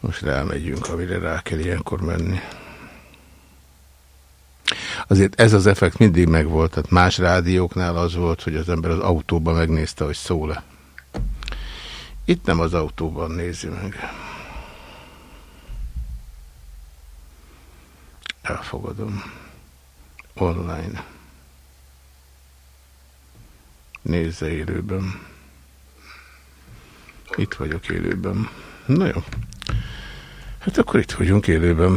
Most rámegyünk, amire rá kell ilyenkor menni. Azért ez az effekt mindig megvolt, tehát más rádióknál az volt, hogy az ember az autóban megnézte, hogy szól-e. Itt nem az autóban nézi meg. Elfogadom. Online. Nézze élőben. Itt vagyok élőben. Na jó. Hát akkor itt vagyunk élőben.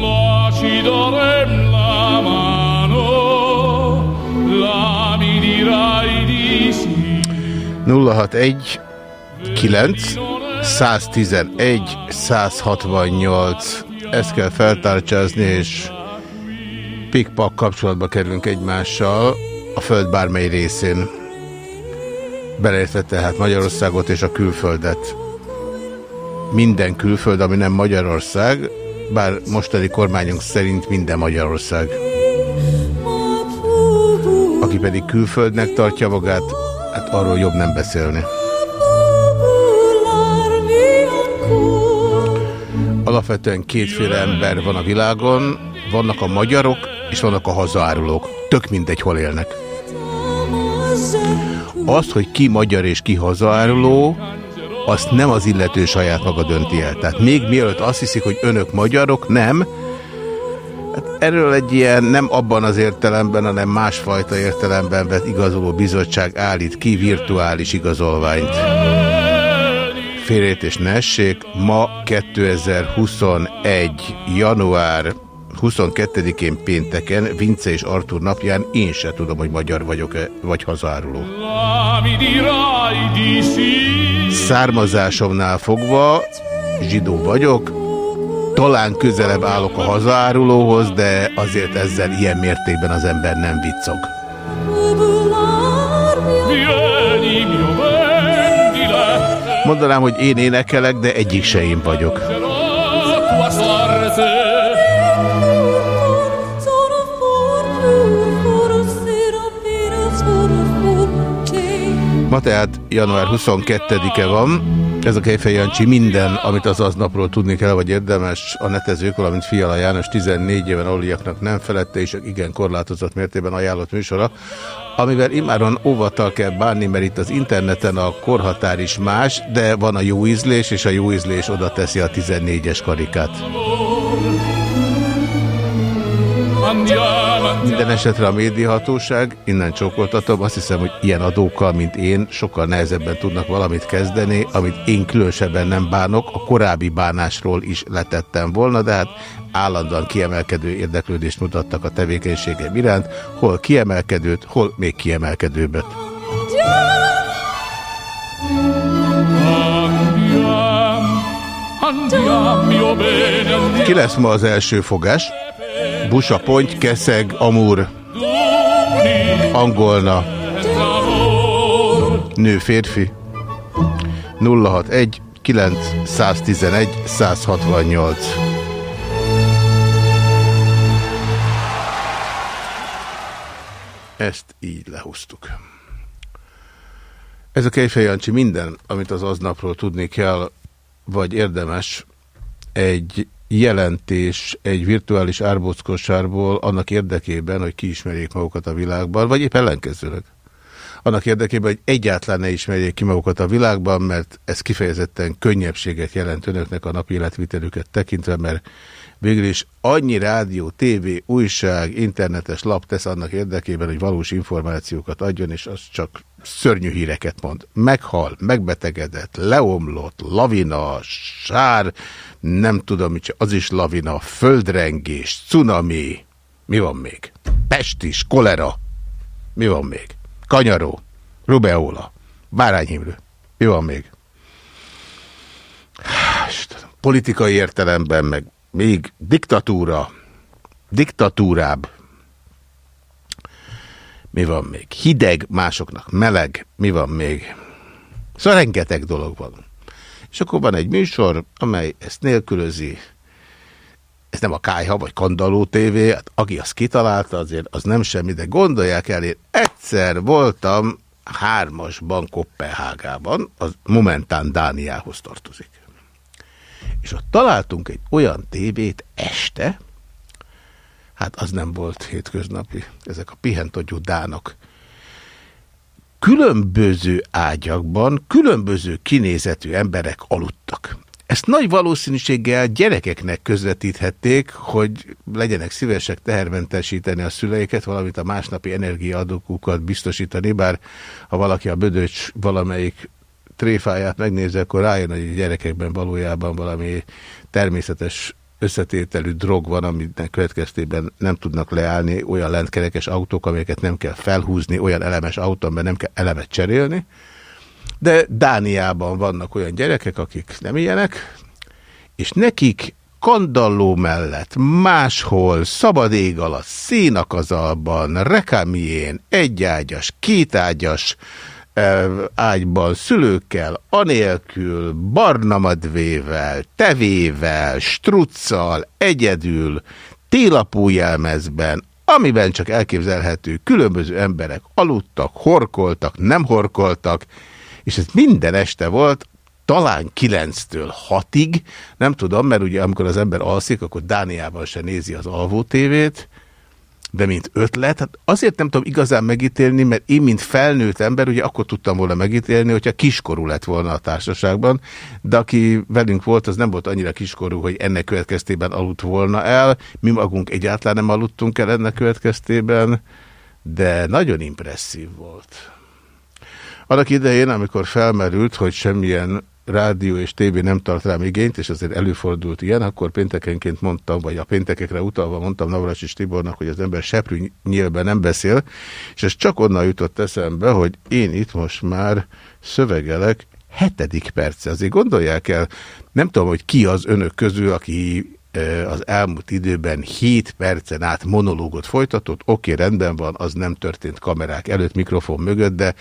La ci darem la mano, la mi dirai di sì. 061 9 111 168 ezt kell feltárcsázni, és pikpak kapcsolatba kerülünk egymással a föld bármely részén. Beleértve tehát Magyarországot és a külföldet. Minden külföld, ami nem Magyarország, bár mostani kormányunk szerint minden Magyarország. Aki pedig külföldnek tartja magát, hát arról jobb nem beszélni. Alapvetően kétféle ember van a világon, vannak a magyarok, és vannak a hazaárulók. Tök mindegy, hol élnek. Az, hogy ki magyar és ki hazaáruló, azt nem az illető saját maga dönti el. Tehát még mielőtt azt hiszik, hogy önök magyarok, nem. Hát erről egy ilyen nem abban az értelemben, hanem másfajta értelemben vett igazoló bizottság állít ki virtuális igazolványt. Félét és nessék, ma 2021. január 22-én pénteken, Vince és Artur napján én se tudom, hogy magyar vagyok-e, vagy hazáruló. Származásomnál fogva zsidó vagyok, talán közelebb állok a hazárulóhoz, de azért ezzel ilyen mértékben az ember nem viccog. Mondanám, hogy én énekelek, de egyik se én vagyok. Ma tehát január 22-e van. Ez a Kejfej Jancsi minden, amit az aznapról tudni kell, vagy érdemes a netezők, valamint Fiala János 14 éven aluliaknak nem felette, és igen korlátozott mértében ajánlott műsora, amivel imáron óvattal kell bánni, mert itt az interneten a korhatár is más, de van a jó ízlés, és a jó ízlés oda teszi a 14-es karikát. Minden esetre a médiahatóság, innen csókoltatom, azt hiszem, hogy ilyen adókkal, mint én, sokkal nehezebben tudnak valamit kezdeni, amit én különösebben nem bánok, a korábbi bánásról is letettem volna, de hát állandóan kiemelkedő érdeklődést mutattak a tevékenységem iránt, hol kiemelkedőt, hol még kiemelkedőbbet. Ki lesz ma az első fogás? Busa Ponty, Keszeg, Amur, Angolna, nő, férfi, 061 911 168. Ezt így lehúztuk. Ez a Kejfej minden, amit az aznapról tudni kell, vagy érdemes, egy jelentés egy virtuális árbockosárból annak érdekében, hogy kiismerjék magukat a világban, vagy épp ellenkezőleg. Annak érdekében, hogy egyáltalán ne ismerjék ki magukat a világban, mert ez kifejezetten könnyebbséget jelent önöknek a napi életvitelüket tekintve, mert végül is annyi rádió, tévé, újság, internetes lap tesz annak érdekében, hogy valós információkat adjon, és az csak szörnyű híreket mond. Meghal, megbetegedett, leomlott, lavina, sár, nem tudom, hogy az is lavina, földrengés, cunami, mi van még? Pestis, kolera, mi van még? Kanyaró, rubeola, bárányhimlő, mi van még? Politikai értelemben meg még diktatúra, diktatúrább, mi van még? Hideg, másoknak meleg, mi van még? Szóval rengeteg dolog van. És akkor van egy műsor, amely ezt nélkülözi. Ez nem a Kájha vagy Kandaló TV, hát aki azt kitalálta, azért az nem semmi, de gondolják el, én egyszer voltam hármasban Kopenhágában, az momentán Dániához tartozik. És ott találtunk egy olyan tévét este, hát az nem volt hétköznapi, ezek a pihentogyú dánok. Különböző ágyakban, különböző kinézetű emberek aludtak. Ezt nagy valószínűséggel gyerekeknek közvetíthették, hogy legyenek szívesek tehermentesíteni a szüleiket, valamint a másnapi energiaadókukat biztosítani, bár ha valaki a bödöcs valamelyik tréfáját megnézi, akkor rájön, hogy a gyerekekben valójában valami természetes összetételű drog van, aminek következtében nem tudnak leállni olyan lentkerekes autók, amelyeket nem kell felhúzni, olyan elemes autó, amiben nem kell elemet cserélni. De Dániában vannak olyan gyerekek, akik nem ilyenek, és nekik kandalló mellett, máshol, szabad ég alatt, szénakazalban, rekámién, egyágyas, kétágyas, ágyban, szülőkkel, anélkül, barnamadvével, tevével, struccal, egyedül, télapú jelmezben, amiben csak elképzelhető, különböző emberek aludtak, horkoltak, nem horkoltak, és ez minden este volt, talán 9-től 6-ig, nem tudom, mert ugye amikor az ember alszik, akkor Dániában se nézi az alvó tévét, de mint ötlet, hát azért nem tudom igazán megítélni, mert én, mint felnőtt ember, ugye akkor tudtam volna megítélni, hogyha kiskorú lett volna a társaságban, de aki velünk volt, az nem volt annyira kiskorú, hogy ennek következtében aludt volna el, mi magunk egyáltalán nem aludtunk el ennek következtében, de nagyon impresszív volt. Annak idején, amikor felmerült, hogy semmilyen rádió és tévé nem tart rám igényt, és azért előfordult ilyen, akkor péntekenként mondtam, vagy a péntekekre utalva mondtam Navracsis Tibornak, hogy az ember seprű nyílben nem beszél, és ez csak onnan jutott eszembe, hogy én itt most már szövegelek hetedik perce. Azért gondolják el, nem tudom, hogy ki az önök közül, aki az elmúlt időben 7 percen át monológot folytatott, oké, rendben van, az nem történt kamerák előtt, mikrofon mögött, de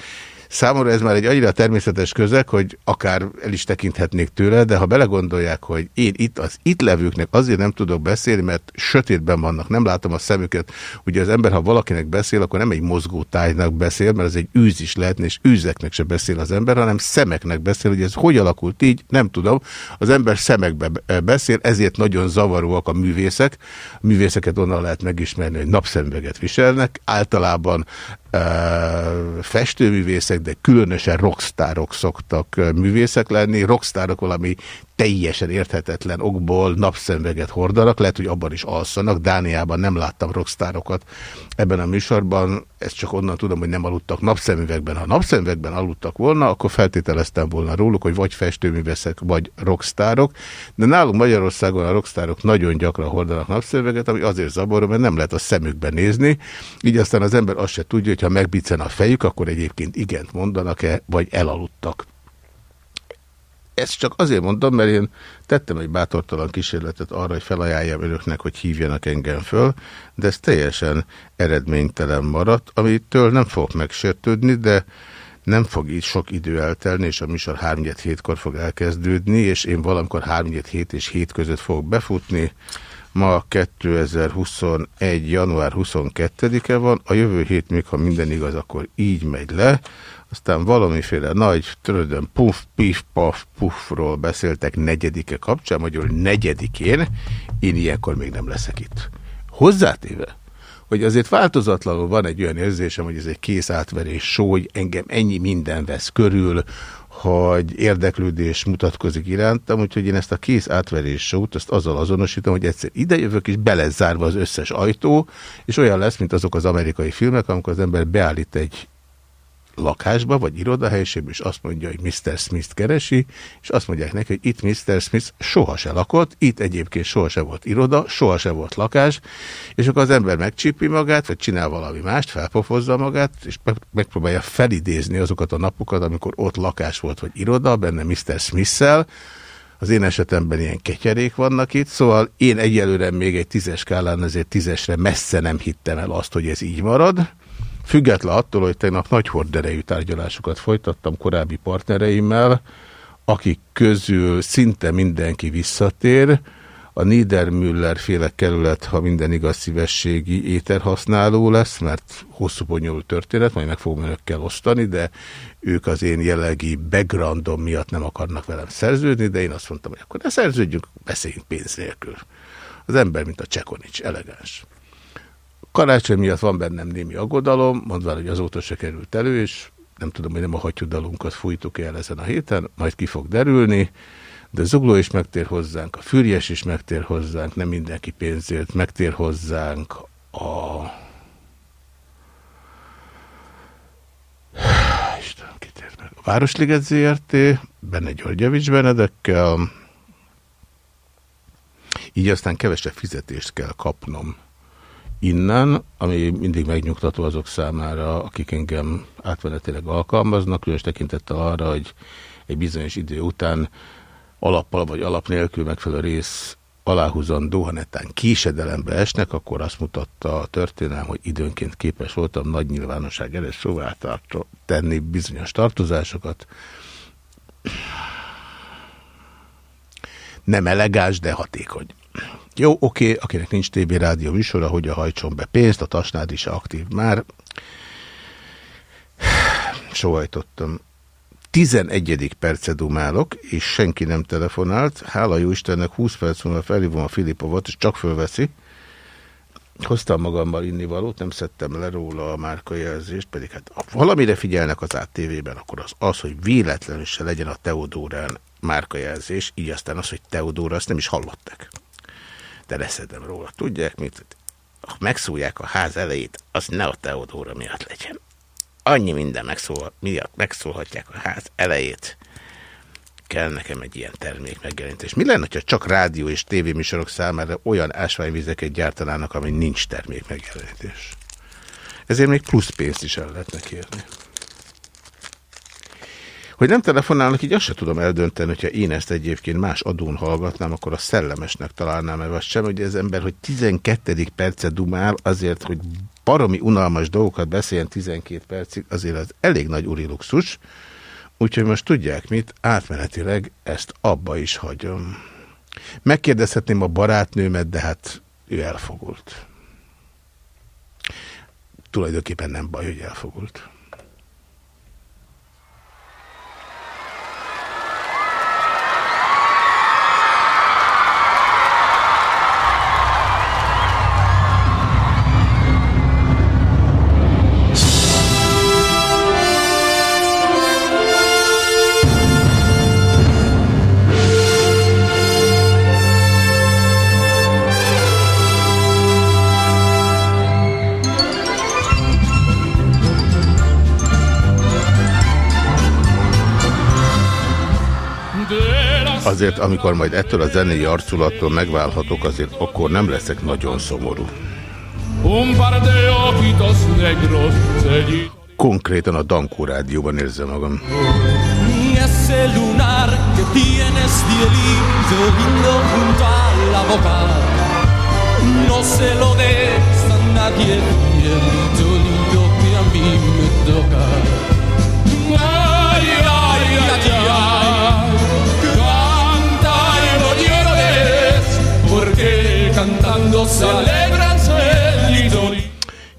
Számomra ez már egy annyira természetes közeg, hogy akár el is tekinthetnék tőle, de ha belegondolják, hogy én itt az itt levőknek azért nem tudok beszélni, mert sötétben vannak, nem látom a szemüket. Ugye az ember, ha valakinek beszél, akkor nem egy mozgó tájnak beszél, mert ez egy űz is lehetne, és űzeknek se beszél az ember, hanem szemeknek beszél, hogy ez hogy alakult így, nem tudom. Az ember szemekbe beszél, ezért nagyon zavaróak a művészek. A művészeket onnan lehet megismerni, hogy napszemveget viselnek. Általában festőművészek, de különösen rockstárok szoktak művészek lenni. Rockstárok valami teljesen érthetetlen okból napszemveget hordanak, lehet, hogy abban is alszanak. Dániában nem láttam rockstárokat ebben a műsorban, ezt csak onnan tudom, hogy nem aludtak napszemüvegben. Ha napszemüvegben aludtak volna, akkor feltételeztem volna róluk, hogy vagy festőművészek, vagy rockstárok, de nálunk Magyarországon a rockstárok nagyon gyakran hordanak napszemüveget, ami azért zaborom, mert nem lehet a szemükbe nézni, így aztán az ember azt se tudja, hogy ha megbicen a fejük, akkor egyébként igent mondanak-e, vagy elaludtak. Ezt csak azért mondom, mert én tettem egy bátortalan kísérletet arra, hogy felajánljam önöknek, hogy hívjanak engem föl, de ez teljesen eredménytelen maradt, amitől nem fogok megsértődni, de nem fog így sok idő eltelni, és a műsor 3 hétkor fog elkezdődni, és én valamikor 3 hét és 7 között fogok befutni. Ma 2021. január 22-e van, a jövő hét még, ha minden igaz, akkor így megy le, aztán valamiféle nagy, törödön puff, pif, paf, puffról beszéltek negyedike kapcsán, magyarul negyedikén, én ilyenkor még nem leszek itt. Hozzátéve, hogy azért változatlanul van egy olyan érzésem, hogy ez egy kész átverés só, hogy engem ennyi minden vesz körül, hogy érdeklődés mutatkozik irántam, úgyhogy én ezt a kész átverés sót, azt azzal azonosítom, hogy egyszer idejövök, és belezárva az összes ajtó, és olyan lesz, mint azok az amerikai filmek, amikor az ember beállít egy lakásba, vagy irodahelyiségbe, és azt mondja, hogy Mr. Smith keresi, és azt mondják neki, hogy itt Mr. Smith soha se lakott, itt egyébként soha se volt iroda, soha se volt lakás, és akkor az ember megcsípi magát, vagy csinál valami mást, felpofozza magát, és megpróbálja felidézni azokat a napokat, amikor ott lakás volt, vagy iroda, benne Mr. Smith-szel, az én esetemben ilyen ketyerék vannak itt, szóval én egyelőre még egy tízes skálán ezért tízesre messze nem hittem el azt, hogy ez így marad, Független attól, hogy tegnap nagy horderejű tárgyalásokat folytattam korábbi partnereimmel, akik közül szinte mindenki visszatér, a Niedermüller féle kerület, ha minden igaz szívességi éterhasználó lesz, mert hosszú bonyolult történet, majd meg fogom önökkel osztani, de ők az én jellegi backgroundom miatt nem akarnak velem szerződni, de én azt mondtam, hogy akkor ne szerződjünk, beszéljünk pénz nélkül. Az ember, mint a Csekonics, elegáns. Karácsony miatt van bennem némi aggodalom, mondván, hogy azóta se került elő, és nem tudom, hogy nem a hattyúdalunkat fújtuk el ezen a héten, majd ki fog derülni, de Zugló is megtér hozzánk, a Fürjes is megtér hozzánk, nem mindenki pénzért, megtér hozzánk a... Istenem, kitér meg. A Városliget ZRT, benne Györgyevics Benedekkel, így aztán kevesebb fizetést kell kapnom innen, ami mindig megnyugtató azok számára, akik engem átmenetileg alkalmaznak, különös tekintettel arra, hogy egy bizonyos idő után alappal vagy alap nélkül megfelelő rész aláhúzandó, ha késedelembe esnek, akkor azt mutatta a történelem, hogy időnként képes voltam nagy nyilvánosság előtt szóvá tenni bizonyos tartozásokat. Nem elegáns, de hatékony. Jó, oké, akinek nincs TB rádió műsora, hogy a hajtson be pénzt, a Tasnád is aktív már. Sohajtottam. 11. perce dumálok, és senki nem telefonált. Hála jó Istennek, 20 perc múlva felhívom a Filipovot, és csak fölveszi. Hoztam magammal innivalót, nem szedtem le róla a márkajelzést, pedig hát ha valamire figyelnek az ATV-ben, akkor az az, hogy véletlenül se legyen a Teodórán márkajelzés, így aztán az, hogy Teodóra, azt nem is hallottak de leszedem róla. Tudják mit? Ha megszólják a ház elejét, az ne a Teodóra miatt legyen. Annyi minden megszól, miatt megszólhatják a ház elejét. Kell nekem egy ilyen termék megjelenítés. Mi lenne, ha csak rádió és tévéműsorok számára olyan ásványvizeket gyártanának, ami nincs termék megjelenítés? Ezért még plusz pénzt is el lehetne kérni. Hogy nem telefonálnak, így azt se tudom eldönteni, hogyha én ezt egyébként más adón hallgatnám, akkor a szellemesnek találnám-e vagy sem, hogy ez ember, hogy 12. percet dumál azért, hogy baromi unalmas dolgokat beszéljen 12 percig, azért az elég nagy uri luxus. Úgyhogy most tudják mit, átmenetileg ezt abba is hagyom. Megkérdezhetném a barátnőmet, de hát ő elfogult. Tulajdonképpen nem baj, hogy elfogult. Azért, amikor majd ettől a zenei arculattól megválhatok, azért akkor nem leszek nagyon szomorú. Konkrétan a Dankó rádióban érzem magam. No se lo des a nadie, viento lindo que a mí me toca.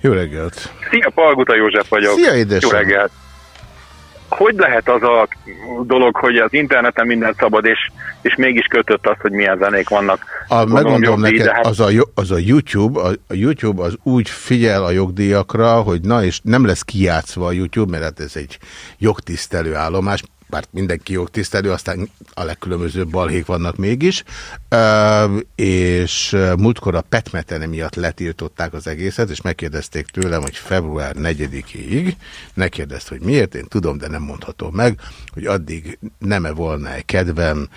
Jó reggelt! Szia, Palguta József vagyok. Szia, édesem. Jó reggelt! Hogy lehet az a dolog, hogy az interneten minden szabad, és, és mégis kötött az, hogy milyen zenék vannak? A, megmondom neked, hát... az, a, az a YouTube, a, a YouTube az úgy figyel a jogdíjakra, hogy na, és nem lesz kijátszva a YouTube, mert hát ez egy jogtisztelő állomás, bár mindenki jogtisztelő, aztán a legkülönbözőbb balhék vannak mégis, és múltkor a petmetene miatt letiltották az egészet, és megkérdezték tőlem, hogy február 4-ig, ne kérdezt, hogy miért, én tudom, de nem mondhatom meg, hogy addig nem-e volna-e kedvem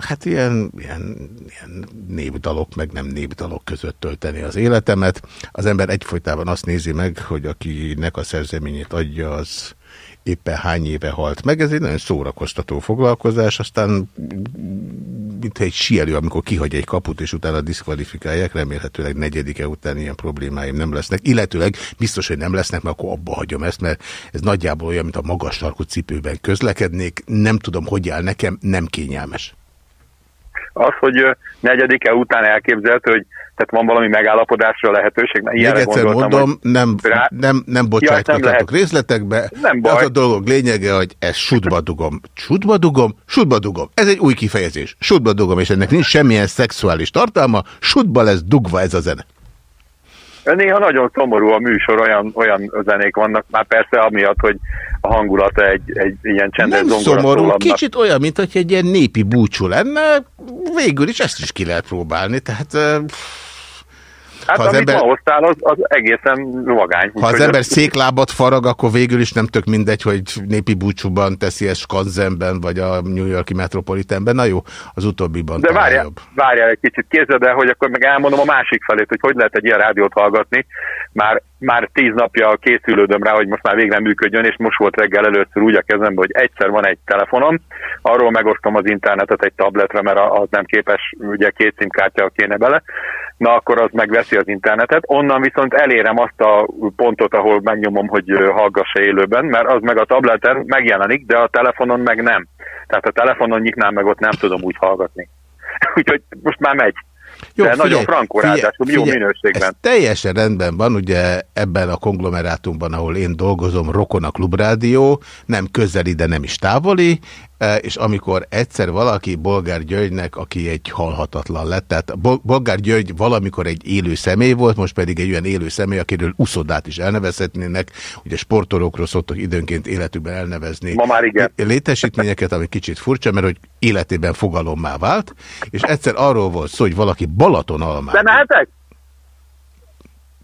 hát ilyen, ilyen, ilyen népdalok, meg nem népdalok között tölteni az életemet. Az ember egyfolytában azt nézi meg, hogy akinek a szerzeményét adja, az éppen hány éve halt meg. Ez egy nagyon szórakoztató foglalkozás, aztán mint egy sielő, amikor kihagy egy kaput, és utána diszkvalifikálják, remélhetőleg negyedike után ilyen problémáim nem lesznek. Illetőleg biztos, hogy nem lesznek, mert akkor abba hagyom ezt, mert ez nagyjából olyan, mint a magas sarkú cipőben közlekednék. Nem tudom, hogy áll nekem, nem kényelmes. Az, hogy negyedike után elképzelhető, hogy tehát van valami megállapodásra lehetőség. Még egyszer mondom, nem, rá... nem, nem bocsájtmatatok ja, részletekbe. Nem baj. Az a dolog lényege, hogy ezt sudba dugom. Sudba dugom, sudba dugom. Ez egy új kifejezés. Sudba dugom, és ennek nincs semmilyen szexuális tartalma. Sudba lesz dugva ez a zene. Néha nagyon szomorú a műsor, olyan, olyan zenék vannak, már persze amiatt, hogy a hangulata egy, egy ilyen csendes Nem szomorú, kicsit olyan, mint hogy egy ilyen népi búcsú lenne, végül is ezt is ki lehet próbálni, tehát... Hát ha az amit ember, ma hoztál, az, az egészen vagány. Ha az ember széklábat farag, akkor végül is nem tök mindegy, hogy népi búcsúban teszi ezt Skanzenben, vagy a New Yorki Metropolitanben. Na jó, az utóbbiban De várjál, várjál egy kicsit, kézzel, de hogy akkor meg elmondom a másik felét, hogy hogy lehet egy ilyen rádiót hallgatni. Már, már tíz napja készülődöm rá, hogy most már végre működjön, és most volt reggel először úgy a kezemben, hogy egyszer van egy telefonom, arról megosztom az internetet egy tabletre, mert az nem képes, ugye két szimkártya kéne bele, na akkor az megveszi az internetet. Onnan viszont elérem azt a pontot, ahol megnyomom, hogy hallgassa élőben, mert az meg a tableten megjelenik, de a telefonon meg nem. Tehát a telefonon nyitnám meg ott nem tudom úgy hallgatni. Úgyhogy most már megy. Jó, De figyelj, nagyon frankó ráadásul, jó minőségben. Ez teljesen rendben van, ugye ebben a konglomerátumban, ahol én dolgozom, Rokon a Klubrádió, nem közeli, de nem is távoli, és amikor egyszer valaki Bolgár Györgynek, aki egy halhatatlan lett, tehát Bolgár György valamikor egy élő személy volt, most pedig egy olyan élő személy, akiről uszodát is elnevezhetnének, ugye sportolókról szoktak időnként életükben elnevezni Ma már igen. létesítményeket, ami kicsit furcsa, mert hogy életében fogalommá vált, és egyszer arról volt szó, hogy valaki Balaton almát. Bemehetek?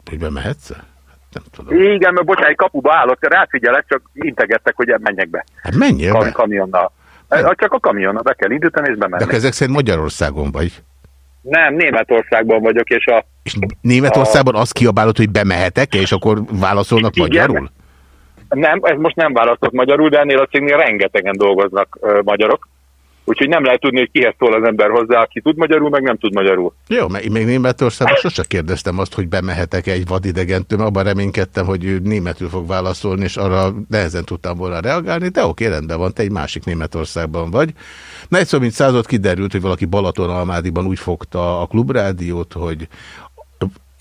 Hogy bemehetsz -e? Nem tudom. Igen, mert bocsánat, kapuba állok, ráfigyelek, csak integettek, hogy menjek be. Hát menjél Kam be. Kamionnal. Nem. Csak a kamionnal be kell indítani, és bemenni. De ezek szerint Magyarországon vagy? Nem, Németországban vagyok, és a... És Németországban a... azt kiabálod, hogy bemehetek, és akkor válaszolnak Igen. magyarul? Nem, ez most nem választott magyarul, de ennél a cégnél rengetegen dolgoznak uh, magyarok. Úgyhogy nem lehet tudni, hogy kihez szól az ember hozzá, aki tud magyarul, meg nem tud magyarul. Jó, mert még Németországban sose kérdeztem azt, hogy bemehetek egy vadidegentől, mert abban reménykedtem, hogy ő németül fog válaszolni, és arra nehezen tudtam volna reagálni, de oké, rendben van, te egy másik Németországban vagy. Na egy szó, mint század kiderült, hogy valaki Balaton-Almádiban úgy fogta a klubrádiót, hogy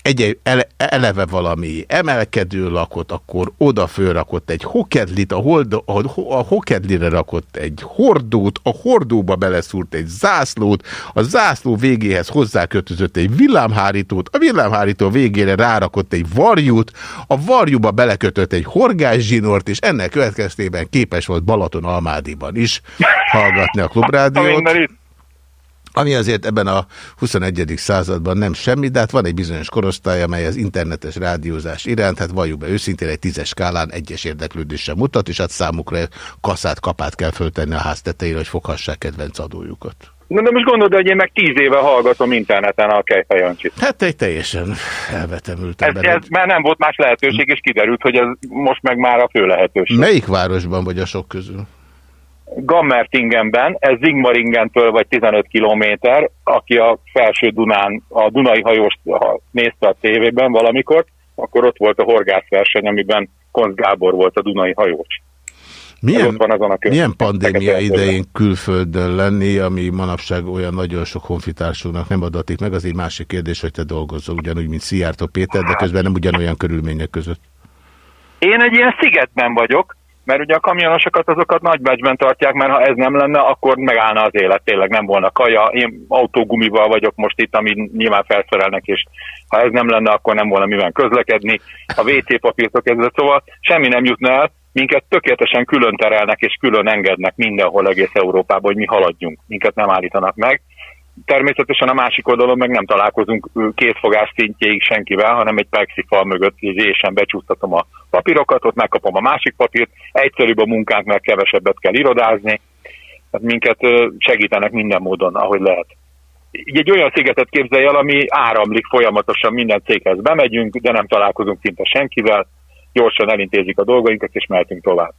egy, ele, eleve valami emelkedő lakott, akkor oda fölrakott egy hokedlit, a, hold, a, a hokedlire rakott egy hordót, a hordóba beleszúrt egy zászlót, a zászló végéhez hozzákötözött egy villámhárítót, a villámhárító végére rárakott egy varjút, a varjúba belekötött egy horgászsinort, és ennek következtében képes volt Balaton Almádiban is hallgatni a klubrádiót. Ami azért ebben a 21. században nem semmi, de hát van egy bizonyos korosztály, amely az internetes rádiózás iránt, hát valljuk be őszintén egy tízes skálán egyes érdeklődéssel mutat, és hát számukra kaszát, kapát kell föltenni a ház tetejére, hogy foghassák kedvenc adójukat. Na, de most gondolod, hogy én meg tíz éve hallgatom interneten a Kejfejancsit. Hát egy teljesen elvetemült ez, ez már nem volt más lehetőség, és kiderült, hogy ez most meg már a fő lehetőség. Melyik városban vagy a sok közül? Gammertingenben, ez Zigmaringentől vagy 15 kilométer, aki a felső Dunán, a Dunai hajóst ha nézte a tévében valamikor, akkor ott volt a horgászverseny, amiben Konz Gábor volt a Dunai hajós. Milyen, van azon a milyen pandémia idején külföldön lenni, ami manapság olyan nagyon sok honfitársunknak nem adatik meg, az egy másik kérdés, hogy te dolgozol ugyanúgy, mint Szijjártó Péter, de közben nem ugyanolyan körülmények között. Én egy ilyen szigetben vagyok, mert ugye a kamionosokat azokat nagybecsben tartják, mert ha ez nem lenne, akkor megállna az élet, tényleg nem volna kaja. Én autógumival vagyok most itt, ami nyilván felszerelnek, és ha ez nem lenne, akkor nem volna mivel közlekedni. A WC papírtok ezzel, szóval semmi nem jutna el, minket tökéletesen külön terelnek és külön engednek mindenhol egész Európában, hogy mi haladjunk, minket nem állítanak meg. Természetesen a másik oldalon meg nem találkozunk kétfogás szintjéig senkivel, hanem egy plexifal mögött résen becsúsztatom a papírokat, ott megkapom a másik papírt, egyszerűbb a munkánk, mert kevesebbet kell irodázni, tehát minket segítenek minden módon, ahogy lehet. Egy olyan szigetet képzelj el, ami áramlik folyamatosan, minden céghez bemegyünk, de nem találkozunk szinte senkivel, gyorsan elintézik a dolgainkat, és mehetünk tovább.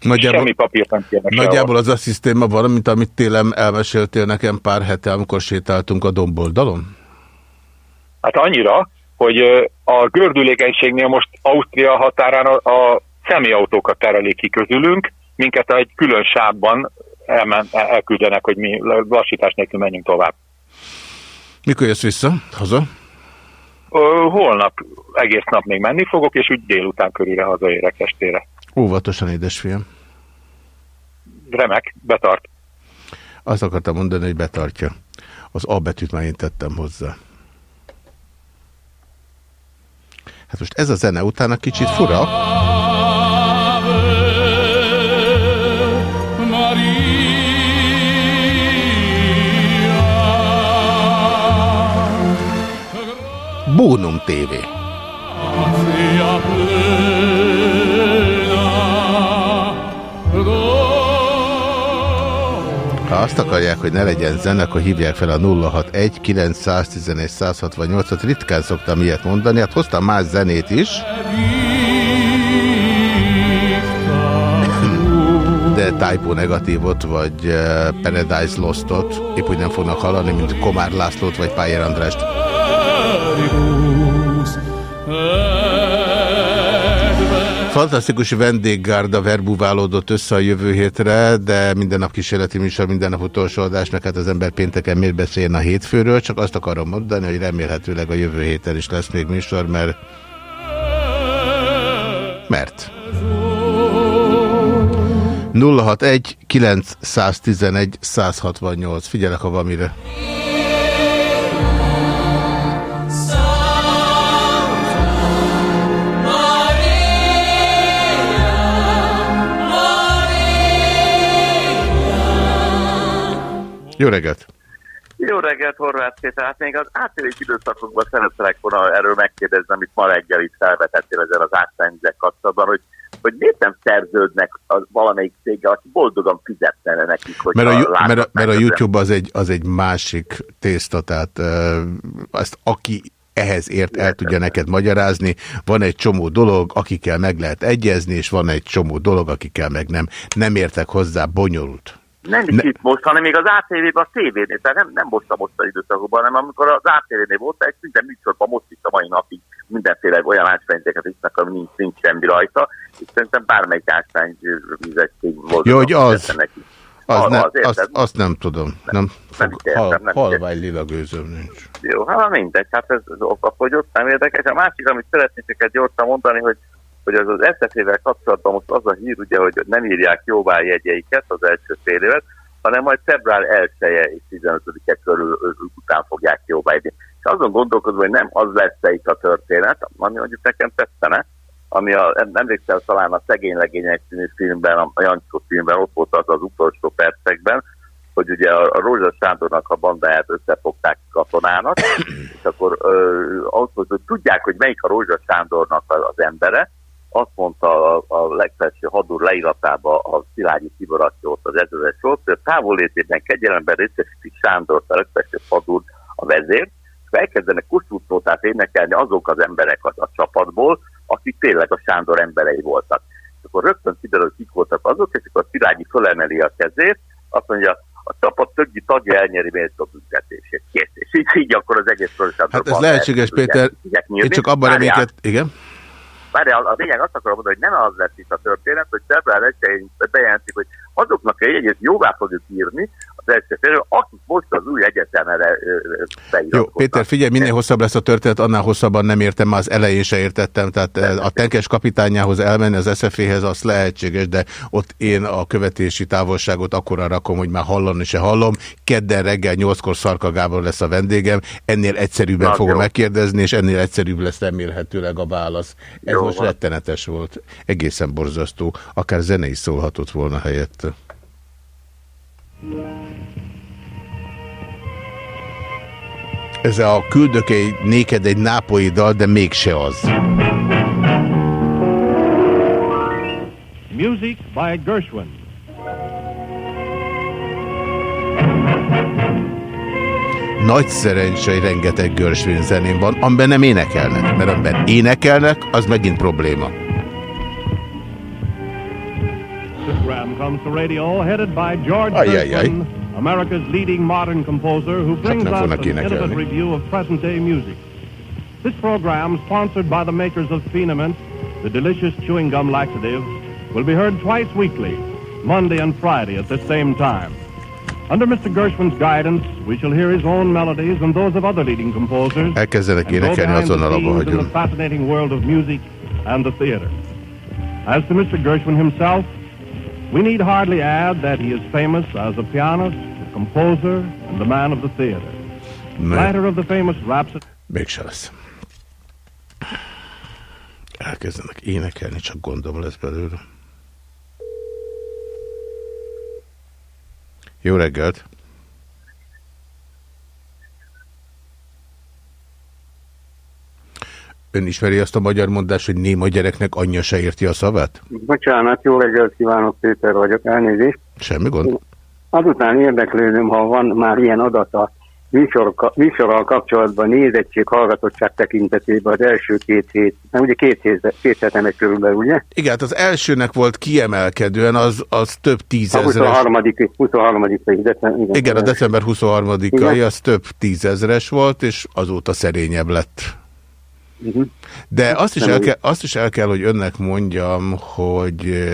Nagyjából, Semmi papírt nem kérnek Nagyjából az a szisztéma van, mint amit télem elmeséltél nekem pár hete, amikor sétáltunk a domboldalon? Hát annyira, hogy a gördülékenységnél most Ausztria határán a, a személyautókat terelik ki közülünk, minket egy külön sávban elmen, elküldenek, hogy mi lassítás nélkül menjünk tovább. Mikor jössz vissza? Haza? Holnap egész nap még menni fogok, és úgy délután körülre hazaérek estére. Óvatosan, édesfiam. Remek, betart. Azt akartam mondani, hogy betartja. Az A betűt már én tettem hozzá. Hát most ez a zene utána kicsit fura. Bónum TV. Ha azt akarják, hogy ne legyen zene, akkor hívják fel a 061 911 168-at. Ritkán szoktam ilyet mondani, hát hoztam más zenét is. De typo negatívot, vagy uh, Paradise Lostot épp úgy nem fognak hallani, mint Komár Lászlót, vagy Pályér Andrást. Fantasztikus vendéggárda verbúválódott össze a jövő hétre, de minden nap kísérleti műsor, minden nap utolsó adásnak, hát az ember pénteken miért beszéljen a hétfőről, csak azt akarom mondani, hogy remélhetőleg a jövő héten is lesz még műsor, mert... Mert... 061 911 168. Figyelek, ha van mire. Jó reggelt! Jó reggelt, Horváth Péter. Hát még az átérés időszakokban szeretnék volna erről megkérdezni, amit ma reggel itt felvetettél ezzel az átszányzek kapcsolatban, hogy, hogy miért nem szerződnek az valamelyik céggel, aki boldogan fizetne nekik, hogy mert a, mert a, mert a YouTube az egy, az egy másik tészta, tehát azt aki ehhez ért el tudja neked magyarázni. Van egy csomó dolog, akikkel meg lehet egyezni, és van egy csomó dolog, akikkel meg nem. Nem értek hozzá, bonyolult. Nem is ne... itt most, hanem még az ATV-ben, a tévénél, tehát nem, nem most a mostani időszakban, hanem amikor az ATV-nél volt, egy minden műsorban most is a mai napig mindenféle olyan ásványzéket isznak, ami nincs, nincs semmi rajta, és szerintem bármelyik ásványvizetség volt. Jó, hogy az, neki. Az, az, ne, az azt, azt nem tudom. Nem, nem, nem értem, hal, nem halvány lila gőzöm nincs. Jó, hát mindegy, hát ez, ez okafogyott, nem érdekes. A másik, amit szeretnék gyorsan mondani, hogy hogy az az SZF-vel kapcsolatban most az a hír, ugye, hogy nem írják jóvá jegyeiket az első fél évet, hanem majd február 1 -e és 15-e körül után fogják jóváírni. És azon gondolkozom, hogy nem az lesz-e itt a történet, ami mondjuk nekem tetszene, ami a, emlékszel talán a Szegény Legények című filmben, a Jancsó filmben ott volt az az utolsó percekben, hogy ugye a, a Rózsa Sándornak a bandáját összefogták katonának, és akkor ö, mondta, hogy tudják, hogy melyik a Rózsa Sándornak az embere, azt mondta a, a legfelső hadúr leíratába a Szilágyi Tibor, az ezeres volt, hogy a távollétében kegyelemben részesíti Sándor, a legfelső hadúr a vezér, és elkezdenek kusztútótát énekelni azok az emberek a, a csapatból, akik tényleg a Sándor emberei voltak. És akkor rögtön kiderül, hogy kik voltak azok, és akkor a Szilágyi fölemeli a kezét, azt mondja, a csapat többi tagja elnyeri méltó büntetését. Kész. És így, így akkor az egész Hát ez lehetséges, Péter. Én csak abban reménykedem. Igen? Várjál, a lényeg azt akarom mondani, hogy nem az lesz itt a történet, hogy február 1 bejelentik, hogy azoknak egy egyet jóvá fogjuk írni, az első félről, akik most az új egyetemre Jó, Péter, figyelj, minél hosszabb lesz a történet, annál hosszabban nem értem, az elején se értettem, tehát a tenkes kapitányához elmenni az SZF-hez, az lehetséges, de ott én a követési távolságot akkora rakom, hogy már hallani se hallom. Kedden reggel 8-kor Szarka Gábor lesz a vendégem, ennél egyszerűbben Na, fogom jó. megkérdezni, és ennél egyszerűbb lesz remélhetőleg a válasz. Ez jó, most van. rettenetes volt, egészen borzasztó, akár zene is szólhatott volna helyette. Ez a küldök egy, néked egy nápolyi dal, de mégse az. Music by Gershwin. Nagy szerencsé, hogy rengeteg Gershwin zenén van, amiben nem énekelnek, mert amiben énekelnek, az megint probléma. Program comes to radio headed by George Gershwin, America's leading modern composer who brings us an intimate review of present-day music. This program, sponsored by the makers of Phenament, the delicious chewing gum laxative, will be heard twice weekly Monday and Friday at the same time. Under Mr. Gershwin's guidance, we shall hear his own melodies and those of other leading composers. Elkezdenek énekelni, azonnal abba hagyom. the fascinating world of music and the theater. As to Mr. Gershwin himself, we need hardly add that he is famous as a pianist, a composer, and a man of the theater. Writer of the famous Rhapsody. Mégse lesz. Elkezdenek énekelni, csak gondom lesz belőle. Jó reggelt! Ön ismeri azt a magyar mondást, hogy néma gyereknek anyja se érti a szavát? Bocsánat, jó reggelt kívánok, Péter vagyok, elnézést. Semmi gond. Azután érdeklődöm, ha van már ilyen adata műsorral kapcsolatban nézettség, hallgatottság tekintetében az első két hét, nem ugye két, hét, két hetenek körülbelül, ugye? Igen, hát az elsőnek volt kiemelkedően, az, az több tízezres. A 23. 23. December, igen, igen, a december 23-ai az több tízezres volt, és azóta szerényebb lett. Uh mhm. -huh. De azt is, el kell, azt is el kell, hogy önnek mondjam, hogy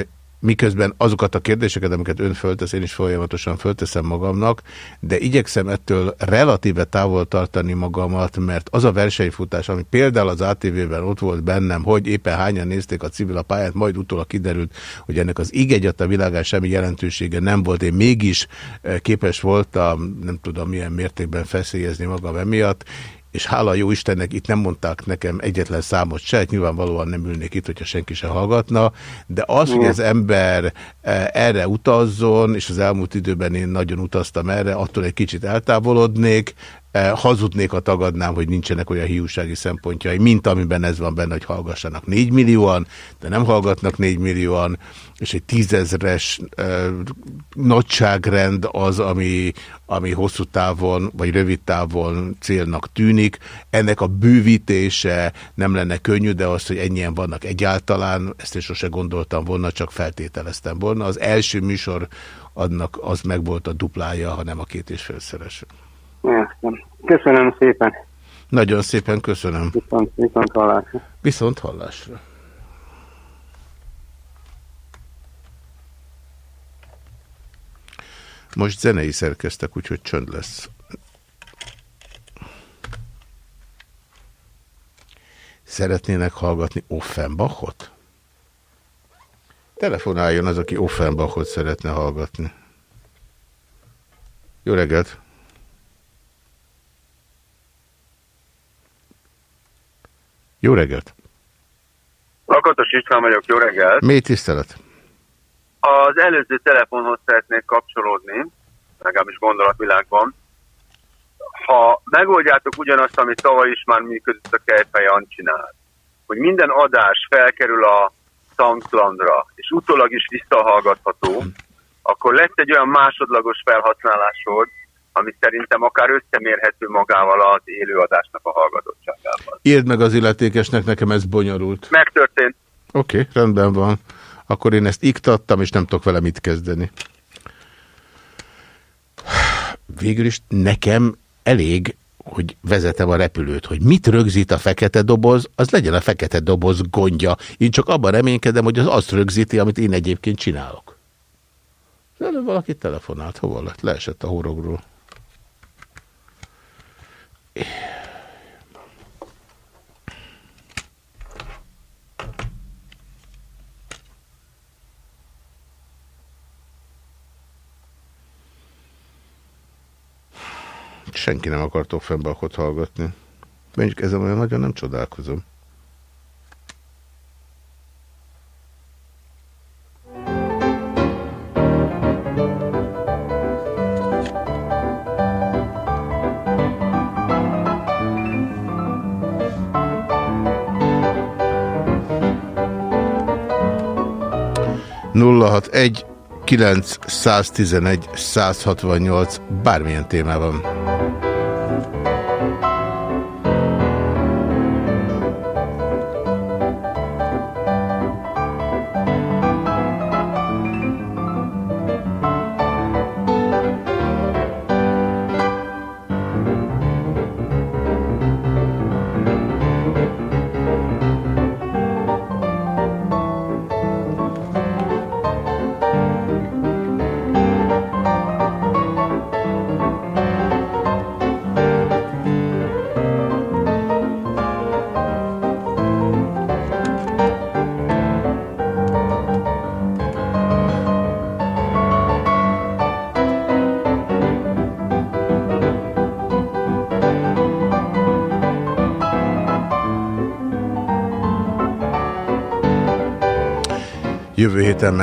miközben azokat a kérdéseket, amiket ön föltesz, én is folyamatosan fölteszem magamnak, de igyekszem ettől relatíve távol tartani magamat, mert az a versenyfutás, ami például az ATV-ben ott volt bennem, hogy éppen hányan nézték a civil a pályát, majd utólag kiderült, hogy ennek az a világán semmi jelentősége nem volt. Én mégis eh, képes voltam, nem tudom milyen mértékben feszélyezni magam emiatt, és hála jó Istennek itt nem mondták nekem egyetlen számot se, nyilvánvalóan nem ülnék itt, hogyha senki se hallgatna, de az, hogy az ember e, erre utazzon, és az elmúlt időben én nagyon utaztam erre, attól egy kicsit eltávolodnék, hazudnék, a tagadnám, hogy nincsenek olyan hiúsági szempontjai, mint amiben ez van benne, hogy hallgassanak 4 millióan, de nem hallgatnak 4 millióan, és egy tízezres uh, nagyságrend az, ami, ami hosszú távon, vagy rövid távon célnak tűnik. Ennek a bővítése nem lenne könnyű, de az, hogy ennyien vannak egyáltalán, ezt is sose gondoltam volna, csak feltételeztem volna. Az első műsor adnak az meg volt a duplája, hanem a két és félszeres. Köszönöm szépen. Nagyon szépen köszönöm. Viszont, viszont hallásra. Viszont hallásra. Most zenei szerkeztek, úgyhogy csönd lesz. Szeretnének hallgatni Offenbachot? Telefonáljon az, aki Offenbachot szeretne hallgatni. Jó reggelt! Jó reggelt! Lakatos István vagyok, jó reggelt! Mély tisztelet! Az előző telefonhoz szeretnék kapcsolódni, legalábbis gondolatvilágban. Ha megoldjátok ugyanazt, amit tavaly is már működött a Kejfej csinál, hogy minden adás felkerül a Soundcloudra, és utólag is visszahallgatható, akkor lesz egy olyan másodlagos felhasználásod, ami szerintem akár összemérhető magával az élőadásnak a hallgatottságával. Írd meg az illetékesnek, nekem ez bonyolult. Megtörtént. Oké, okay, rendben van akkor én ezt iktattam, és nem tudok vele mit kezdeni. Végül is nekem elég, hogy vezetem a repülőt, hogy mit rögzít a fekete doboz, az legyen a fekete doboz gondja. Én csak abban reménykedem, hogy az azt rögzíti, amit én egyébként csinálok. Előbb valaki telefonált, hova lett? Leesett a horogról. Senki nem akart Offenbachot hallgatni. Mondjuk ezen olyan nagyon nem csodálkozom. Nulla egy 911 168 bármilyen témában.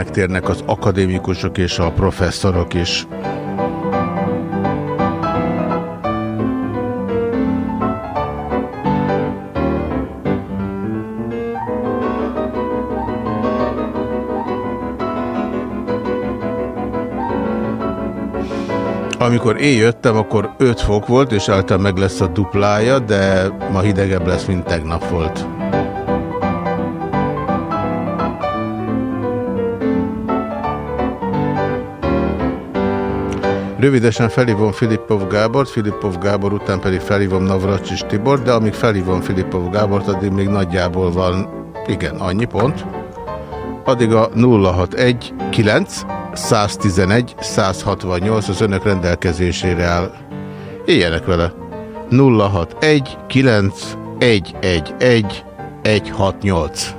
Megtérnek az akadémikusok és a professzorok is. Amikor én jöttem, akkor 5 fok volt, és általában meg lesz a duplája, de ma hidegebb lesz, mint tegnap volt. Rövidesen felhívom Filippov Gábort, Filippov Gábor után pedig felhívom Navracsis Tibor, de amíg felhívom Filippov Gábort, addig még nagyjából van, igen, annyi pont. Addig a 061 9 111 168 az önök rendelkezésére áll. Éljenek vele. 061 9 111 168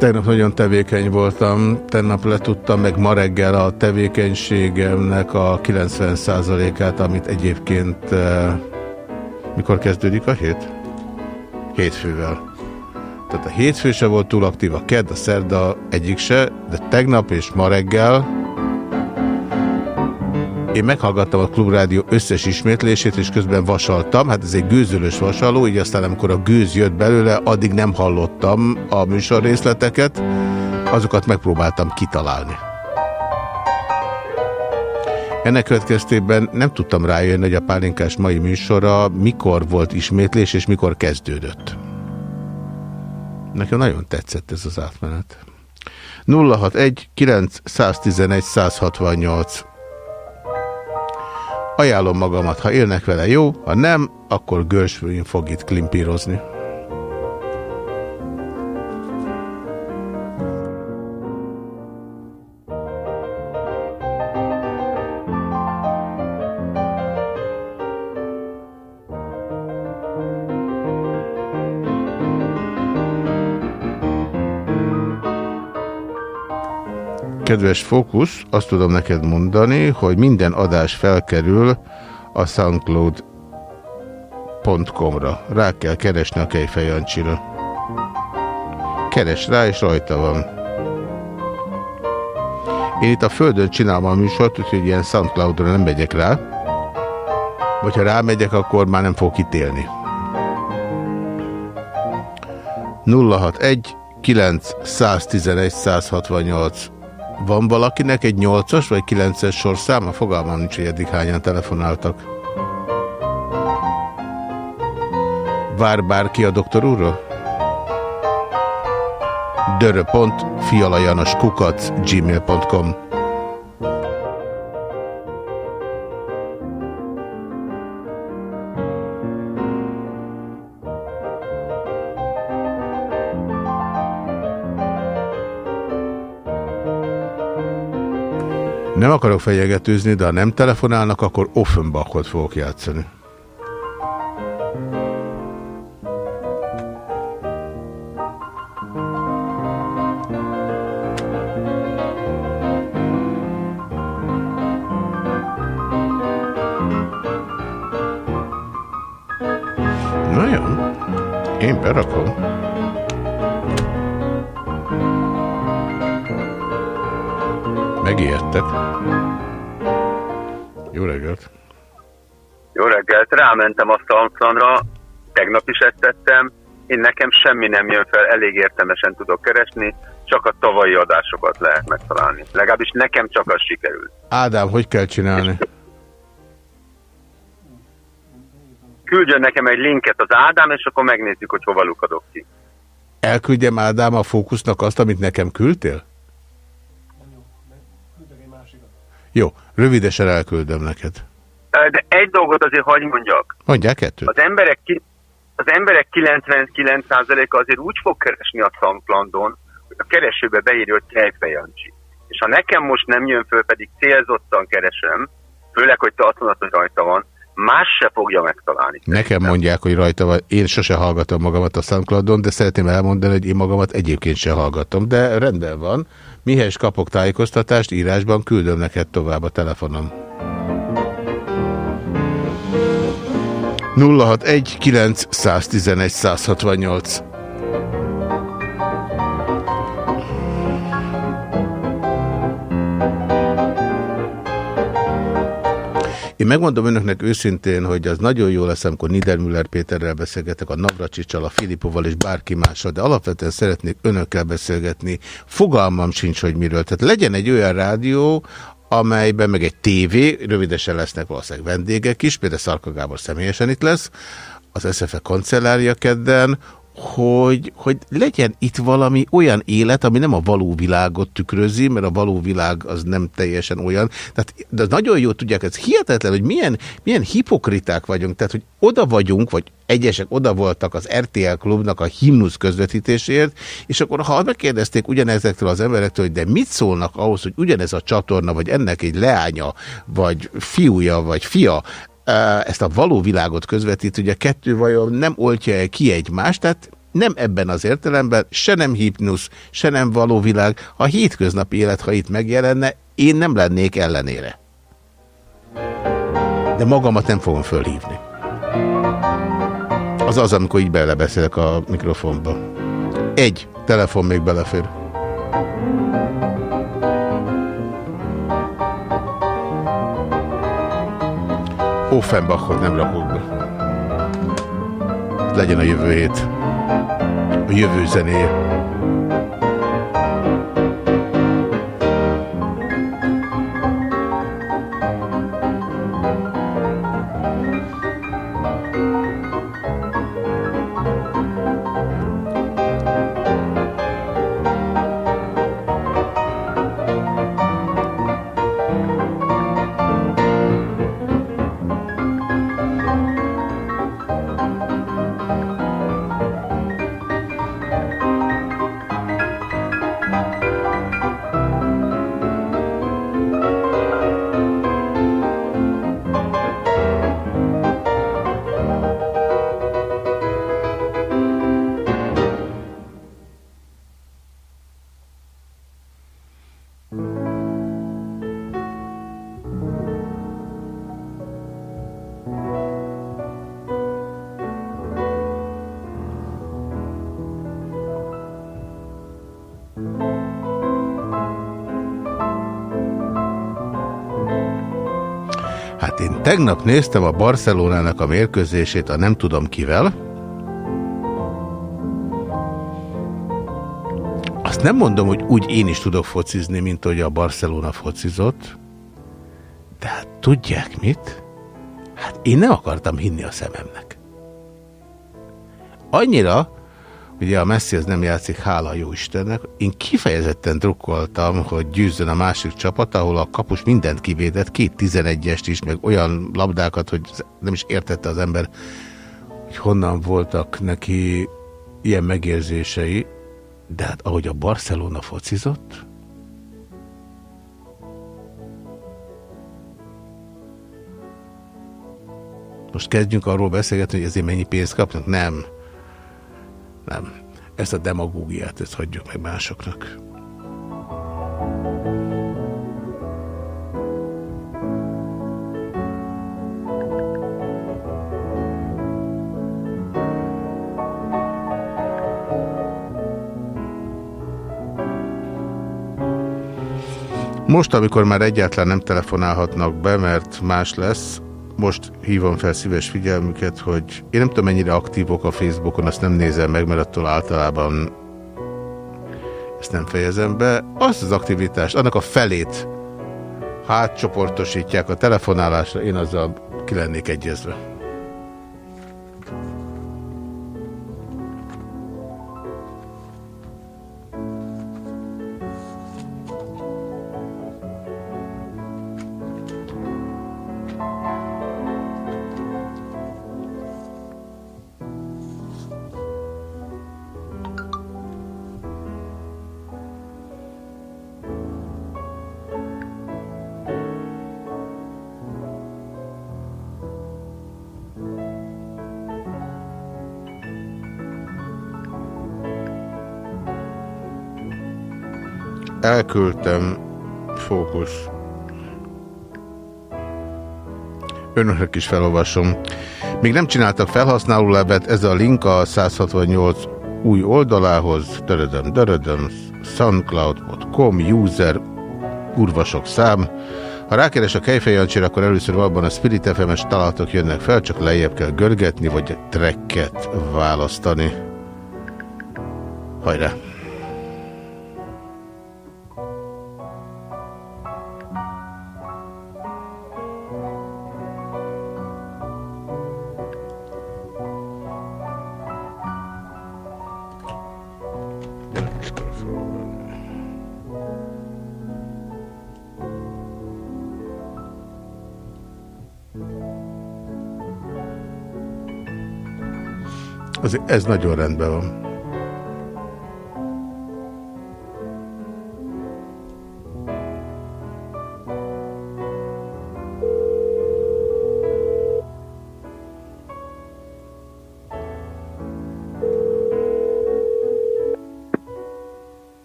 Tegnap nagyon tevékeny voltam, tegnap letudtam meg ma reggel a tevékenységemnek a 90%-át, amit egyébként eh, mikor kezdődik a hét? Hétfővel. Tehát a hétfő se volt túl aktív, a kedd, a szerda egyik se, de tegnap és ma reggel én meghallgattam a Klubrádió összes ismétlését, és közben vasaltam. Hát ez egy gőzölös vasaló, így aztán amikor a gőz jött belőle, addig nem hallottam a műsor részleteket, azokat megpróbáltam kitalálni. Ennek következtében nem tudtam rájönni, hogy a pálinkás mai műsora mikor volt ismétlés, és mikor kezdődött. Nekem nagyon tetszett ez az átmenet. 061 911 168 Ajánlom magamat, ha élnek vele jó, ha nem, akkor Görsvőin fog itt klimpírozni. Kedves Fókusz, azt tudom neked mondani, hogy minden adás felkerül a soundcloud.com-ra. Rá kell keresni a Kejfejancsira. Keres rá, és rajta van. Én itt a Földön csinálom a műsort, úgyhogy ilyen Soundcloud-ra nem megyek rá. Vagy ha rámegyek, akkor már nem fog kitélni. 061 9 111 168 van valakinek egy 8-as vagy 9-es sorszáma? Fogalmam nincs, hogy eddig hányan telefonáltak. Vár bárki a doktor úrról? dörö.fialajanoskukac gmail.com Nem akarok fenyegetőzni, de ha nem telefonálnak, akkor Offenbachot fogok játszani. Nem jön fel, elég értelmesen tudok keresni, csak a tavalyi adásokat lehet megtalálni. Legalábbis nekem csak az sikerült. Ádám, hogy kell csinálni? Küldjön nekem egy linket az Ádám, és akkor megnézzük, hogy hova lukadok ki. Elküldjem Ádám a fókusznak azt, amit nekem küldtél? Jó, rövidesen elküldöm neked. De egy dolgot azért hagy mondjak. Mondják kettőt. Az emberek, az emberek 99%-a azért úgy fog keresni a Soundcloudon, hogy a keresőbe beírja, hogy Kejfe. És ha nekem most nem jön föl, pedig célzottan keresem, főleg, hogy te azt mondod, hogy rajta van, más se fogja megtalálni. Nekem mondják, hogy rajta van. Én sose hallgatom magamat a SoundCloudon, de szeretném elmondani, hogy én magamat egyébként se hallgatom. De rendben van. Mihez kapok tájékoztatást, írásban küldöm neked tovább a telefonom. 061 911 168 Én megmondom önöknek őszintén, hogy az nagyon jó lesz, amikor Niedermüller Péterrel beszélgetek, a Navracsicsal, a Filipoval és bárki mással, de alapvetően szeretnék önökkel beszélgetni. Fogalmam sincs, hogy miről. Tehát legyen egy olyan rádió, amelyben meg egy tévé, rövidesen lesznek valószínűleg vendégek is, például Szarka Gábor személyesen itt lesz, az SFE kancellária kedden, hogy, hogy legyen itt valami olyan élet, ami nem a való világot tükrözi, mert a való világ az nem teljesen olyan. Tehát, de nagyon jó tudják, ez hihetetlen, hogy milyen, milyen hipokriták vagyunk, tehát, hogy oda vagyunk, vagy egyesek oda voltak az RTL klubnak a himnusz közvetítésért, és akkor ha megkérdezték ugyanezektől az emberektől, hogy de mit szólnak ahhoz, hogy ugyanez a csatorna, vagy ennek egy leánya, vagy fiúja, vagy fia ezt a való világot közvetít, ugye a kettő vajon nem oltja -e ki egymást, tehát nem ebben az értelemben, se nem hipnusz, se nem való világ. A hétköznapi élet, ha itt megjelenne, én nem lennék ellenére. De magamat nem fogom fölhívni. Az az, amikor így belebeszélek a mikrofonba. Egy telefon még belefér. Offenbachot nem rakok be. Legyen a jövő hét. A jövő zenéje. Tegnap néztem a Barcelonának a mérkőzését a nem tudom kivel. Azt nem mondom, hogy úgy én is tudok focizni, mint hogy a Barcelona focizott. De hát tudják mit? Hát én nem akartam hinni a szememnek. Annyira, Ugye a Messi az nem játszik, hála jó Istennek. Én kifejezetten drukkoltam, hogy győzzön a másik csapat, ahol a kapus mindent kivédett, két 11-est is, meg olyan labdákat, hogy nem is értette az ember, hogy honnan voltak neki ilyen megérzései. De hát ahogy a Barcelona focizott, Most kezdjünk arról beszélgetni, hogy ezért mennyi pénzt kapnak? Nem. Nem. Ezt a demagógiát, ezt hagyjuk meg másoknak. Most, amikor már egyáltalán nem telefonálhatnak be, mert más lesz, most hívom fel szíves figyelmüket, hogy én nem tudom mennyire aktívok a Facebookon, azt nem nézem meg, mert attól általában ezt nem fejezem be. Azt az aktivitást, annak a felét, hát csoportosítják a telefonálásra, én azzal ki lennék egyezve. Elküldtem, fókusz. Önöknek is felolvasom. Még nem csináltak felhasználólevet, ez a link a 168 új oldalához, dörödöm, dörödöm, soundcloud.com, user, urvasok szám. Ha rákeres a Kejfej Jancsira, akkor először valóban a Spirit FM-es találatok jönnek fel, csak lejjebb kell görgetni, vagy tracket választani. Hajrá! Azért ez nagyon rendben van.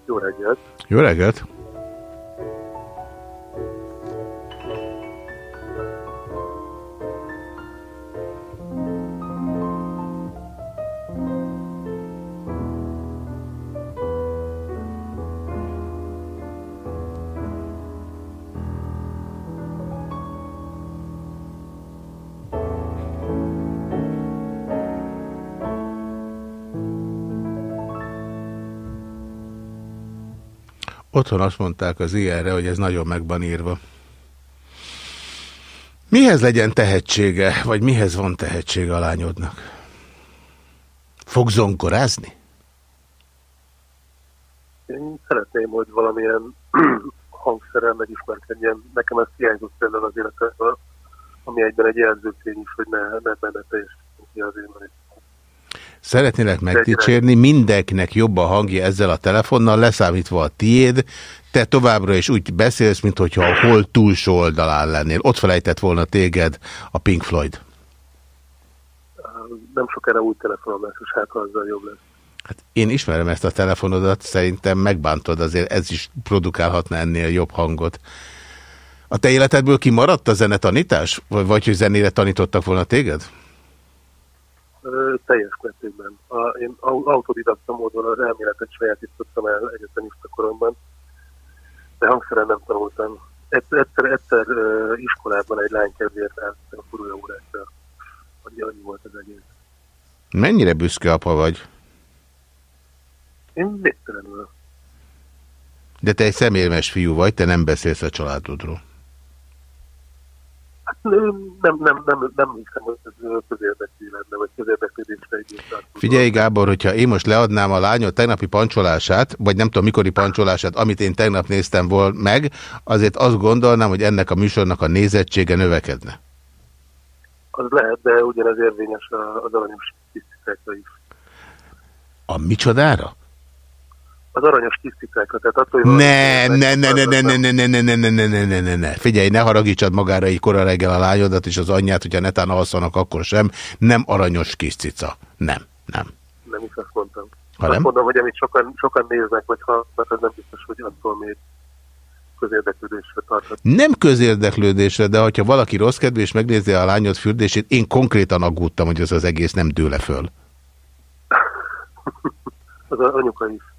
Jó reggelt! Jó reggelt! Otthon azt mondták az ilyenre, hogy ez nagyon meg van írva. Mihez legyen tehetsége, vagy mihez van tehetsége a lányodnak? Fog zonkorázni? Én szeretném, hogy valamilyen hangszerrel megismerkedjen. Nekem ez hiányzott például az életemből, ami egyben egy jelzőtény is, hogy ne, ne benne teljesen ki az én Szeretnélek megdicsérni, mindenkinek jobb a hangja ezzel a telefonnal, leszámítva a tiéd, te továbbra is úgy beszélsz, mint hogyha a hol túlsó oldalán lennél. Ott felejtett volna téged a Pink Floyd. Nem sokára új telefonom lesz, és hát azzal jobb lesz. Hát én ismerem ezt a telefonodat, szerintem megbántod, azért ez is produkálhatna ennél jobb hangot. A te életedből kimaradt a zenetanítás? Vagy, vagy hogy zenére tanítottak volna téged? Teljes mértékben. Én autodidakta módon az elméletet sajátítottam el egyetemista koromban, de hangszeren nem tanultam. Egyszer, egyszer, iskolában egy lány kedvéért a furúja órákra. Annyi, annyi volt az egész. Mennyire büszke apa vagy? Én végtelenül. De te egy szemérmes fiú vagy, te nem beszélsz a családodról. Hát nem, nem, nem, nem, hiszem, hogy ez közérdekű lenne, vagy közérdeklődésre egyébként. Figyelj Gábor, hogyha én most leadnám a lányod tegnapi pancsolását, vagy nem tudom mikori pancsolását, amit én tegnap néztem volna meg, azért azt gondolnám, hogy ennek a műsornak a nézettsége növekedne. Az lehet, de ugyanez érvényes az aranyos tisztikákra is. A micsodára? Az aranyos tisztikákat. Tehát attól, hogy ne, ne, ne, ne, ne, ne, ne, ne, ne, ne, ne, ne, ne, ne, ne, ne. Figyelj, ne haragítsad magára így kora reggel a lányodat és az anyját, hogyha netán alszanak, akkor sem. Nem aranyos kis cica. Nem, nem. Nem is azt mondtam. Ha azt nem? mondom, hogy amit sokan, sokan néznek, vagy hallgatnak, az nem biztos, hogy attól még közérdeklődésre tartott. Nem közérdeklődésre, de hogyha valaki rossz kedvű és megnézi a lányod fürdését, én konkrétan aggódtam, hogy ez az egész nem dőle föl. az anyuka is.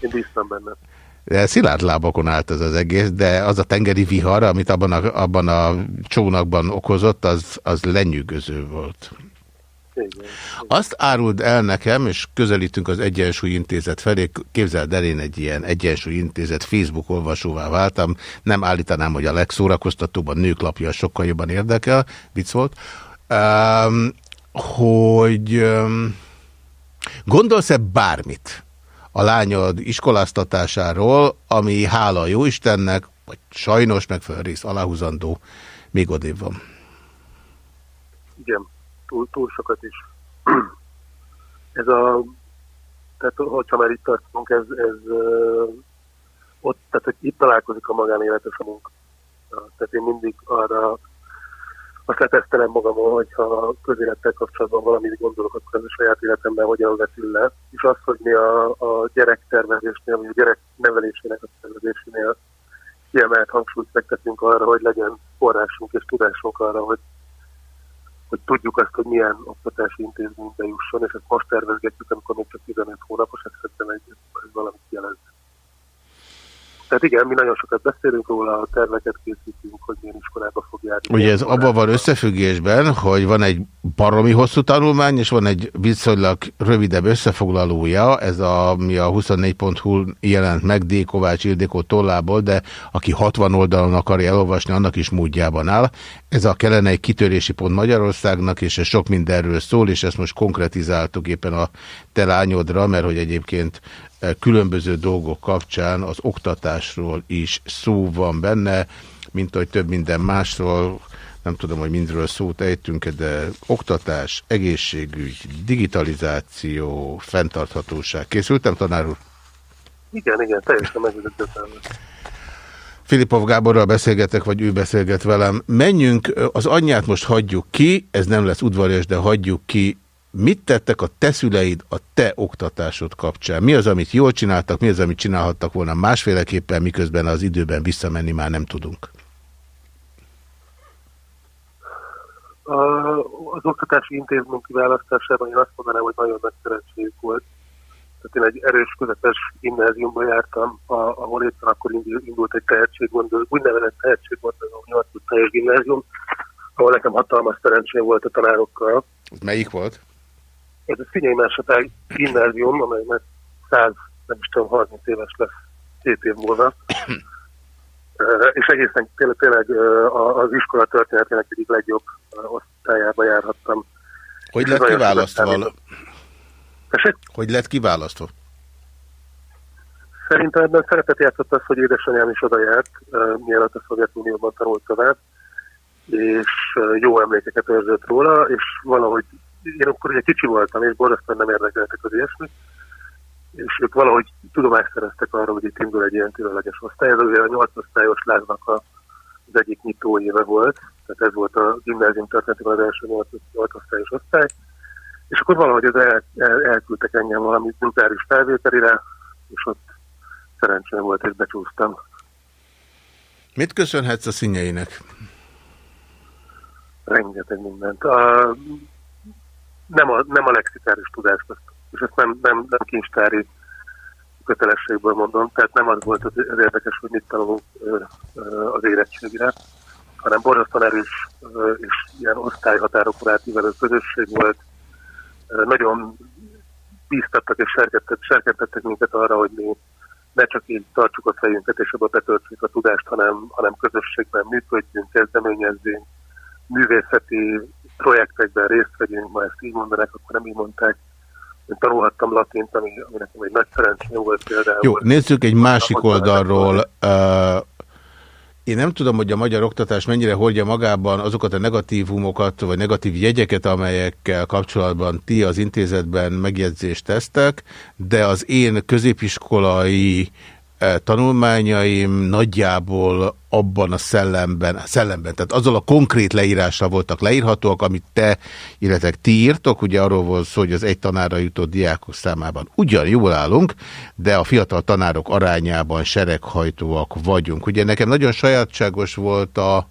Én bíztam benne. Szilárd lábakon állt ez az egész, de az a tengeri vihar, amit abban a, abban a csónakban okozott, az, az lenyűgöző volt. Igen. Azt áruld el nekem, és közelítünk az Egyensúly Intézet felé, képzeld el, én egy ilyen Egyensúly Intézet Facebook olvasóvá váltam, nem állítanám, hogy a legszórakoztatóbb, a nők lapja sokkal jobban érdekel, vicc volt, um, hogy um, gondolsz-e bármit a lányod iskoláztatásáról, ami hála jó Istennek, vagy sajnos meg rész aláhúzandó, még odébb van. Igen, túl, túl sokat is. ez a, tehát hogyha már itt tartunk, ez, ez ott, tehát hogy itt találkozik a magánéletes a munka. Tehát én mindig arra azt letesztelem magamon, hogyha közélettel kapcsolatban valamit gondolok, akkor ez a saját életemben hogyan vetül le. És az, hogy mi a, a gyerektervezésnél, vagy a gyerek nevelésének a szervezésénél kiemelt hangsúlyt fektetünk arra, hogy legyen forrásunk és tudásunk arra, hogy, hogy tudjuk azt, hogy milyen oktatási intézménybe jusson, és ezt most tervezgetjük, amikor még csak 15 hónapos, ez szerintem egy, egy valamit jelent. Tehát igen, mi nagyon sokat beszélünk róla, a terveket készítünk, hogy milyen iskolába fog járni. Ugye ez abban van összefüggésben, hogy van egy baromi hosszú tanulmány, és van egy viszonylag rövidebb összefoglalója, ez a, ami a 24.hu jelent meg D. Kovács Ildikó tollából, de aki 60 oldalon akarja elolvasni, annak is módjában áll. Ez a kellene egy kitörési pont Magyarországnak, és ez sok mindenről szól, és ezt most konkretizáltuk éppen a te lányodra, mert hogy egyébként különböző dolgok kapcsán az oktatásról is szó van benne, mint hogy több minden másról, nem tudom, hogy mindről szót ejtünk -e, de oktatás, egészségügy, digitalizáció, fenntarthatóság. Készültem, tanár úr? Igen, igen, teljesen megütött Filipov Gáborral beszélgetek, vagy ő beszélget velem. Menjünk, az anyját most hagyjuk ki, ez nem lesz udvarias, de hagyjuk ki Mit tettek a te szüleid a te oktatásod kapcsán? Mi az, amit jól csináltak, mi az, amit csinálhattak volna másféleképpen, miközben az időben visszamenni már nem tudunk? Az oktatási intézmény kiválasztásában én azt mondanám, hogy nagyon nagy szerencséjük volt. Tehát én egy erős, közepes gimnáziumba jártam, ahol éppen akkor indult egy tehetséggondoló, úgynevezett tehetséggondoló, 8 teljes gimnázium, ahol nekem hatalmas szerencsém volt a tanárokkal. Melyik volt? Ez a Szinyei Másotág gimnázium, amely már 100, nem is tudom, 30 éves lesz két év múlva. és egészen tényleg, tényleg az iskola történetének egyik legjobb osztályába járhattam. Hogy lett kiválasztva? Hogy lett kiválasztva? Szerintem ebben szerepet játszott az, hogy édesanyám is oda járt, mielőtt a Szovjetunióban tanult tovább, és jó emlékeket őrzött róla, és valahogy én akkor ugye kicsi voltam, és borzasztóan nem érdekeltek az ilyesmit, és ők valahogy tudomást szereztek arra, hogy itt indul egy ilyen különleges osztály. Ez ugye a nyolc osztályos láznak a, az egyik nyitó éve volt, tehát ez volt a gimnázium történetében az első nyolc, nyolc osztályos osztály, és akkor valahogy az el, el, elküldtek engem valami nukleáris felvételire, és ott szerencsém volt, és becsúsztam. Mit köszönhetsz a színjeinek? Rengeteg mindent. A, nem a, nem a lexikáris tudást, és ezt nem, nem, nem kincstári kötelességből mondom, tehát nem az volt az, érdekes, hogy mit tanulunk az érettségre, hanem borzasztóan erős és ilyen osztályhatárokon átívelő közösség volt. Nagyon bíztattak és serkentettek minket arra, hogy mi ne csak így tartsuk a fejünket és abba betöltsük a tudást, hanem, hanem közösségben működjünk, kezdeményezzünk, művészeti projektekben részt vegyünk, ma ezt így mondanak, akkor nem így mondták. Én tanulhattam latint, ami, ami nekem egy nagy szerencsém volt például. Jó, nézzük egy másik oldalról. Uh, én nem tudom, hogy a magyar oktatás mennyire hordja magában azokat a negatívumokat, vagy negatív jegyeket, amelyekkel kapcsolatban ti az intézetben megjegyzést tesztek, de az én középiskolai tanulmányaim nagyjából abban a szellemben, szellemben, tehát azzal a konkrét leírásra voltak leírhatóak, amit te, illetve ti írtok, ugye arról volt szó, hogy az egy tanára jutott diákok számában ugyan jól állunk, de a fiatal tanárok arányában sereghajtóak vagyunk. Ugye nekem nagyon sajátságos volt a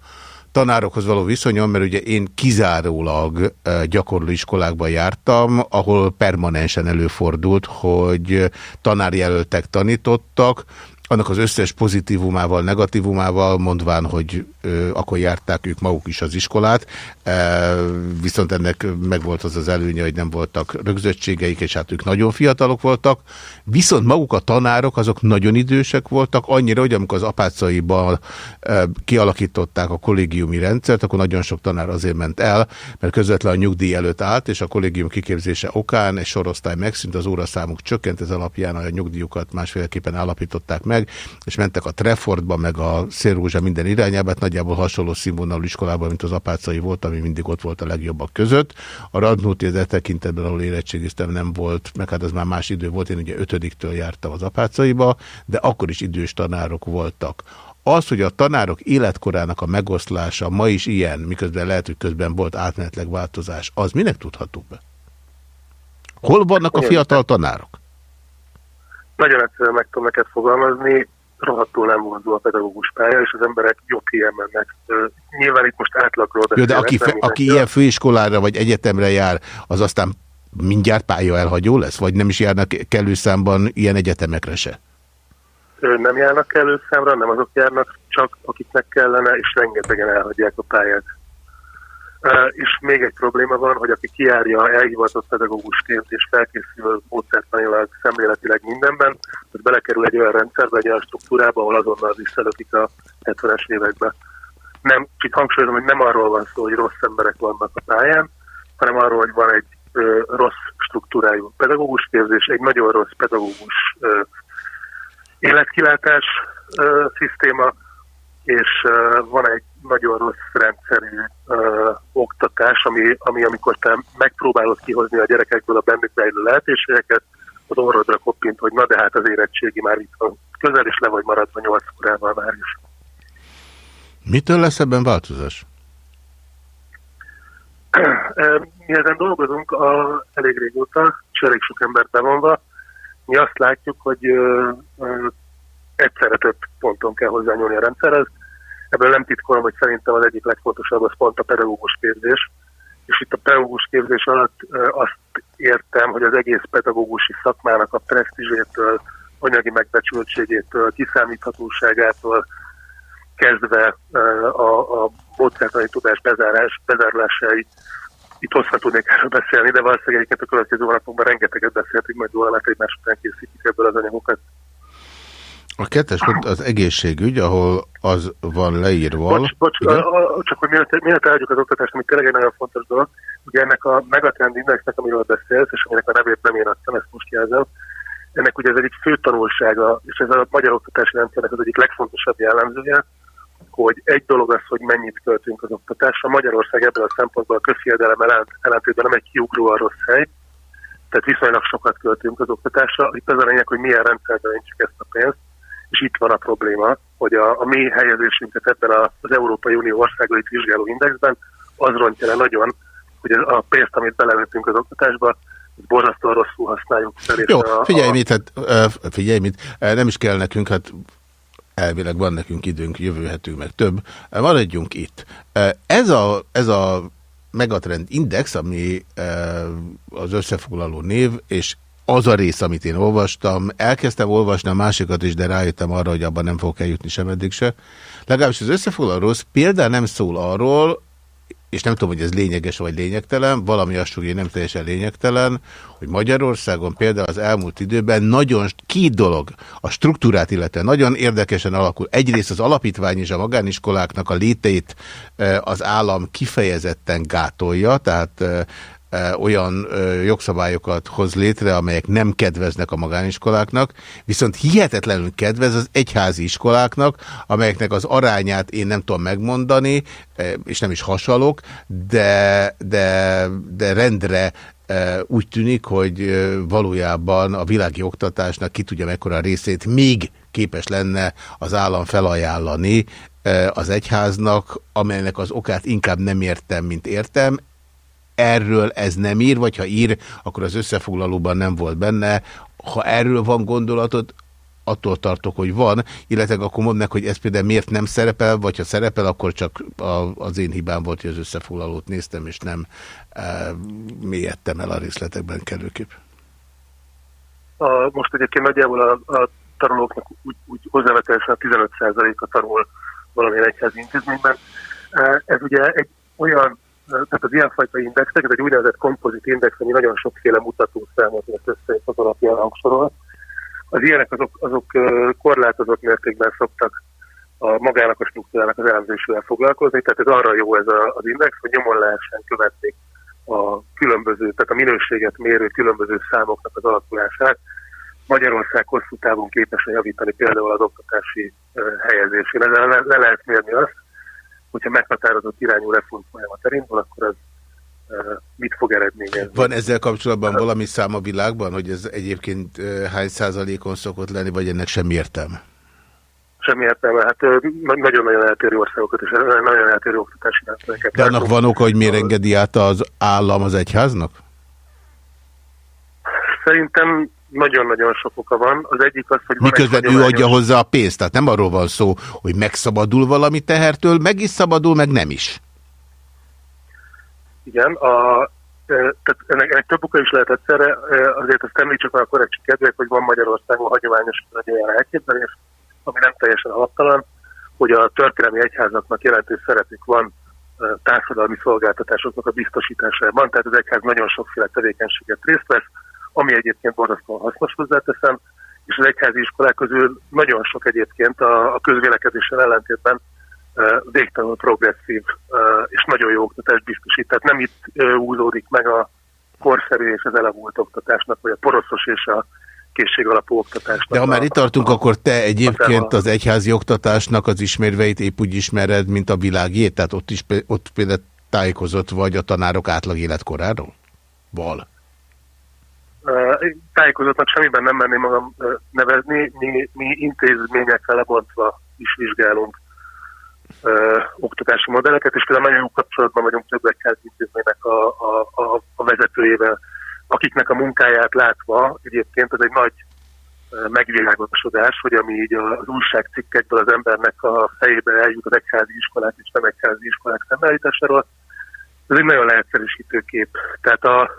tanárokhoz való viszonyom, mert ugye én kizárólag gyakorló iskolákban jártam, ahol permanensen előfordult, hogy tanárjelöltek tanítottak, annak az összes pozitívumával, negatívumával, mondván, hogy ö, akkor járták ők maguk is az iskolát, e, viszont ennek megvolt az az előnye, hogy nem voltak rögzöttségeik, és hát ők nagyon fiatalok voltak, viszont maguk a tanárok, azok nagyon idősek voltak, annyira, hogy amikor az apácaiban e, kialakították a kollégiumi rendszert, akkor nagyon sok tanár azért ment el, mert közvetlen a nyugdíj előtt állt, és a kollégium kiképzése okán egy sorosztály megszűnt, az óraszámuk csökkent, ez alapján a nyugdíjukat másféleképpen állapították meg, meg, és mentek a Trefordba, meg a Szélrózsa minden irányába, hát nagyjából hasonló színvonalú iskolában, mint az apácai volt, ami mindig ott volt a legjobbak között. A Radnóti az e tekintetben, ahol érettségiztem, nem volt, meg hát az már más idő volt, én ugye ötödiktől jártam az apácaiba, de akkor is idős tanárok voltak. Az, hogy a tanárok életkorának a megoszlása ma is ilyen, miközben lehet, hogy közben volt átmenetleg változás, az minek tudható be? Hol vannak a fiatal tanárok? Nagyon egyszerűen meg tudom neked fogalmazni, rohadtul nem vonzó a pedagógus pálya, és az emberek jobb helyen mennek. Nyilván itt most átlagról Jó, de aki, fe, aki ilyen főiskolára vagy egyetemre jár, az aztán mindjárt pálya elhagyó lesz? Vagy nem is járnak kellő számban ilyen egyetemekre se? Nem járnak kellő számra, nem azok járnak, csak akiknek kellene, és rengetegen elhagyják a pályát. És még egy probléma van, hogy aki kiárja elhivatott pedagógusként és felkészül módszertanilag, szemléletileg mindenben, hogy belekerül egy olyan rendszerbe, egy olyan struktúrába, ahol azonnal visszalökik a 70-es évekbe. Nem, csak hangsúlyozom, hogy nem arról van szó, hogy rossz emberek vannak a pályán, hanem arról, hogy van egy ö, rossz struktúrájú pedagógus képzés, egy nagyon rossz pedagógus ö, életkilátás ö, szisztéma, és uh, van egy nagyon rossz rendszerű uh, oktatás, ami, ami amikor te megpróbálod kihozni a gyerekekből a bennük rejlő lehetőségeket, az orrodra koppint, hogy na de hát az érettségi már itt van közel, és le vagy maradva nyolc korával már is. Mitől lesz ebben változás? Mi ezen dolgozunk a, elég régóta, és elég sok embert bevonva. Mi azt látjuk, hogy ö, ö, egyszerre több ponton kell hozzányúlni a rendszerhez. Ebből nem titkolom, hogy szerintem az egyik legfontosabb az pont a pedagógus képzés. És itt a pedagógus képzés alatt azt értem, hogy az egész pedagógusi szakmának a presztízsétől, anyagi megbecsültségétől, kiszámíthatóságától kezdve a, a módszertani tudás bezárás, bezárásáig itt hosszan tudnék erről beszélni, de valószínűleg egyiket a következő hónapokban rengeteget beszéltünk, majd lehet egymás után készítjük ebből az anyagokat. A kettes pont az egészségügy, ahol az van leírva. Bocs, bocs a, a, csak hogy mielőtt, mielőtt elhagyjuk az oktatást, ami tényleg egy nagyon fontos dolog, ugye ennek a Megatrend Indexnek, amiről beszélsz, és aminek a nevét nem én adtam, ezt most jelzem, ennek ugye ez egyik fő tanulsága, és ez a magyar oktatási rendszernek az egyik legfontosabb jellemzője, hogy egy dolog az, hogy mennyit költünk az oktatásra. Magyarország ebből a szempontból a közfiedelem ellentétben nem egy kiugróan rossz hely, tehát viszonylag sokat költünk az oktatásra. Itt az a lényeg, hogy milyen rendszerben öntsük ezt a pénzt, és itt van a probléma, hogy a, a mi helyezésünket ebben az Európai Unió országait vizsgáló indexben az rontja le nagyon, hogy a pénzt, amit belevettünk az oktatásba, borzasztóan rosszul használjuk fel. Jó, figyelj a... mit, hát, figyelj mit, nem is kell nekünk, hát elvileg van nekünk időnk, jövő hetünk meg több, maradjunk itt. Ez a, ez a Megatrend Index, ami az összefoglaló név, és az a rész, amit én olvastam, elkezdtem olvasni a másikat is, de rájöttem arra, hogy abban nem fogok eljutni sem eddig se. Legalábbis az összefoglaló például nem szól arról, és nem tudom, hogy ez lényeges vagy lényegtelen, valami azt hogy nem teljesen lényegtelen, hogy Magyarországon például az elmúlt időben nagyon két dolog, a struktúrát illetve nagyon érdekesen alakul. Egyrészt az alapítvány és a magániskoláknak a léteit eh, az állam kifejezetten gátolja, tehát eh, olyan jogszabályokat hoz létre, amelyek nem kedveznek a magániskoláknak, viszont hihetetlenül kedvez az egyházi iskoláknak, amelyeknek az arányát én nem tudom megmondani, és nem is hasalok, de, de, de rendre úgy tűnik, hogy valójában a világi oktatásnak ki tudja mekkora részét még képes lenne az állam felajánlani az egyháznak, amelynek az okát inkább nem értem, mint értem erről ez nem ír, vagy ha ír, akkor az összefoglalóban nem volt benne. Ha erről van gondolatod, attól tartok, hogy van, illetve akkor mondd meg, hogy ez például miért nem szerepel, vagy ha szerepel, akkor csak a, az én hibám volt, hogy az összefoglalót néztem, és nem e, mélyedtem el a részletekben kellőképp. A, most egyébként nagyjából a, a tanulóknak úgy, úgy hozzávetően a 15%-a tanul valamilyen egyházi intézményben. E, ez ugye egy olyan tehát az ilyenfajta indexek, ez egy úgynevezett kompozit index, ami nagyon sokféle mutatószámot össze az alapján hangsorol. Az ilyenek azok, azok korlátozott mértékben szoktak a magának a struktúrának az elemzésével foglalkozni, tehát ez arra jó ez a, az index, hogy nyomon lehessen követni a különböző, tehát a minőséget mérő különböző számoknak az alakulását. Magyarország hosszú távon képes javítani például az oktatási helyezésén. Ezzel le, le lehet mérni azt, hogyha meghatározott irányú reform folyamat elindul, akkor az mit fog eredményezni. Van ezzel kapcsolatban valami szám a világban, hogy ez egyébként hány százalékon szokott lenni, vagy ennek semmi értelme? Semmi értelme. Hát nagyon-nagyon eltérő országokat és nagyon eltérő oktatási rendszereket. De annak van oka, hogy miért engedi át az állam az egyháznak? Szerintem nagyon-nagyon sok oka van. Az egyik az, hogy... Miközben ő adja hozzá a pénzt, tehát nem arról van szó, hogy megszabadul valami tehertől, meg is szabadul, meg nem is. Igen, a, tehát ennek, ennek több oka is lehet egyszerre, azért azt említsük a korrektség kedvéért, hogy van Magyarországon hagyományos egy olyan elképzelés, ami nem teljesen alaptalan, hogy a történelmi egyházaknak jelentős szerepük van társadalmi szolgáltatásoknak a biztosításában, tehát az egyház nagyon sokféle tevékenységet részt vesz, ami egyébként borzasztóan hasznos hozzáteszem, és az egyházi iskolák közül nagyon sok egyébként a, a közvélekedéssel ellentétben végtelenül progresszív és nagyon jó oktatást biztosít. Tehát nem itt húzódik meg a korszerű és az elavult oktatásnak, vagy a poroszos és a készségalapú oktatásnak. De ha már itt tartunk, a, akkor te egyébként az egyházi oktatásnak az ismérveit épp úgy ismered, mint a világét? Tehát ott is ott például tájékozott vagy a tanárok átlag életkoráról? Val. Tájékozottnak semmiben nem merném magam nevezni, mi, mi intézményekre lebontva is vizsgálunk ö, oktatási modelleket, és például nagyon jó kapcsolatban vagyunk több egyházi intézménynek a, a, a, a vezetőjével, akiknek a munkáját látva egyébként ez egy nagy megvilágosodás, hogy ami így az újságcikkekből az embernek a fejébe eljut az egyházi iskolák és nem egyházi iskolák szembeállításáról, ez egy nagyon leegyszerűsítő kép. Tehát a,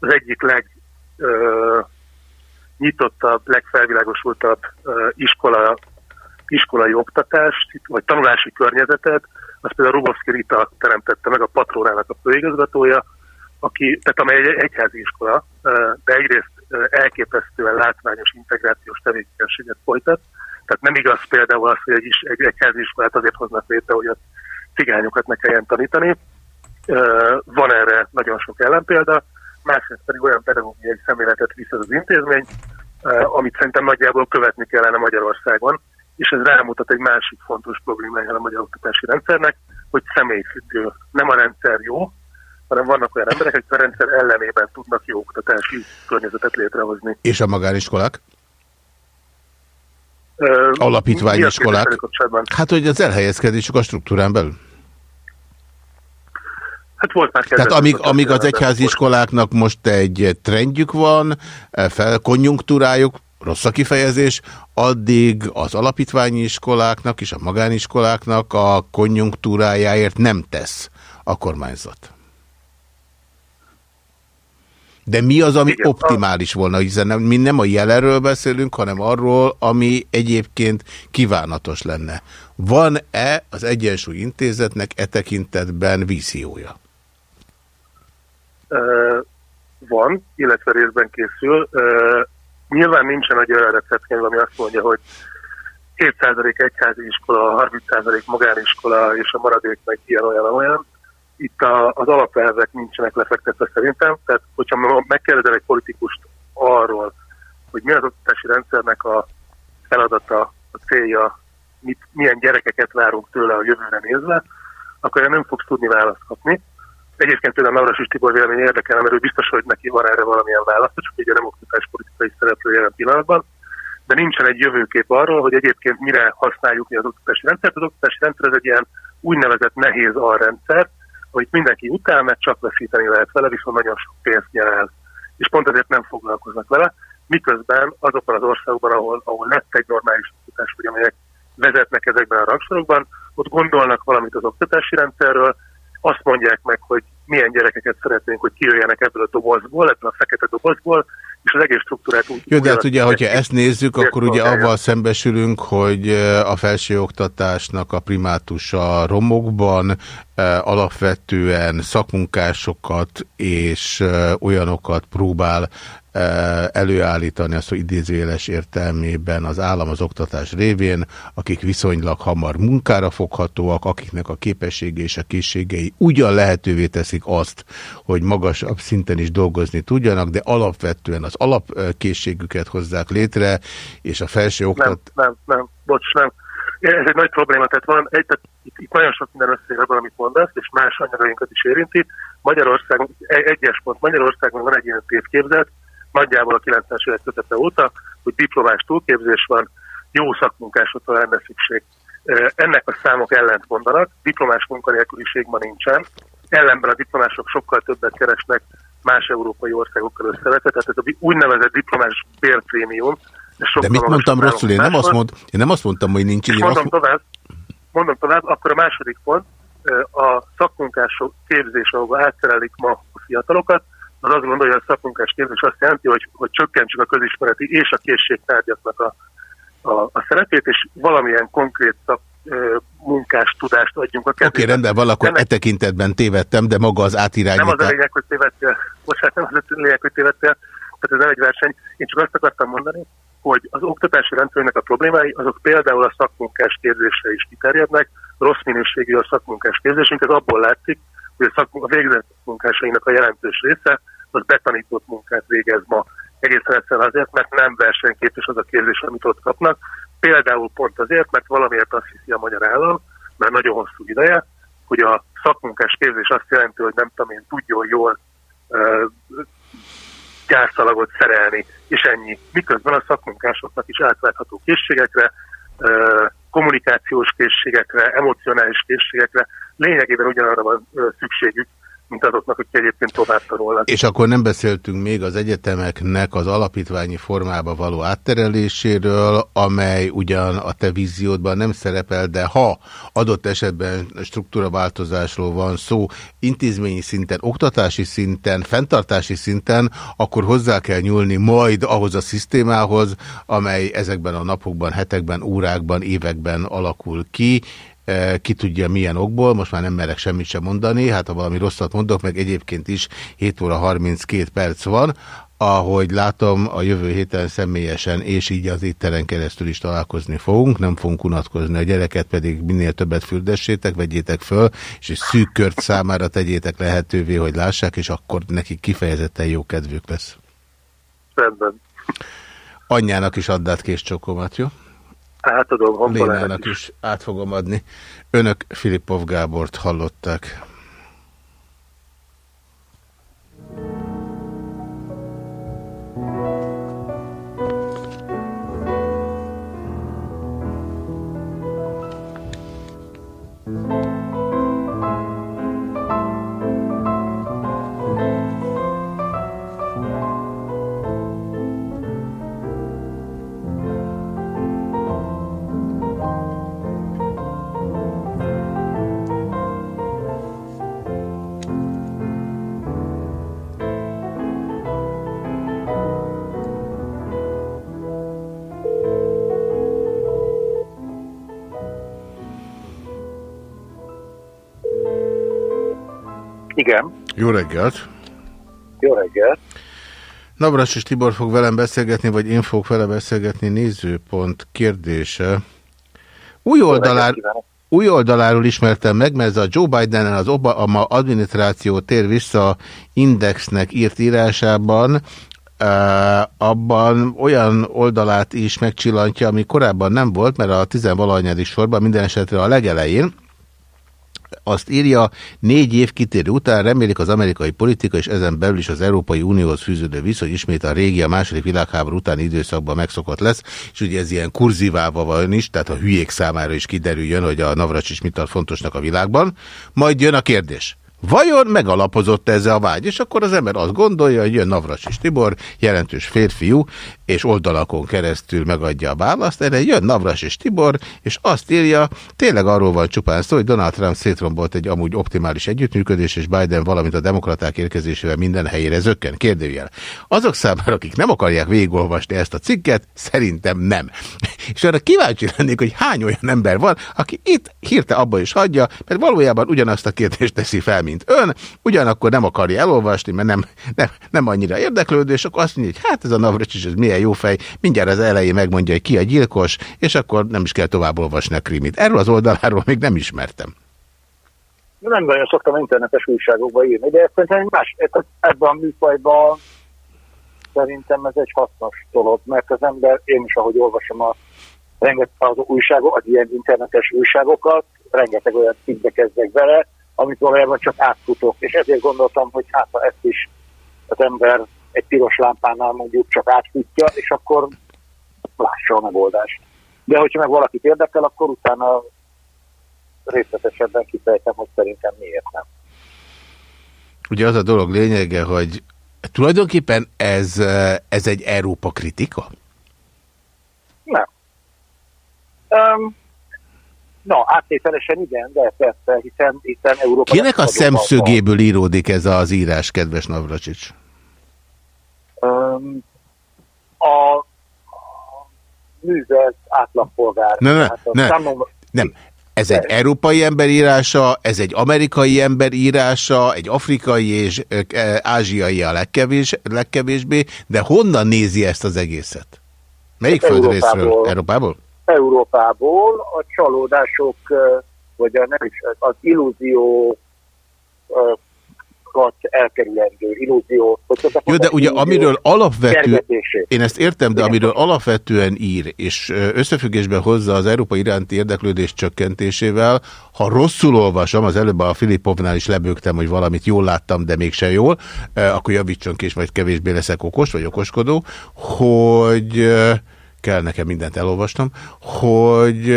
az egyik leg ö, nyitottabb, legfelvilágosultabb ö, iskola iskolai oktatást, vagy tanulási környezetet, azt például Rubovszki Rita teremtette meg a Patrónának a főigazgatója, aki, tehát amely egy egyházi iskola, de egyrészt elképesztően látványos integrációs tevékenységet folytat. Tehát nem igaz például az, hogy egy, egy egyházi iskolát azért hoznak létre, hogy a cigányokat ne kelljen tanítani. Van erre nagyon sok ellenpélda, másrészt pedig olyan pedagógiai szemléletet visz az intézmény, amit szerintem nagyjából követni kellene Magyarországon, és ez rámutat egy másik fontos problémája a magyar oktatási rendszernek, hogy személyfüggő. Nem a rendszer jó, hanem vannak olyan emberek, akik a rendszer ellenében tudnak jó oktatási környezetet létrehozni. És a magániskolák? Uh, Alapítványi iskolák? Hát, hogy az elhelyezkedésük a struktúrán belül? Hát volt már Tehát amíg, amíg az egyházi iskoláknak most egy trendjük van, felkonjunktúrájuk, rossz a kifejezés, addig az alapítványi iskoláknak és a magániskoláknak a konjunktúrájáért nem tesz a kormányzat. De mi az, ami Igen, optimális volna, hiszen nem, mi nem a jelenről beszélünk, hanem arról, ami egyébként kívánatos lenne. Van-e az Egyensúly Intézetnek e tekintetben víziója? Van, illetve részben készül. Nyilván nincsen egy olyan receptkönyv, ami azt mondja, hogy 7% egyházi iskola, 30% magániskola, és a maradék meg ilyen olyan olyan. Itt a, az alapelvek nincsenek lefektetve szerintem, tehát hogyha megkérdezel egy politikust arról, hogy mi az oktatási rendszernek a feladata, a célja, mit, milyen gyerekeket várunk tőle a jövőre nézve, akkor nem fogsz tudni választ kapni. Egyébként például Navras és Tibor vélemény érdekel, mert ő biztos, hogy neki van erre valamilyen válasz, csak ugye nem oktatás politikai szereplő jelen pillanatban, de nincsen egy jövőkép arról, hogy egyébként mire használjuk mi az oktatási rendszert. Az oktatási rendszer ez egy ilyen úgynevezett nehéz alrendszer, hogy mindenki utál, mert csak veszíteni lehet vele, viszont nagyon sok pénzt nyer el. És pont ezért nem foglalkoznak vele, miközben azokban az országokban, ahol, ahol lett egy normális oktatás, vagy amelyek vezetnek ezekben a rangsorokban, ott gondolnak valamit az oktatási rendszerről, azt mondják meg, hogy milyen gyerekeket szeretnénk, hogy kijöjjenek ebből a dobozból, ebből a fekete dobozból, és az egész struktúrát úgy... Jó, de hát ugye, hogyha ezt nézzük, akkor ugye avval szembesülünk, hogy a felsőoktatásnak a primátusa romokban alapvetően szakmunkásokat és olyanokat próbál előállítani azt, hogy idézőjeles értelmében az állam az oktatás révén, akik viszonylag hamar munkára foghatóak, akiknek a képessége és a készségei ugyan lehetővé teszik azt, hogy magasabb szinten is dolgozni tudjanak, de alapvetően az alapkészségüket hozzák létre, és a felső oktat... Nem, nem, nem, bocs, nem. Ez egy nagy probléma, tehát van, egy, tehát itt, itt nagyon sok minden összeér abban, amit mondasz, és más anyagainkat is érinti. Magyarországon, egyes pont, Magyarországon van egy ilyen tévképzet, nagyjából a 90-es évek kötete óta, hogy diplomás túlképzés van, jó szakmunkásokra lenne szükség. Ennek a számok ellent mondanak, diplomás munkanélküliség ma nincsen, ellenben a diplomások sokkal többet keresnek más európai országokkal összevetve, tehát ez a úgynevezett diplomás bérprémium. De mit mondtam rosszul? Én nem, azt mond, én nem azt mondtam, hogy nincs így. Mondom tovább, mondom tovább, akkor a második pont, a szakmunkások képzés, ahol átszerelik ma a fiatalokat, az azt gondolja, hogy a szakmunkás képzés azt jelenti, hogy, hogy csökkentsük a közismereti és a készségtárgyaknak a, a, a szerepét, és valamilyen konkrét szak, munkás tudást adjunk a kezébe. Oké, okay, rendben, valakor e tekintetben tévedtem, de maga az átirányítás... Nem az a lényeg, hogy tévedtél. Bocsánat, nem az a lényeg, hogy tévedtél. Tehát ez nem egy verseny. Én csak azt akartam mondani, hogy az oktatási rendszernek a problémái, azok például a szakmunkás képzésre is kiterjednek, rossz minőségű a szakmunkás képzésünk, ez abból látszik, hogy a, szakmunk, a végzett munkásainak a jelentős része az betanított munkát végez ma. Egészen egyszerűen azért, mert nem versenyképes az a képzés, amit ott kapnak. Például pont azért, mert valamiért azt hiszi a magyar állam, mert nagyon hosszú ideje, hogy a szakmunkás képzés azt jelenti, hogy nem tudom én, tudjon jól uh, gyárszalagot szerelni, és ennyi. Miközben a szakmunkásoknak is átváltható készségekre, uh, kommunikációs készségekre, emocionális készségekre lényegében ugyanarra van szükségük, mint azoknak, akik egyébként tovább tanulnak. És akkor nem beszéltünk még az egyetemeknek az alapítványi formába való áttereléséről, amely ugyan a te víziódban nem szerepel, de ha adott esetben struktúraváltozásról van szó, intézményi szinten, oktatási szinten, fenntartási szinten, akkor hozzá kell nyúlni majd ahhoz a szisztémához, amely ezekben a napokban, hetekben, órákban, években alakul ki, ki tudja milyen okból, most már nem merek semmit sem mondani, hát ha valami rosszat mondok, meg egyébként is 7 óra 32 perc van, ahogy látom, a jövő héten személyesen és így az étteren keresztül is találkozni fogunk, nem fogunk unatkozni, a gyereket pedig minél többet fürdessétek, vegyétek föl, és egy szűk kört számára tegyétek lehetővé, hogy lássák, és akkor nekik kifejezetten jó kedvük lesz. Rendben. Anyjának is add át kés csokomat, jó? Átadom, Lénának is át fogom adni. Önök Filipov Gábort hallották. Igen. Jó reggelt! Jó reggelt! Navras és Tibor fog velem beszélgetni, vagy én fogok vele beszélgetni nézőpont kérdése. Új, oldalár, új oldaláról ismertem meg, mert ez a Joe Biden az Obama adminisztráció tér vissza indexnek írt írásában, Uh, abban olyan oldalát is megcsillantja, ami korábban nem volt, mert a tizenvalahányadik sorban minden esetre a legelején, azt írja, négy év kitérő után remélik az amerikai politika és ezen belül is az Európai Unióhoz fűződő viszony ismét a régi, a második világháború utáni időszakban megszokott lesz, és ugye ez ilyen kurzívával van is, tehát a hülyék számára is kiderüljön, hogy a Navracsics mit tart fontosnak a világban. Majd jön a kérdés. Vajon megalapozott ez a vágy? És akkor az ember azt gondolja, hogy jön Navracsis Tibor, jelentős férfiú, és oldalakon keresztül megadja a választ. Erre jön Navracsis Tibor, és azt írja, tényleg arról van csupán szó, hogy Donald Trump szétrombolt egy amúgy optimális együttműködés, és Biden, valamint a demokraták érkezésével minden helyére zökken. Kérdőjel. Azok számára, akik nem akarják végigolvasni ezt a cikket, szerintem nem. És arra kíváncsi lennék, hogy hány olyan ember van, aki itt hírte abba is hagyja, mert valójában ugyanazt a kérdést teszi fel, mint ön, ugyanakkor nem akarja elolvasni, mert nem, nem, nem annyira érdeklődő, és akkor azt mondja, hogy hát ez a Navracsics, ez milyen jó fej, mindjárt az elején megmondja, hogy ki a gyilkos, és akkor nem is kell tovább olvasni a krimit. Erről az oldaláról még nem ismertem. Nem nagyon szoktam internetes újságokba írni, de szerintem más, ebben a műfajban szerintem ez egy hasznos dolog, mert az ember, én is ahogy olvasom a rengeteg az újságok, az ilyen internetes újságokat, rengeteg olyan cikkbe kezdek vele, amit valójában csak átfutok. És ezért gondoltam, hogy hát ha ezt is az ember egy piros lámpánál mondjuk csak átfutja, és akkor lássa a megoldást. De hogyha meg valakit érdekel, akkor utána részletesebben kifejtem, hogy szerintem miért nem. Ugye az a dolog lényege, hogy Tulajdonképpen ez, ez egy Európa kritika? Nem. Um, na, áttételesen igen, de persze, hiszen, hiszen Európa... Kinek a szemszögéből íródik ez az írás, kedves Navracsics? A, művelt átlagpolgár. Ne, ne, ne, számomra... nem. Ez egy európai ember írása, ez egy amerikai ember írása, egy afrikai és ázsiai a legkevés, legkevésbé, de honnan nézi ezt az egészet? Melyik földrészről? Európából? Európából a csalódások, vagy a, nem is, az illúzió elkerülendő illúzió. Jó, de ugye amiről alapvetően, én ezt értem, de amiről alapvetően ír, és összefüggésben hozza az Európai iránti érdeklődés csökkentésével, ha rosszul olvasom, az előbb a Filipovnál is lebőgtem, hogy valamit jól láttam, de mégse jól, akkor javítson ki, és majd kevésbé leszek okos, vagy okoskodó, hogy kell nekem mindent elolvastam, hogy,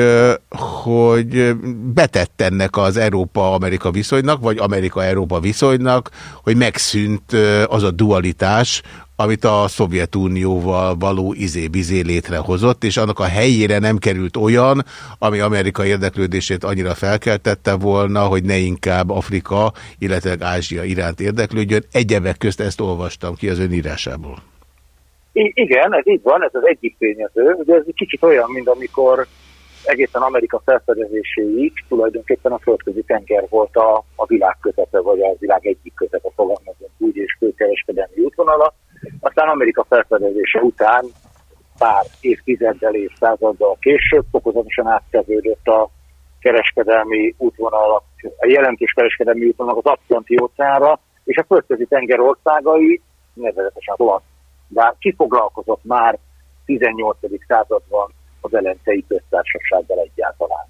hogy betett ennek az Európa-Amerika viszonynak, vagy Amerika-Európa viszonynak, hogy megszűnt az a dualitás, amit a Szovjetunióval való izé-bizé létrehozott, és annak a helyére nem került olyan, ami Amerika érdeklődését annyira felkeltette volna, hogy ne inkább Afrika, illetve Ázsia iránt érdeklődjön. Egyebek közt ezt olvastam ki az ön írásából. I igen, ez így van, ez az egyik tényező. Ugye ez egy kicsit olyan, mint amikor egészen Amerika felfedezéséig tulajdonképpen a földközi tenger volt a, a világ közepe, vagy a világ egyik közepe, fogalmazunk úgy, és főkereskedelmi útvonala. Aztán Amerika felfedezése után pár évtizeddel, évszázaddal később fokozatosan áttevődött a kereskedelmi útvonal, a jelentős kereskedelmi útvonal az Atlanti óceánra, és a földközi tenger országai, nevezetesen az olasz bár ki foglalkozott már 18. században az Elencei köztársasággal egyáltalán.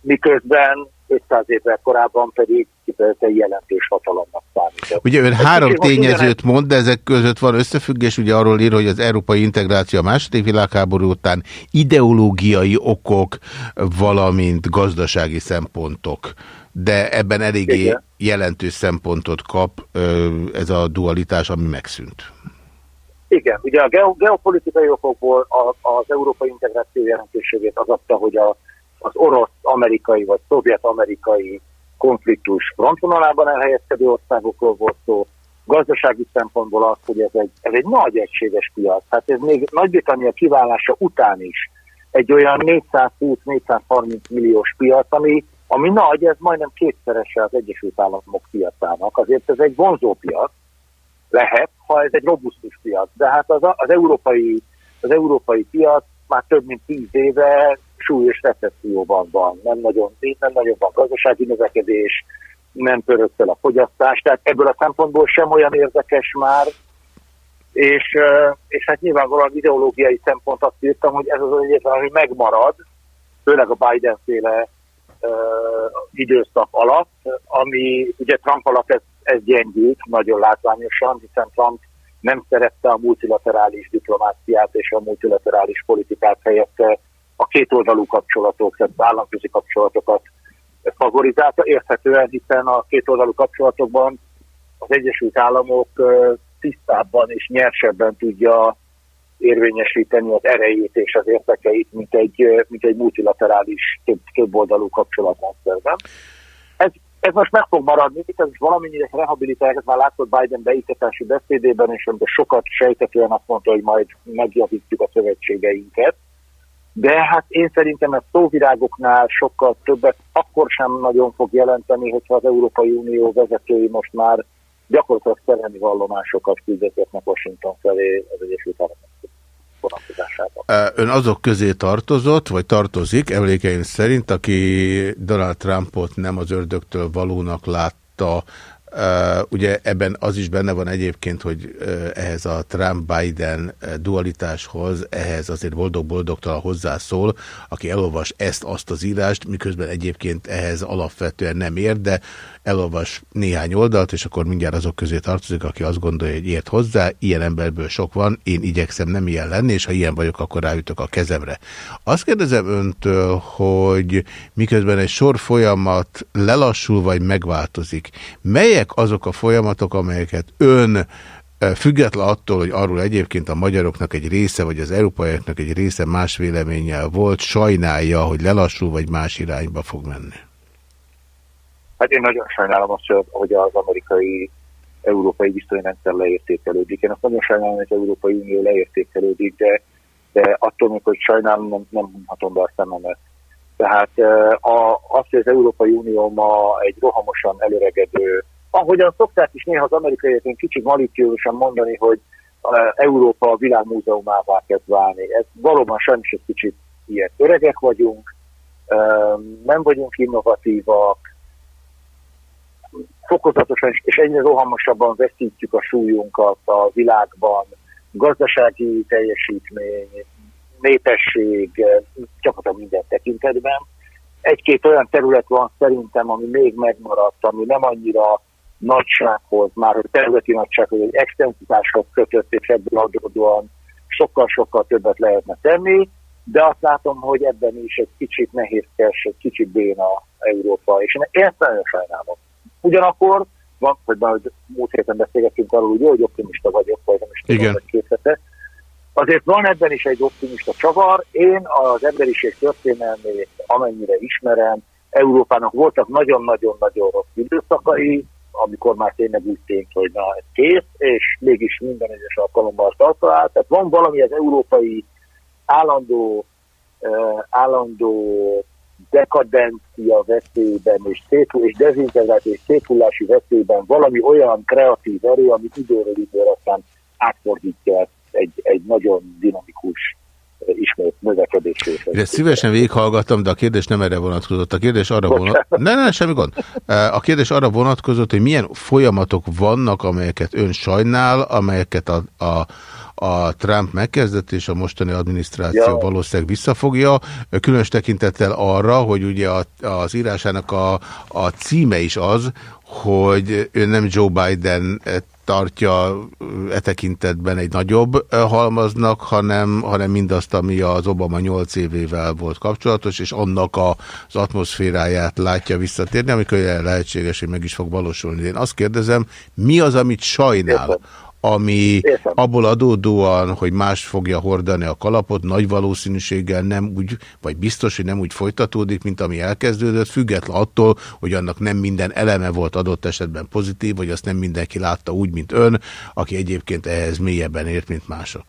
Miközben 500 évvel korábban pedig kifejezetten jelentős hatalomnak számított. Ugye ön három tényezőt mond, de ezek között van összefüggés, ugye arról ír, hogy az európai integráció a második világháború után ideológiai okok, valamint gazdasági szempontok de ebben eléggé Igen. jelentős szempontot kap ez a dualitás, ami megszűnt. Igen, ugye a geopolitikai okokból az európai integráció jelentőségét az adta, hogy a, az orosz-amerikai vagy szovjet-amerikai konfliktus frontvonalában elhelyezkedő országokról volt szó, gazdasági szempontból az, hogy ez egy, ez egy nagy egységes piac. Hát ez még Nagy-Britannia kiválása után is egy olyan 420-430 milliós piac, ami, ami nagy, ez majdnem kétszerese az Egyesült Államok piacának. Azért ez egy vonzó piac, lehet, ha ez egy robusztus piac. De hát az, az, európai, az európai piac már több mint tíz éve súlyos recesszióban van. Nem nagyon, nem nagyon van gazdasági növekedés, nem pörög fel a fogyasztás, tehát ebből a szempontból sem olyan érdekes már, és, és hát nyilvánvalóan ideológiai szempont azt írtam, hogy ez az egyetlen, ami megmarad, főleg a Biden-féle időszak alatt, ami ugye Trump alatt ez ez gyengült nagyon látványosan, hiszen Trump nem szerette a multilaterális diplomáciát és a multilaterális politikát helyette a kétoldalú kapcsolatok, tehát államközi kapcsolatokat favorizálta, érthetően, hiszen a kétoldalú kapcsolatokban az Egyesült Államok tisztábban és nyersebben tudja érvényesíteni az erejét és az értekeit, mint egy, mint egy multilaterális több, több oldalú kapcsolatrendszerben. Ez ez most meg fog maradni, ez is valamennyire rehabilitálják, ez már látszott Biden beiktatási beszédében, és amiben sokat sejtetően azt mondta, hogy majd megjavítjuk a szövetségeinket. De hát én szerintem ez szóvirágoknál sokkal többet akkor sem nagyon fog jelenteni, hogyha az Európai Unió vezetői most már gyakorlatilag szerelmi vallomásokat küldetnek Washington felé az Egyesült Államok vonatkozásában. Ön azok közé tartozott, vagy tartozik, emlékeim szerint, aki Donald Trumpot nem az ördögtől valónak látta, Uh, ugye ebben az is benne van egyébként, hogy uh, ehhez a Trump-Biden dualitáshoz, ehhez azért boldog-boldogtalan hozzászól, aki elolvas ezt, azt az írást, miközben egyébként ehhez alapvetően nem ér, de elolvas néhány oldalt, és akkor mindjárt azok közé tartozik, aki azt gondolja, hogy ért hozzá. Ilyen emberből sok van, én igyekszem nem ilyen lenni, és ha ilyen vagyok, akkor ráütök a kezemre. Azt kérdezem öntől, hogy miközben egy sor folyamat lelassul, vagy megváltozik, melyek azok a folyamatok, amelyeket ön független attól, hogy arról egyébként a magyaroknak egy része, vagy az európaiaknak egy része más véleménnyel volt, sajnálja, hogy lelassul, vagy más irányba fog menni? Hát én nagyon sajnálom azt, hogy az amerikai európai viszonyrendszer leértékelődik. Én azt nagyon sajnálom, hogy az Európai Unió leértékelődik, de, de attól, hogy sajnálom, nem, nem mondhatom be a szememet. Tehát a, azt, hogy az Európai Unió ma egy rohamosan előregedő, ahogyan szokták is néha az amerikaiak kicsit maliciósan mondani, hogy Európa a világmúzeumává kezd válni. Ez valóban sajnos egy kicsit ilyen öregek vagyunk, nem vagyunk innovatívak, fokozatosan és egyre rohamosabban veszítjük a súlyunkat a világban, gazdasági teljesítmény, népesség, a minden tekintetben. Egy-két olyan terület van szerintem, ami még megmaradt, ami nem annyira nagysághoz, már a területi nagysághoz, egy extenzitáshoz kötött, és ebből adódóan sokkal-sokkal többet lehetne tenni, de azt látom, hogy ebben is egy kicsit nehézkes, egy kicsit béna Európa, és én ezt nagyon sajnálom. Ugyanakkor, van, hogy már múlt héten beszélgettünk arról, hogy jó, hogy optimista vagyok, vagy nem is tudom, hogy készítek, Azért van ebben is egy optimista csavar. Én az emberiség történelmét, amennyire ismerem, Európának voltak nagyon-nagyon-nagyon rossz időszakai, amikor már tényleg úgy tényt, hogy na, ez kész, és mégis minden egyes alkalommal tartva áll. Tehát van valami az európai állandó, uh, állandó dekadencia veszélyben és, szétul, és dezintegráció és szétullási veszélyben valami olyan kreatív erő, ami időről időre aztán átfordítja egy, egy nagyon dinamikus ismét növekedésre. Ezt szívesen végighallgattam, de a kérdés nem erre vonatkozott. A kérdés arra vonatkozott. Ne, ne, semmi gond. A kérdés arra vonatkozott, hogy milyen folyamatok vannak, amelyeket ön sajnál, amelyeket a, a, a Trump megkezdett, és a mostani adminisztráció ja. valószínűleg visszafogja. Különös tekintettel arra, hogy ugye a, az írásának a, a címe is az, hogy ő nem Joe Biden tartja e tekintetben egy nagyobb halmaznak, hanem, hanem mindazt, ami az Obama 8 évével volt kapcsolatos, és annak a, az atmoszféráját látja visszatérni, amikor lehetséges, hogy meg is fog valósulni. Én azt kérdezem, mi az, amit sajnál ami Értem. abból adódóan, hogy más fogja hordani a kalapot, nagy valószínűséggel nem úgy, vagy biztos, hogy nem úgy folytatódik, mint ami elkezdődött, független attól, hogy annak nem minden eleme volt adott esetben pozitív, vagy azt nem mindenki látta úgy, mint ön, aki egyébként ehhez mélyebben ért, mint mások.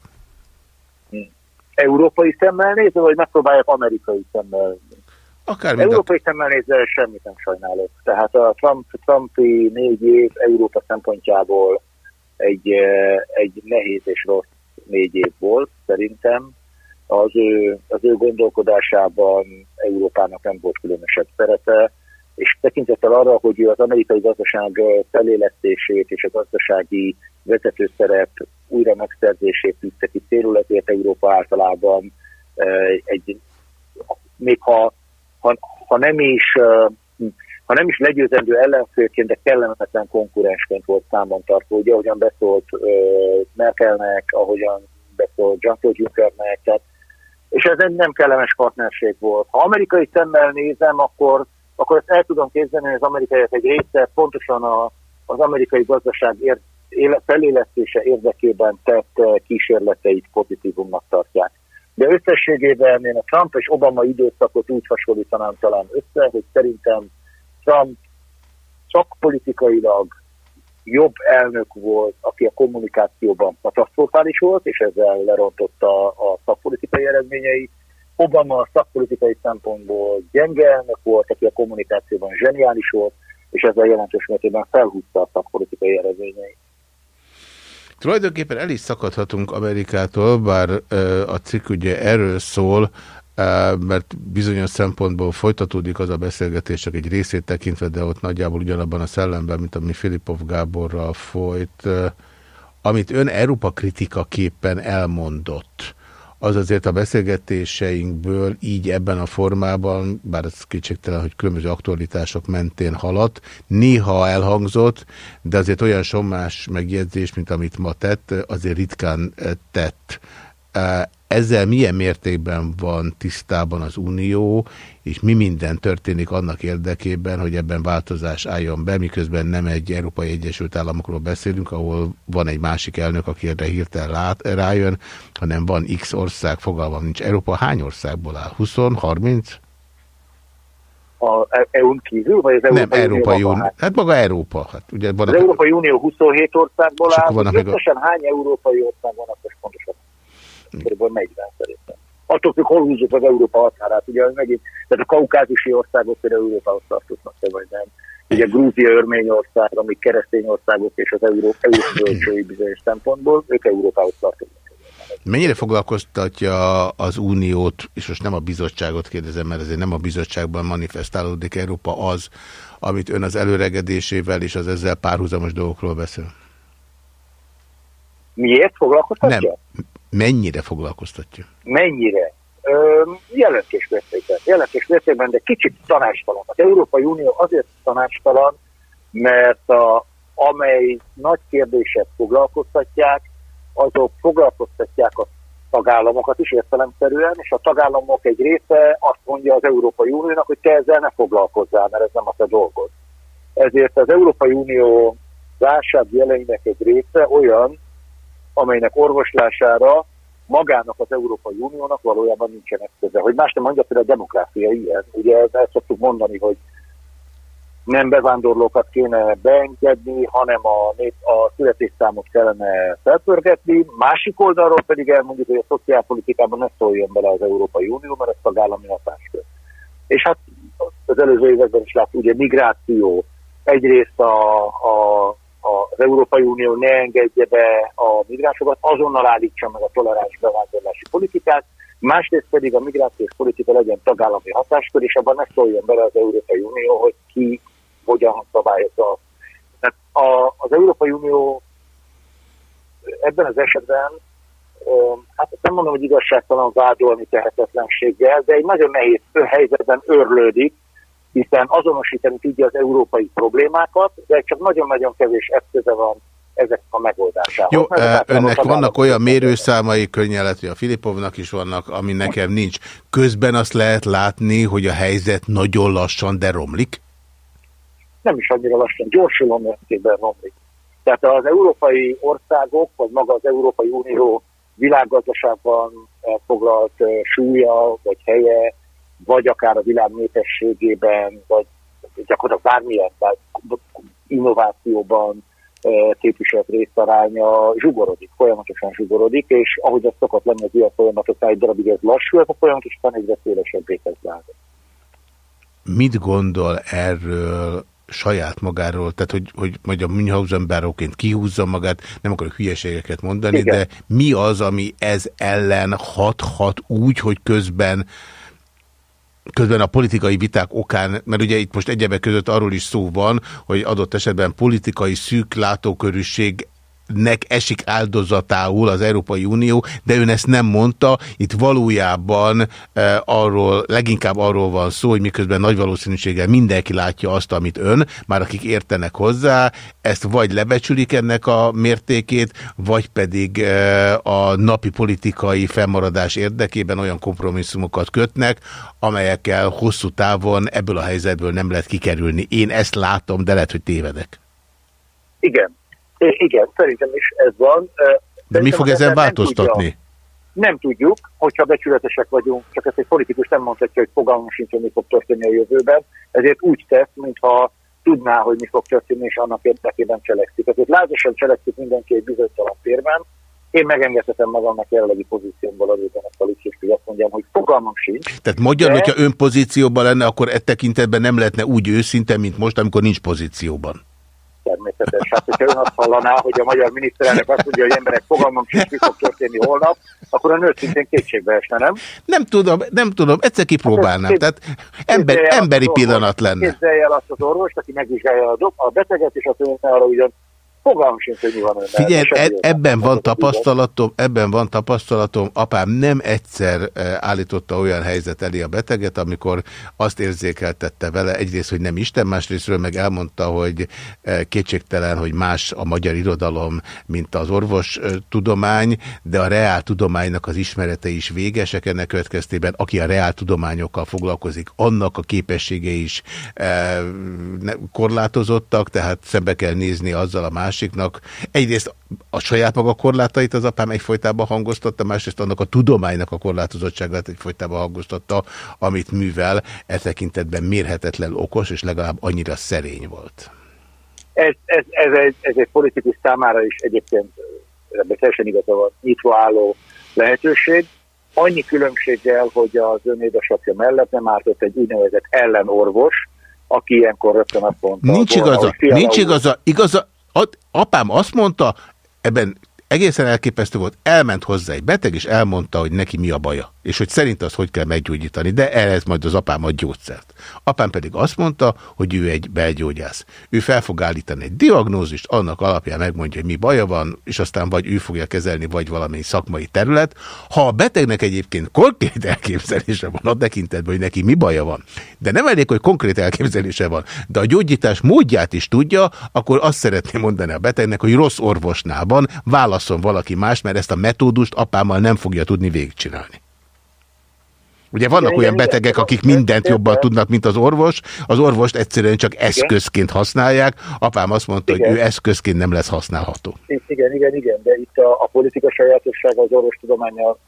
Európai szemmel nézve, vagy megpróbálják amerikai szemmel Akár Európai szemmel nézve semmit nem sajnálok. Tehát a Trump, Trumpi négy év Európa szempontjából egy, egy nehéz és rossz négy év volt szerintem. Az ő, az ő gondolkodásában Európának nem volt különösebb szerepe, és tekintettel arra, hogy az amerikai gazdaság felélesztését és a gazdasági vezetőszerep újra megszerzését tűzte ki területét Európa általában egy, még ha, ha, ha nem is ha nem is legyőzendő ellenfélként, de kellemetlen konkurensként volt számon tartó, ugye ahogyan beszólt uh, Merkelnek, ahogyan beszólt Jean-Claude Junckernek, tehát, és ez egy nem kellemes partnerség volt. Ha amerikai szemmel nézem, akkor, akkor ezt el tudom képzelni, hogy az amerikaiak egy része pontosan a, az amerikai gazdaság ér, éle, felélesztése érdekében tett kísérleteit pozitívumnak tartják. De összességében én a Trump és Obama időszakot úgy hasonlítanám talán össze, hogy szerintem Trump szakpolitikailag jobb elnök volt, aki a kommunikációban katasztrofális volt, és ezzel lerontotta a szakpolitikai eredményei. Obama a szakpolitikai szempontból gyenge elnök volt, aki a kommunikációban zseniális volt, és ezzel jelentős mértékben felhúzta a szakpolitikai eredményeit. Tulajdonképpen el is szakadhatunk Amerikától, bár a cikk ugye erről szól, mert bizonyos szempontból folytatódik az a beszélgetés, csak egy részét tekintve, de ott nagyjából ugyanabban a szellemben, mint ami Filipov Gáborral folyt, amit ön Európa kritika képpen elmondott, az azért a beszélgetéseinkből így ebben a formában, bár ez kétségtelen, hogy különböző aktualitások mentén haladt, néha elhangzott, de azért olyan sommás megjegyzés, mint amit ma tett, azért ritkán tett. Ezzel milyen mértékben van tisztában az Unió, és mi minden történik annak érdekében, hogy ebben változás álljon be, miközben nem egy Európai Egyesült Államokról beszélünk, ahol van egy másik elnök, aki erre hirtelen lát, rájön, hanem van X ország, fogalmam nincs. Európa hány országból áll? 20, 30? A EU-n kívül, vagy az Európai Nem, Európai Unió. Hát maga Európa. Hát ugye van az a... Európai Unió 27 országból áll, összesen a... hány európai ország van, azt pontosan kb. 40 szerintem. Attól függ, hol húzzuk az Európa határát. Ugye megint, tehát a kaukázusi országok például Európához tartoznak, vagy nem. Ugye Grúzia, Örményország, amik keresztény országok és az Európa bizonyos szempontból, ők Európához tartoznak. Mennyire foglalkoztatja az Uniót, és most nem a bizottságot kérdezem, mert ezért nem a bizottságban manifestálódik Európa az, amit ön az előregedésével és az ezzel párhuzamos dolgokról beszél? Miért foglalkoztatja? Nem. Mennyire foglalkoztatja? Mennyire? Ö, jelentős mértékben. Jelentős mértékben, de kicsit tanástalan. Az Európai Unió azért tanástalan, mert a, amely nagy kérdések foglalkoztatják, azok foglalkoztatják a tagállamokat is értelemszerűen, és a tagállamok egy része azt mondja az Európai Uniónak, hogy te ezzel ne foglalkozzál, mert ez nem a te dolgod. Ezért az Európai Unió válság jeleinek egy része olyan, amelynek orvoslására magának az Európai Uniónak valójában nincsen eszköze. Hogy más nem mondja, például a demokrácia ilyen. Ugye ezt szoktuk mondani, hogy nem bevándorlókat kéne beengedni, hanem a, nép, a születésszámot kellene felpörgetni. Másik oldalról pedig elmondjuk, hogy a szociálpolitikában ne szóljon bele az Európai Unió, mert ez tagállami hatáskör. És hát az előző években is látjuk, ugye migráció, egyrészt a, a, az Európai Unió ne engedje be a migránsokat, azonnal állítsa meg a toleráns bevándorlási politikát, másrészt pedig a migrációs politika legyen tagállami hatáskör, és abban ne szóljon bele az Európai Unió, hogy ki hogyan szabályozza. Tehát a, az Európai Unió ebben az esetben, hát nem mondom, hogy igazságtalan vádolni tehetetlenséggel, de egy nagyon nehéz helyzetben örlődik, hiszen azonosítani tudja az európai problémákat, de csak nagyon-nagyon kevés eszköze van ezek a megoldásához. Jó, önnek vannak olyan mérőszámai, könnyeletű a Filipovnak is vannak, ami nekem nincs. Közben azt lehet látni, hogy a helyzet nagyon lassan, de romlik? nem is annyira lassan, gyorsuló mértékben romlik. Tehát az európai országok, vagy maga az Európai Unió világgazdaságban foglalt súlya, vagy helye, vagy akár a világ népességében, vagy gyakorlatilag bármilyen innovációban képviselt részaránya zsugorodik, folyamatosan zsugorodik, és ahogy az szokott lenni az ilyen folyamatoknál, egy darabig ez lassú, ez a folyamatosan egyre szélesebbé kezd Mit gondol erről saját magáról, tehát hogy, hogy majd a Münchhausen báróként kihúzza magát, nem akarok hülyeségeket mondani, Igen. de mi az, ami ez ellen hat-hat úgy, hogy közben közben a politikai viták okán, mert ugye itt most egyebek között arról is szó van, hogy adott esetben politikai szűk látókörűség nek esik áldozatául az Európai Unió, de ön ezt nem mondta. Itt valójában e, arról, leginkább arról van szó, hogy miközben nagy valószínűséggel mindenki látja azt, amit ön, már akik értenek hozzá, ezt vagy lebecsülik ennek a mértékét, vagy pedig e, a napi politikai fennmaradás érdekében olyan kompromisszumokat kötnek, amelyekkel hosszú távon ebből a helyzetből nem lehet kikerülni. Én ezt látom, de lehet, hogy tévedek. Igen, igen, szerintem is ez van. De mi fog ezen változtatni? Nem, tudja, nem tudjuk, hogyha becsületesek vagyunk, csak ezt egy politikus nem mondhatja, hogy fogalmam sincs, hogy mi fog történni a jövőben, ezért úgy tesz, mintha tudná, hogy mi fog történni, és annak érdekében cselekszik. Ezért lázasan cselekszik mindenki egy bizonytalan térben. Én megengedhetem magamnak jelenlegi pozíciómból az ezt a luxus, hogy azt mondjam, hogy fogalmam sincs. Tehát magyar, de... hogyha ön pozícióban lenne, akkor e tekintetben nem lehetne úgy őszinte, mint most, amikor nincs pozícióban természetes. Hát, hogyha ön azt hallaná, hogy a magyar miniszterelnök azt mondja, hogy emberek fogalmam sincs, mi fog történni holnap, akkor a nő szintén kétségbe esne, nem? Nem tudom, nem tudom, egyszer kipróbálnám. Hát, Tehát ember, emberi pillanat lenne. Képzelje el azt az orvost, aki megvizsgálja a, a beteget, és azt mondja arra ugyan, Fogalmam sincs, hogy mi van önnek. Figyelj, e ebben van tapasztalatom, ebben van tapasztalatom. Apám nem egyszer e, állította olyan helyzet elé a beteget, amikor azt érzékeltette vele, egyrészt, hogy nem Isten, másrésztről meg elmondta, hogy e, kétségtelen, hogy más a magyar irodalom, mint az orvos tudomány, de a reál tudománynak az ismerete is végesek ennek következtében. Aki a reál tudományokkal foglalkozik, annak a képessége is korlátozottak, tehát szembe kell nézni azzal a másiknak. Egyrészt a saját maga korlátait az apám egyfolytában hangoztatta, másrészt annak a tudománynak a korlátozottságát egyfolytában hangoztatta, amit művel, e tekintetben mérhetetlen okos, és legalább annyira szerény volt. Ez, ez, ez, egy, ez egy politikus számára is egyébként ebben teljesen igaza van, nyitva álló lehetőség. Annyi különbséggel, hogy az ön édesapja mellett nem ártott egy úgynevezett ellenorvos, aki ilyenkor rögtön azt mondta... Nincs volna, igaza, nincs igaza, igaza, apám azt mondta, ebben egészen elképesztő volt, elment hozzá egy beteg, és elmondta, hogy neki mi a baja, és hogy szerint azt hogy kell meggyógyítani, de ehhez majd az apám ad gyógyszert. Apám pedig azt mondta, hogy ő egy belgyógyász. Ő fel fog állítani egy diagnózist, annak alapján megmondja, hogy mi baja van, és aztán vagy ő fogja kezelni, vagy valami szakmai terület. Ha a betegnek egyébként konkrét elképzelése van a tekintetben, hogy neki mi baja van, de nem elég, hogy konkrét elképzelése van, de a gyógyítás módját is tudja, akkor azt szeretném mondani a betegnek, hogy rossz orvosnál van, válaszol valaki más, mert ezt a metódust apámmal nem fogja tudni végigcsinálni. Ugye vannak igen, olyan igen, betegek, igen, akik mindent jobban tudnak, mint az orvos. Az orvost egyszerűen csak eszközként használják. Apám azt mondta, hogy ő eszközként nem lesz használható. Igen, igen, igen, de itt a, a politika sajátossága az orvostudományjal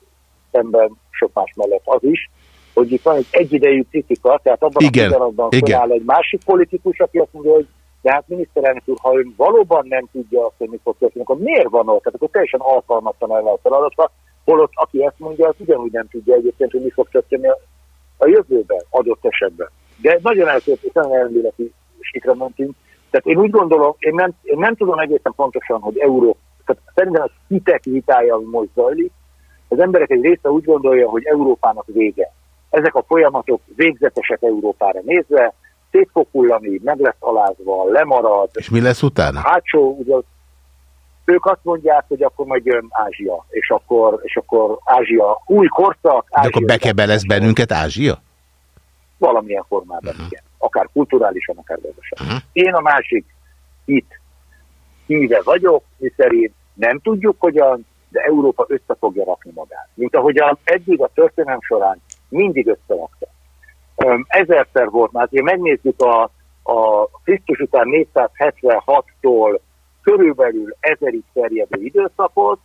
szemben sok más mellett az is, hogy itt van egy egyidejű kritika, tehát abban igen, a pillanatban feláll egy másik politikus, aki azt mondja, hogy de hát miniszterelnök úr, ha ön valóban nem tudja azt, hogy mikor történik, akkor miért van ott? Tehát akkor teljesen alkalmatlan el a feladatra, holott aki ezt mondja, az ugyanúgy nem tudja egyébként, hogy mi fog történni a, a jövőben, adott esetben. De nagyon elképesztő, nagyon elméleti sikra mentünk. Tehát én úgy gondolom, én nem, én nem tudom egészen pontosan, hogy euró, tehát szerintem az hitek vitája, ami most zajlik, az emberek egy része úgy gondolja, hogy Európának vége. Ezek a folyamatok végzetesek Európára nézve, szét fog hullani, meg lesz alázva, lemarad. És mi lesz utána? Hátsó, ugye, ők azt mondják, hogy akkor majd jön Ázsia, és akkor, és akkor Ázsia új korszak. De akkor bekebelez bennünket Ázsia? Valamilyen formában, uh -huh. igen. Akár kulturálisan, akár gazdaságosan. Uh -huh. Én a másik itt híve vagyok, mi szerint nem tudjuk hogyan, de Európa össze fogja rakni magát. Mint ahogyan eddig a történelem során mindig összerakta. Ezerszer volt már, ha megnézzük a, a Krisztus után 476-tól körülbelül ezerig terjedő időszakot,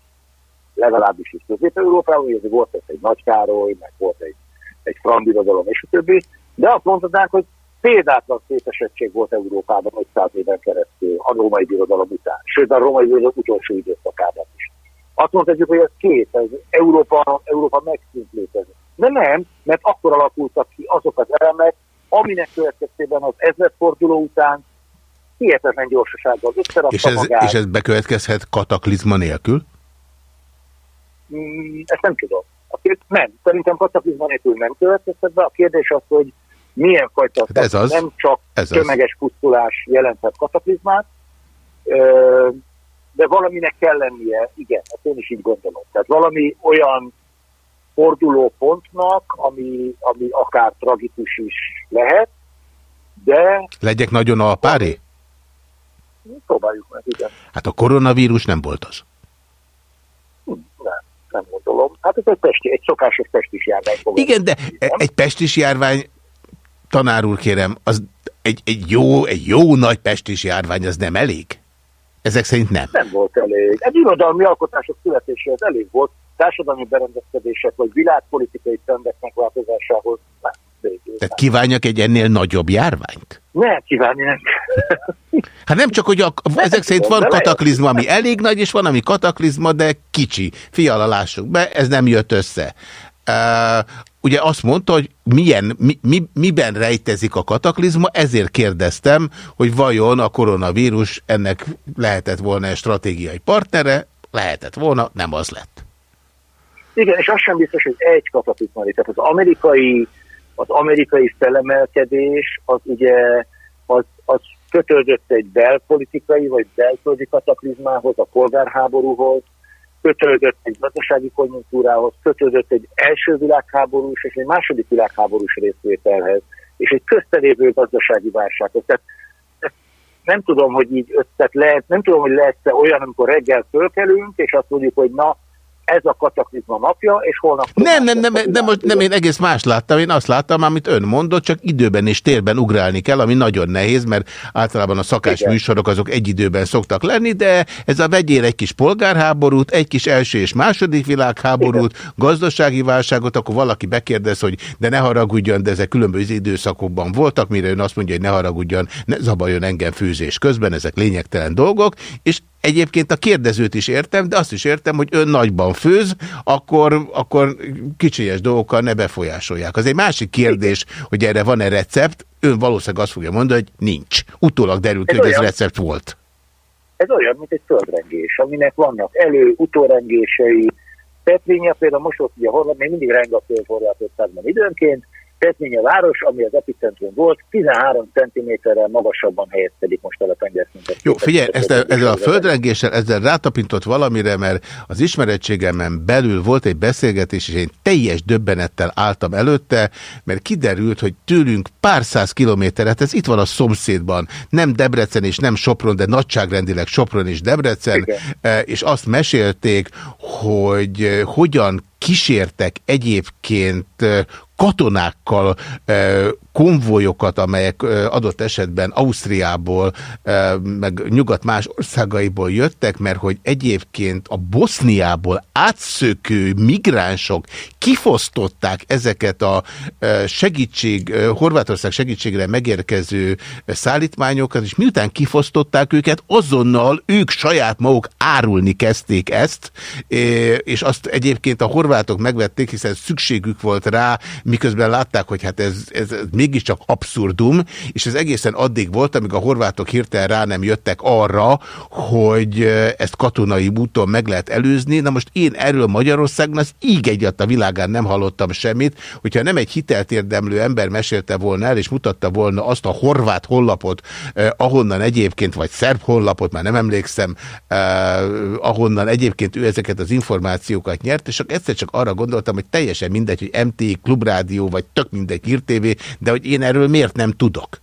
legalábbis is Közép-Európában, hogy volt egy Nagy Károly, meg volt egy, egy frandirodalom és a többi, de azt mondhatnánk, hogy példátlan szétesettség volt Európában 500 éven keresztül a római birodalom után, sőt a római birodalom utolsó időszakában is. Azt mondhatjuk, hogy ez két, ez Európa, Európa megszűnt létezni. De nem, mert akkor alakultak ki azok az elemek, aminek következtében az ezredforduló után hihetetlen gyorsasággal összerakta és ez, magát. És ez bekövetkezhet kataklizma nélkül? Mm, ezt nem tudom. A kérd... Nem, szerintem kataklizma nélkül nem következhet be. A kérdés az, hogy milyen fajta, hát ez az. nem csak ez tömeges az. pusztulás jelenthet kataklizmát, de valaminek kell lennie, igen, ezt én is így gondolom. Tehát valami olyan fordulópontnak, ami, ami akár tragikus is lehet, de... Legyek nagyon alpári? Próbáljuk meg, igen. Hát a koronavírus nem volt az. Nem, nem gondolom. Hát ez egy, pesti, egy szokásos pestis járvány. Igen, de nem? egy pestis járvány, tanár úr kérem, az egy, egy, jó, egy jó nagy pestis járvány, az nem elég? Ezek szerint nem. Nem volt elég. Egy irodalmi alkotások születéséhez elég volt, társadalmi berendezkedések vagy világpolitikai trendek megváltozásához nem. Tehát kívánjak egy ennél nagyobb járványt? Ne, kívánni nem. Hát nem csak, hogy a, ezek szerint van kataklizma, ami elég nagy, és van, ami kataklizma, de kicsi. Fiala, lássuk be, ez nem jött össze. Uh, ugye azt mondta, hogy milyen, mi, mi, miben rejtezik a kataklizma, ezért kérdeztem, hogy vajon a koronavírus ennek lehetett volna egy stratégiai partnere, lehetett volna, nem az lett. Igen, és az sem biztos, hogy egy kataklizma, tehát az amerikai, az amerikai felemelkedés, az ugye az, az kötődött egy belpolitikai vagy belföldi kataklizmához, a polgárháborúhoz, kötődött egy gazdasági konjunktúrához, kötődött egy első világháborús és egy második világháborús részvételhez, és egy köztelévő gazdasági válsághoz. Tehát nem tudom, hogy így összet lehet, nem tudom, hogy lehet-e olyan, amikor reggel fölkelünk, és azt mondjuk, hogy na, ez a kataklizma napja, és holnap... Nem, nem, nem, nem, most nem, én egész más láttam, én azt láttam, amit ön mondott, csak időben és térben ugrálni kell, ami nagyon nehéz, mert általában a szakás Igen. műsorok azok egy időben szoktak lenni, de ez a vegyél egy kis polgárháborút, egy kis első és második világháborút, Igen. gazdasági válságot, akkor valaki bekérdez, hogy de ne haragudjon, de ezek különböző időszakokban voltak, mire ön azt mondja, hogy ne haragudjon, ne zabajon engem főzés közben, ezek lényegtelen dolgok, és Egyébként a kérdezőt is értem, de azt is értem, hogy ön nagyban főz, akkor, akkor kicsinyes dolgokkal ne befolyásolják. Az egy másik kérdés, hogy erre van-e recept, ön valószínűleg azt fogja mondani, hogy nincs. Utólag derül ki, hogy ez recept volt. Ez olyan, mint egy földrengés, aminek vannak elő, utórengései. Petrénye például most ott ugye Horvát, még mindig reng a földforrátországban időnként, Petménye város, ami az epicentrum volt, 13 cm-rel magasabban helyezkedik most el a tengerszintet. Jó, figyelj, ezzel, ezzel a földrengéssel, ezzel rátapintott valamire, mert az ismerettségemen belül volt egy beszélgetés, és én teljes döbbenettel álltam előtte, mert kiderült, hogy tőlünk pár száz kilométeret, ez itt van a szomszédban, nem Debrecen és nem Sopron, de nagyságrendileg Sopron és Debrecen, Igen. Eh, és azt mesélték, hogy eh, hogyan kísértek egyébként eh, katonákkal konvojokat, amelyek adott esetben Ausztriából, meg nyugat más országaiból jöttek, mert hogy egyébként a Boszniából átszökő migránsok kifosztották ezeket a segítség, Horvátország segítségre megérkező szállítmányokat, és miután kifosztották őket, azonnal ők saját maguk árulni kezdték ezt, és azt egyébként a horvátok megvették, hiszen szükségük volt rá, miközben látták, hogy hát ez, ez, ez mégiscsak abszurdum, és ez egészen addig volt, amíg a horvátok hirtelen rá nem jöttek arra, hogy ezt katonai úton meg lehet előzni. Na most én erről Magyarországon az íg egyat a világán nem hallottam semmit, hogyha nem egy hitelt érdemlő ember mesélte volna el, és mutatta volna azt a horvát honlapot, eh, ahonnan egyébként, vagy szerb honlapot, már nem emlékszem, eh, ahonnan egyébként ő ezeket az információkat nyert, és egyszer csak arra gondoltam, hogy teljesen mindegy, hogy MT, Klubrádió, vagy tök mindegy hírtévé, de hogy én erről miért nem tudok?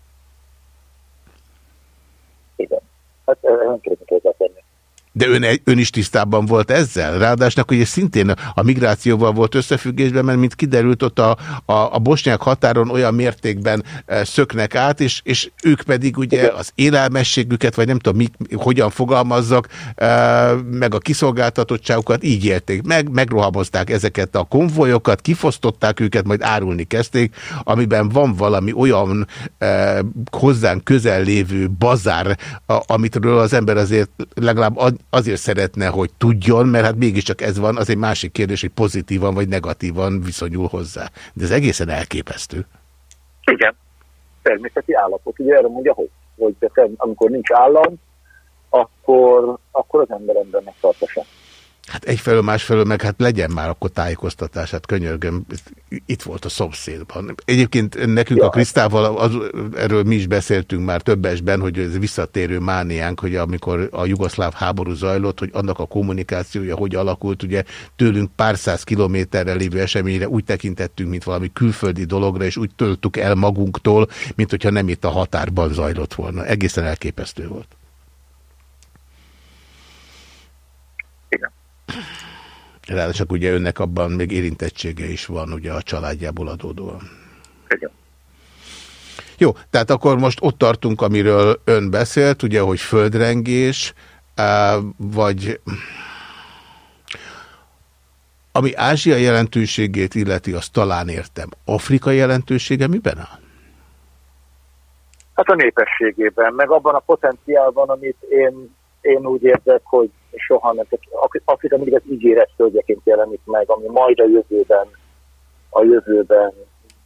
Igen. Hát nem tudok de ön, ön is tisztában volt ezzel? Ráadásnak, hogy ez szintén a migrációval volt összefüggésben, mert mint kiderült, ott a, a, a bosnyák határon olyan mértékben e, szöknek át, és, és ők pedig ugye az élelmességüket, vagy nem tudom, mit, hogyan fogalmazzak, e, meg a kiszolgáltatottságukat így élték meg, megrohamozták ezeket a konvojokat, kifosztották őket, majd árulni kezdték, amiben van valami olyan e, hozzánk közel lévő bazár, amitről az ember azért legalább azért szeretne, hogy tudjon, mert hát mégiscsak ez van, az egy másik kérdés, hogy pozitívan vagy negatívan viszonyul hozzá. De ez egészen elképesztő. Igen, természeti állapot. Ugye erre mondja, hogy, hogy amikor nincs állam, akkor, akkor az ember embernek tartosan. Hát egyfelől, másfelől meg hát legyen már akkor tájékoztatás, hát könyörgöm, itt volt a szomszédban. Egyébként nekünk ja. a Krisztával, az, erről mi is beszéltünk már többesben, hogy ez visszatérő mániánk, hogy amikor a jugoszláv háború zajlott, hogy annak a kommunikációja hogy alakult, ugye tőlünk pár száz kilométerre lévő eseményre úgy tekintettünk, mint valami külföldi dologra, és úgy töltük el magunktól, mint hogyha nem itt a határban zajlott volna. Egészen elképesztő volt. Ráadásul ugye önnek abban még érintettsége is van, ugye a családjából adódóan. Igen. Jó, tehát akkor most ott tartunk, amiről ön beszélt, ugye, hogy földrengés, vagy ami Ázsia jelentőségét illeti, azt talán értem. Afrika jelentősége miben áll? Hát a népességében, meg abban a potenciálban, amit én, én úgy érzek, hogy soha nem. Afrika mindig az ígéretföldjeként jelenik meg, ami majd a jövőben, a jövőben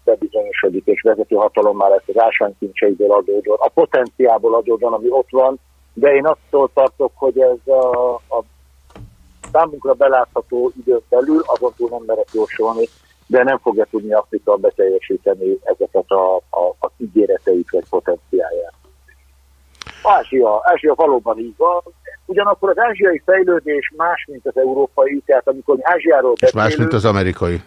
bebizonyosodik, és vezető hatalom már ezt az ásványkincseiből adódóan, a potenciából adódóan, ami ott van, de én attól tartok, hogy ez a, a számunkra belátható időn belül azon túl nem merek jósolni, de nem fogja tudni Afrika beteljesíteni ezeket a, a, a ígéreteit vagy potenciáját. Ázsia, Ázsia valóban így van. Ugyanakkor az ázsiai fejlődés más, mint az európai, tehát amikor Ázsiáról beszélünk... És más, mint az amerikai.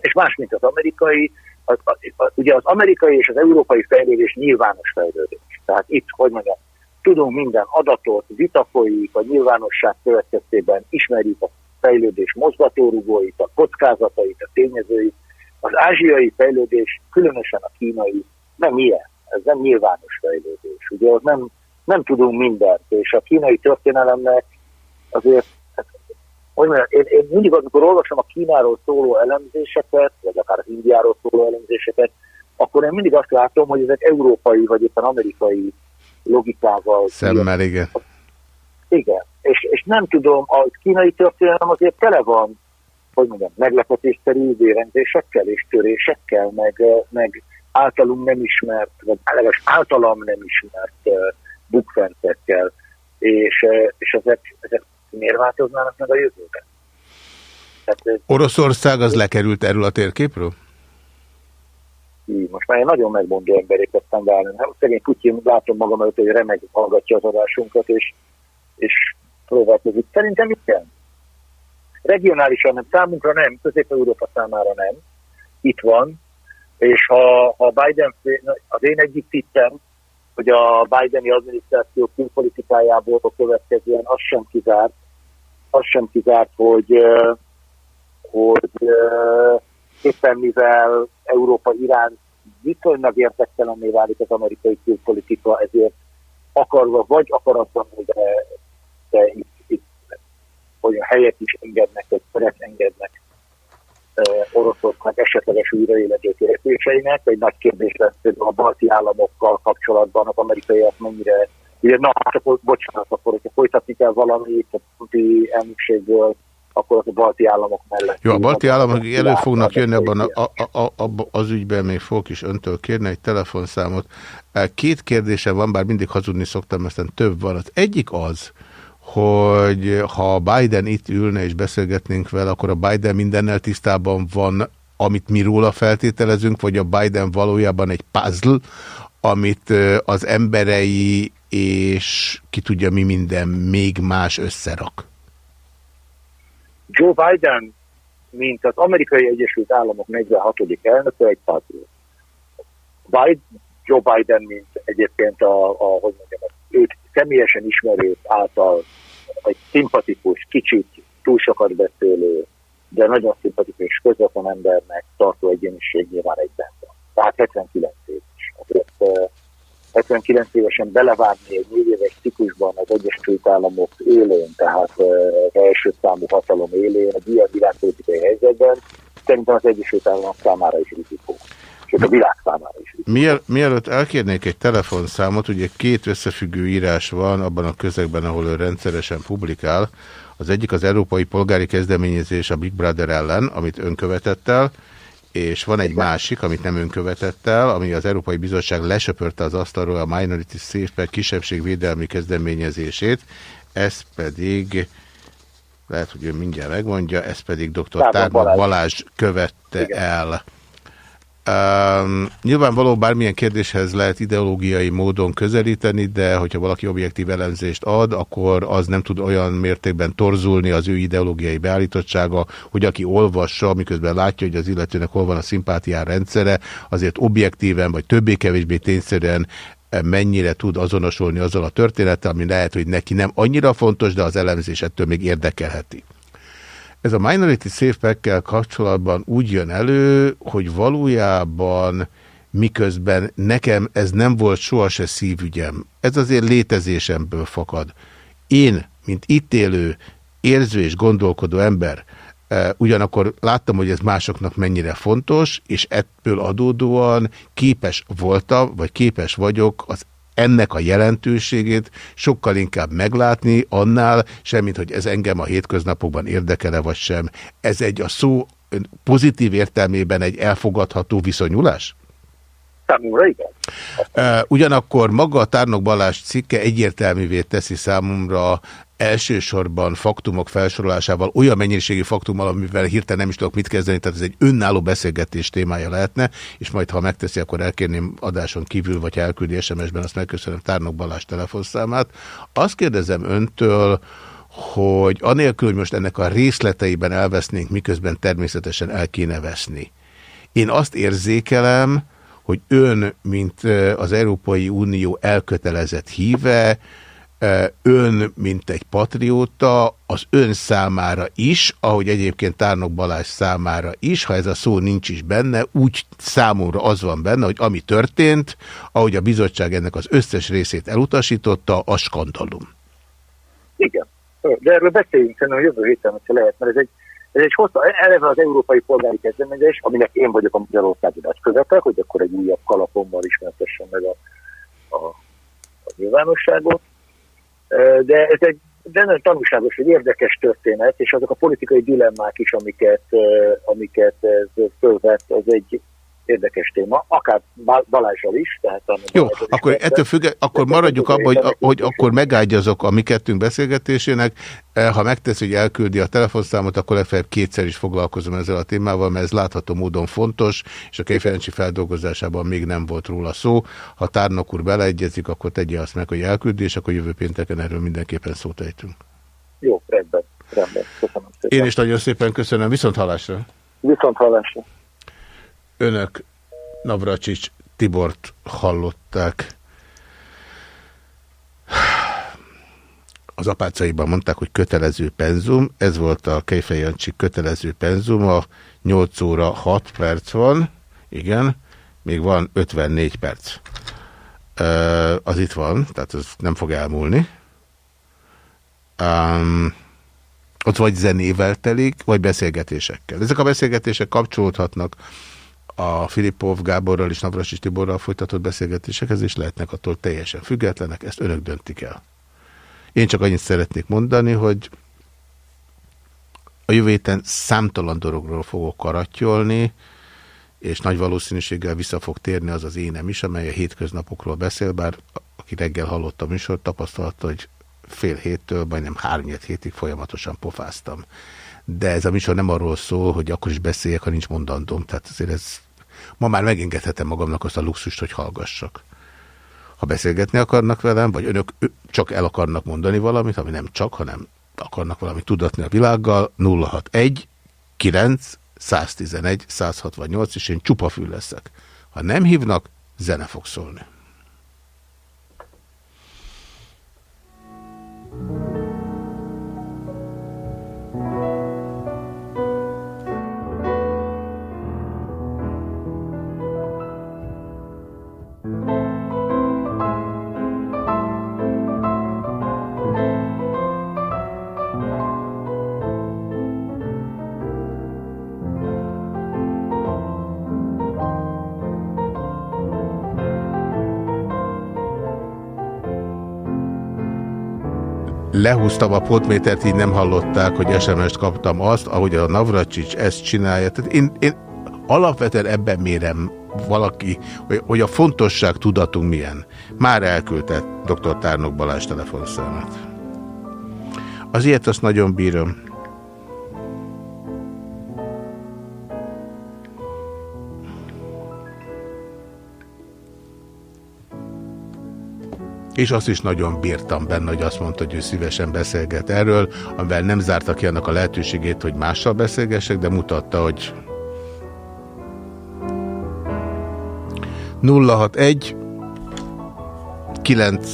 És más, mint az amerikai. Az, az, ugye az amerikai és az európai fejlődés nyilvános fejlődés. Tehát itt, hogy mondjam, tudunk minden adatot, vita folyik, a nyilvánosság következtében ismerjük a fejlődés mozgatórugóit, a kockázatait, a tényezőit. Az ázsiai fejlődés, különösen a kínai, nem ilyen. Ez nem nyilvános fejlődés. Ugye ott nem, nem tudunk mindent, és a kínai történelemnek azért, hát, hogy mondjam, én, én mindig, amikor olvasom a Kínáról szóló elemzéseket, vagy akár az Indiáról szóló elemzéseket, akkor én mindig azt látom, hogy ezek európai vagy éppen amerikai logikával. Szemmel, igen. Igen, és, és nem tudom, a kínai történelem azért tele van, hogy mondjam, meglepetésszerű vérengzésekkel és törésekkel, meg, meg általunk nem ismert, vagy legalábbis általam nem ismert bukfentekkel, és, uh, és ezek, ezek miért változnának meg a jövőben? Tehát, Oroszország az lekerült erről a térképről? Most már nagyon megmondó emberét tettem válni. Hát, szegény Putyin, látom magam előtt, hogy remeg hallgatja az adásunkat, és, és próbálkozik. Szerintem kell. Regionálisan nem, számunkra nem, Közép-Európa számára nem. Itt van, és ha, ha Biden, az én egyik tittem, hogy a Bideni adminisztráció külpolitikájából következően az sem kizárt, az sem kizárt, hogy, hogy éppen mivel Európa iránt viszonylag érdektelené válik az amerikai külpolitika, ezért akarva vagy akaratban, de, de itt, itt hogy a helyet is engednek, vagy teret engednek Oroszország esetleges újraéledő kérdéseinek. Egy nagy kérdés lesz például a balti államokkal kapcsolatban az amerikaiak mennyire Ugye, na, hát akkor, bocsánat, akkor, hogyha folytatni kell valamit a Puti elnökségből, akkor az a balti államok mellett. Jó, a balti államok elő fognak jönni abban a, a, a, a, az ügyben, még fogok is öntől kérni egy telefonszámot. Két kérdése van, bár mindig hazudni szoktam, aztán több van. Az egyik az, hogy ha Biden itt ülne és beszélgetnénk vele, akkor a Biden mindennel tisztában van, amit mi róla feltételezünk, vagy a Biden valójában egy puzzle, amit az emberei és ki tudja mi minden még más összerak. Joe Biden, mint az Amerikai Egyesült Államok 46. elnöke, egy puzzle. Biden, Joe Biden, mint egyébként a, a hogy mondjam, őt személyesen ismerőt által egy szimpatikus, kicsit túl sokat beszélő, de nagyon szimpatikus közvetlen embernek tartó egyéniség nyilván egyben van. Tehát 79 éves. Azért 79 évesen belevárni egy négy éves ciklusban az Egyesült Államok élén, tehát az első számú hatalom élén, egy ilyen világpolitikai helyzetben, szerintem az Egyesült Államok számára is rizikó. Sőt, a világ számára is. Miel, mielőtt elkérnék egy telefonszámot, ugye két összefüggő írás van abban a közegben, ahol ő rendszeresen publikál. Az egyik az Európai Polgári Kezdeményezés a Big Brother ellen, amit ön követett el, és van egy másik, amit nem önkövetett el, ami az Európai Bizottság lesöpörte az asztalról a Minority Safe kisebbségvédelmi kezdeményezését, ez pedig, lehet, hogy ő mindjárt megmondja, ez pedig dr. Tárnok Balázs követte Igen. el. Um, nyilvánvaló bármilyen kérdéshez lehet ideológiai módon közelíteni, de hogyha valaki objektív elemzést ad, akkor az nem tud olyan mértékben torzulni az ő ideológiai beállítottsága, hogy aki olvassa, miközben látja, hogy az illetőnek hol van a szimpátián rendszere, azért objektíven vagy többé-kevésbé tényszerűen mennyire tud azonosulni azzal a történettel, ami lehet, hogy neki nem annyira fontos, de az elemzés ettől még érdekelheti. Ez a Minority Safe Pack-kel kapcsolatban úgy jön elő, hogy valójában miközben nekem ez nem volt sohasem szívügyem. Ez azért létezésemből fakad. Én, mint itt élő, érző és gondolkodó ember, e, ugyanakkor láttam, hogy ez másoknak mennyire fontos, és ebből adódóan képes voltam, vagy képes vagyok az ennek a jelentőségét sokkal inkább meglátni annál, semmint, hogy ez engem a hétköznapokban érdekele vagy sem. Ez egy a szó pozitív értelmében egy elfogadható viszonyulás? Számomra igen. Ugyanakkor maga a Tárnok Balázs cikke egyértelművé teszi számomra elsősorban faktumok felsorolásával, olyan mennyiségi faktummal, amivel hirtelen nem is tudok mit kezdeni, tehát ez egy önálló beszélgetés témája lehetne, és majd ha megteszi, akkor elkérném adáson kívül, vagy elküldi SMS-ben, azt megköszönöm Tárnok Balázs telefonszámát. Azt kérdezem öntől, hogy anélkül, hogy most ennek a részleteiben elvesznénk, miközben természetesen el kéne veszni. Én azt érzékelem, hogy ön, mint az Európai Unió elkötelezett híve, ön, mint egy patrióta, az ön számára is, ahogy egyébként Tárnok Balázs számára is, ha ez a szó nincs is benne, úgy számomra az van benne, hogy ami történt, ahogy a bizottság ennek az összes részét elutasította, a skandalum. Igen. De erről beszéljünk szerintem a jövő héten, hogyha lehet, mert ez egy, ez egy hosszú, eleve az európai polgári kezdeményezés, aminek én vagyok a Magyarországi nagykövete, hogy akkor egy újabb kalapommal ismertessem meg a, a, a nyilvánosságot. De ez egy de nagyon tanulságos, egy érdekes történet, és azok a politikai dilemmák is, amiket, amiket ez fölvett, az egy érdekes téma, akár Balázsal is. Tehát Jó, akkor is ettől függ, akkor maradjuk abban, hogy, hogy akkor megágyazok a mi kettőnk beszélgetésének. Eh, ha megteszi, hogy elküldi a telefonszámot, akkor legfeljebb kétszer is foglalkozom ezzel a témával, mert ez látható módon fontos, és a Kejfejancsi feldolgozásában még nem volt róla szó. Ha Tárnok úr beleegyezik, akkor tegye azt meg, hogy elküldi, és akkor jövő pénteken erről mindenképpen szót ejtünk. Jó, rendben. rendben. Köszönöm szépen. Én is nagyon szépen köszönöm. Viszont hallásra. Viszont hallásra. Önök Navracsics Tibort hallották. Az apácaiban mondták, hogy kötelező penzum. Ez volt a Kejfej Jancsi kötelező A 8 óra 6 perc van. Igen, még van 54 perc. Az itt van, tehát ez nem fog elmúlni. Um, ott vagy zenével telik, vagy beszélgetésekkel. Ezek a beszélgetések kapcsolódhatnak a Filipov Gáborral és Navrasis Tiborral folytatott beszélgetésekhez, és lehetnek attól teljesen függetlenek, ezt önök döntik el. Én csak annyit szeretnék mondani, hogy a jövő héten számtalan dologról fogok karatyolni, és nagy valószínűséggel vissza fog térni az az énem is, amely a hétköznapokról beszél, bár aki reggel hallott a műsor, tapasztalta, hogy fél héttől, majdnem hárnyed hétig folyamatosan pofáztam. De ez a műsor nem arról szól, hogy akkor is beszéljek, ha nincs mondandóm. Tehát azért ez Ma már megengedhetem magamnak azt a luxust, hogy hallgassak. Ha beszélgetni akarnak velem, vagy önök csak el akarnak mondani valamit, ami nem csak, hanem akarnak valamit tudatni a világgal, 061 9 111 168, és én csupa fül leszek. Ha nem hívnak, zene fog szólni. Lehúztam a potmétert, így nem hallották, hogy SMS-t kaptam azt, ahogy a Navracsics ezt csinálja. Tehát én, én alapvetően ebben mérem valaki, hogy, hogy a fontosság tudatunk milyen. Már elküldte dr. Tárnok Balázs telefonszámát. Az ilyet azt nagyon bírom. És azt is nagyon bírtam benne, hogy azt mondta, hogy ő szívesen beszélget erről, amivel nem zárta ki annak a lehetőségét, hogy mással beszélgessek, de mutatta, hogy 061 9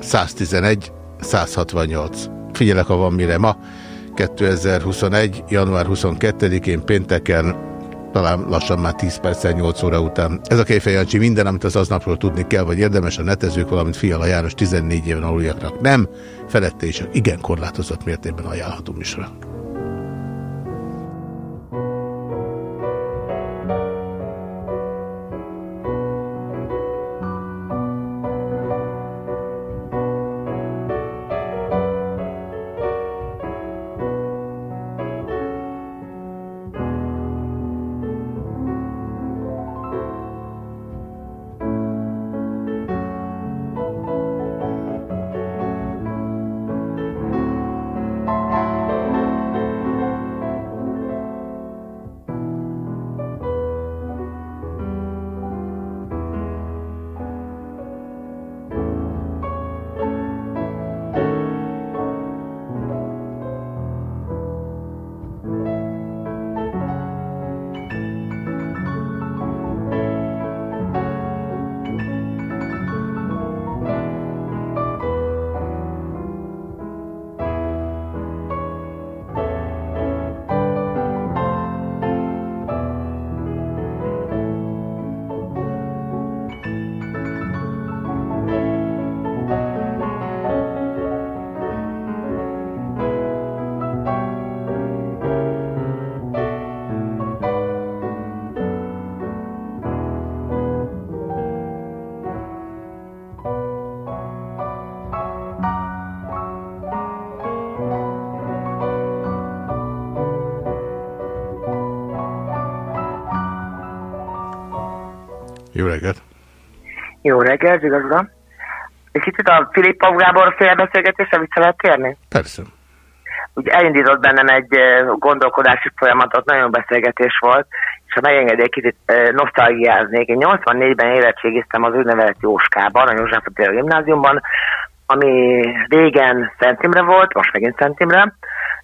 111 168. Figyelek, ha van mire ma. 2021. január 22-én pénteken talán lassan már 10 perccel 8 óra után. Ez a Kejfej Jancsi minden, amit az aznapról tudni kell, vagy érdemes a netezők, valamint Fiala János 14 éven aluljaknak nem, felette is igen korlátozott mértékben ajánlható műsora. Jó reggelt! Jó reggelt, igaz uram! És itt a Filippov Gábor félbeszélgetésre vissza lehet térni? Persze. Ugye elindított bennem egy gondolkodási folyamatot, nagyon beszélgetés volt, és ha megengedi, egy kicsit nosztalgiáznék. Én 84-ben érettségiztem az úgynevezett Jóskában, a József Attila gimnáziumban, ami régen Szent Imre volt, most megint Szent Imre,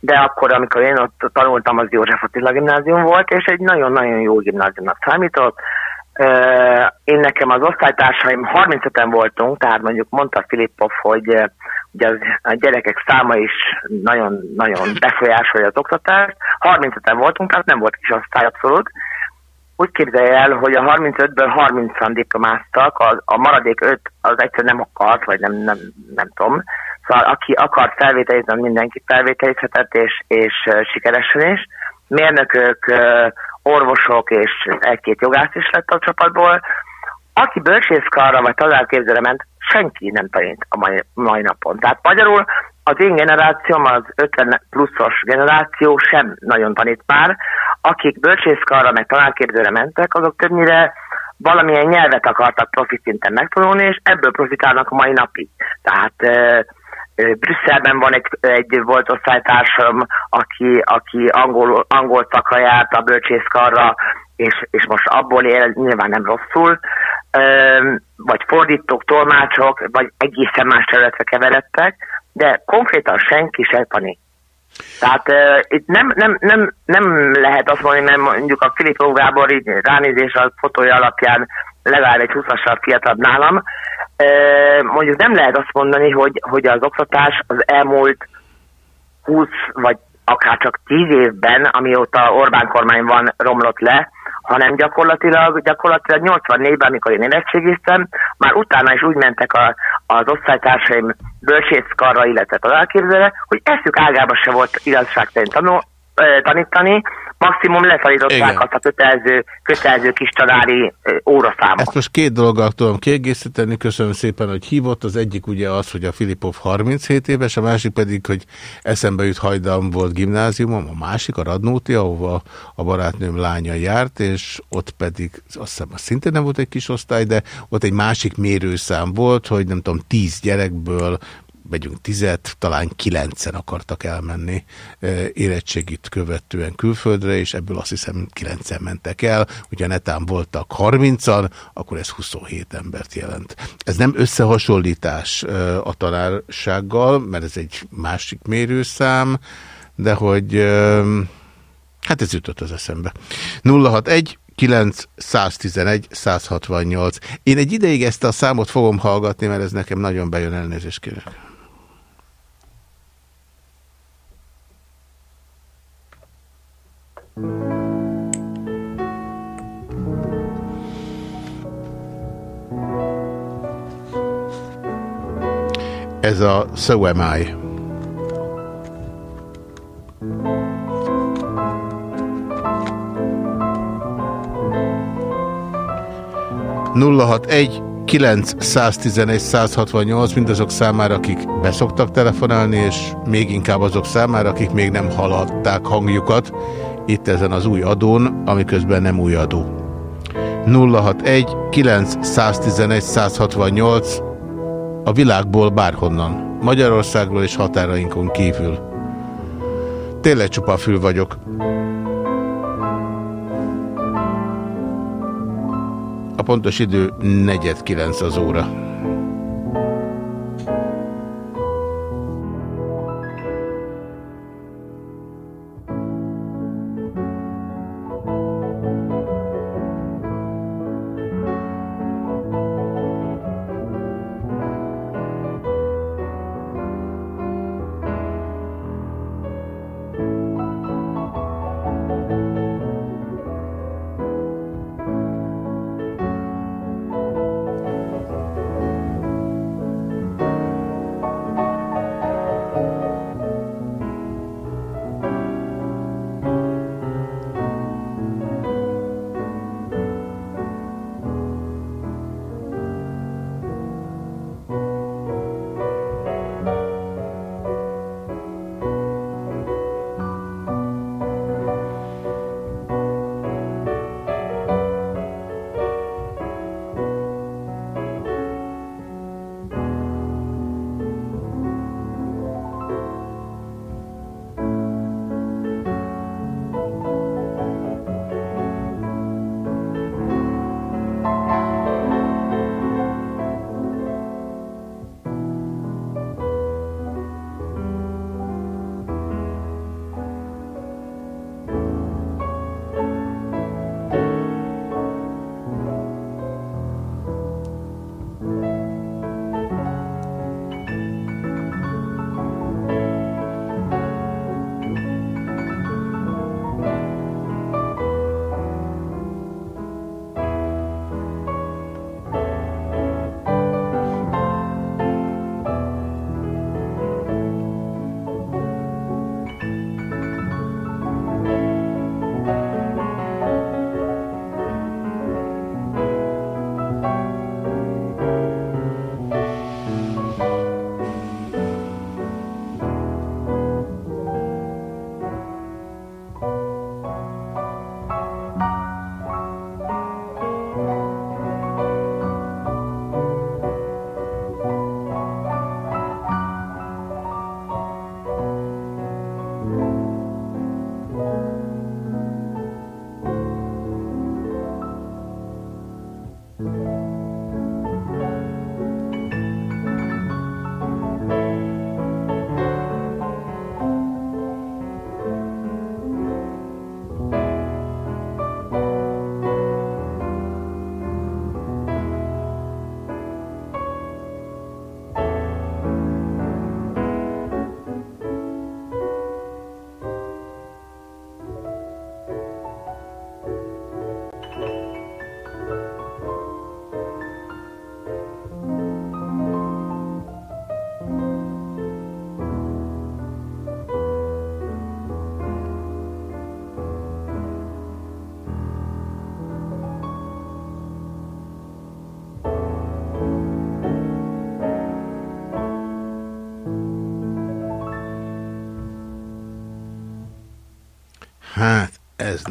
de akkor, amikor én ott tanultam, az József Attila gimnázium volt, és egy nagyon-nagyon jó gimnáziumnak számított. Én nekem az osztálytársaim 35-en voltunk, tehát mondjuk mondta Filippov, hogy ugye az, a gyerekek száma is nagyon-nagyon befolyásolja az oktatást. 35-en voltunk, tehát nem volt kis osztály abszolút. Úgy képzelje el, hogy a 35-ből 30-an diplomáztak, a, a maradék 5 az egyszer nem akart, vagy nem, nem, nem tudom. Szóval aki akart felvételizni, mindenki felvételizhetett, és, és sikeresen is. Mérnökök, orvosok és egy-két jogász is lett a csapatból. Aki bölcsészkarra vagy tanárképzőre ment, senki nem tanít a mai, mai napon. Tehát magyarul az én generációm, az 50 pluszos generáció sem nagyon tanít már. Akik bölcsészkarra meg tanárképzőre mentek, azok többnyire valamilyen nyelvet akartak profi szinten megtanulni, és ebből profitálnak a mai napig. Tehát Brüsszelben van egy, egy volt osztálytársam, aki, aki angol, angol szakra járt a bölcsészkarra, és, és most abból él, nyilván nem rosszul, vagy fordítók, tolmácsok, vagy egészen más területre keveredtek, de konkrétan senki se tanít. Tehát uh, itt nem, nem, nem, nem lehet azt mondani, mert mondjuk a Filip Gábor így ránézés a fotója alapján legalább egy 20-assal fiatalabb nálam, mondjuk nem lehet azt mondani, hogy, hogy az oktatás az elmúlt 20 vagy akár csak 10 évben, amióta Orbán kormány van, romlott le, hanem gyakorlatilag, gyakorlatilag 84-ben, amikor én érettségiztem, már utána is úgy mentek a, az osztálytársaim bölcsészkarra, illetve elképzelve, hogy eszük ágába se volt igazság szerint tanul, tanítani, maximum letanították azt a kötelező, kötelező kis tanári óraszámot. Ezt most két dologgal tudom kiegészíteni, köszönöm szépen, hogy hívott. Az egyik ugye az, hogy a Filipov 37 éves, a másik pedig, hogy eszembe jut Hajdam volt gimnáziumom, a másik a Radnóti, ahova a barátnőm lánya járt, és ott pedig azt hiszem, az szintén nem volt egy kis osztály, de ott egy másik mérőszám volt, hogy nem tudom, tíz gyerekből vegyünk tizet, talán kilencen akartak elmenni érettségit követően külföldre, és ebből azt hiszem kilencen mentek el. Ugye netán voltak 30-an, akkor ez 27 embert jelent. Ez nem összehasonlítás a tanársággal, mert ez egy másik mérőszám, de hogy hát ez jutott az eszembe. 061 9 111 168. Én egy ideig ezt a számot fogom hallgatni, mert ez nekem nagyon bejön elnézést kérek. Ez a So Am I. Nulla hat egy 911 168 mindazok számára, akik beszoktak telefonálni, és még inkább azok számára, akik még nem hallhatták hangjukat itt ezen az új adón, amiközben nem új adó. 061 911 168 a világból bárhonnan, Magyarországról és határainkon kívül. Tényleg csupa fül vagyok. A pontos idő negyed kilenc az óra.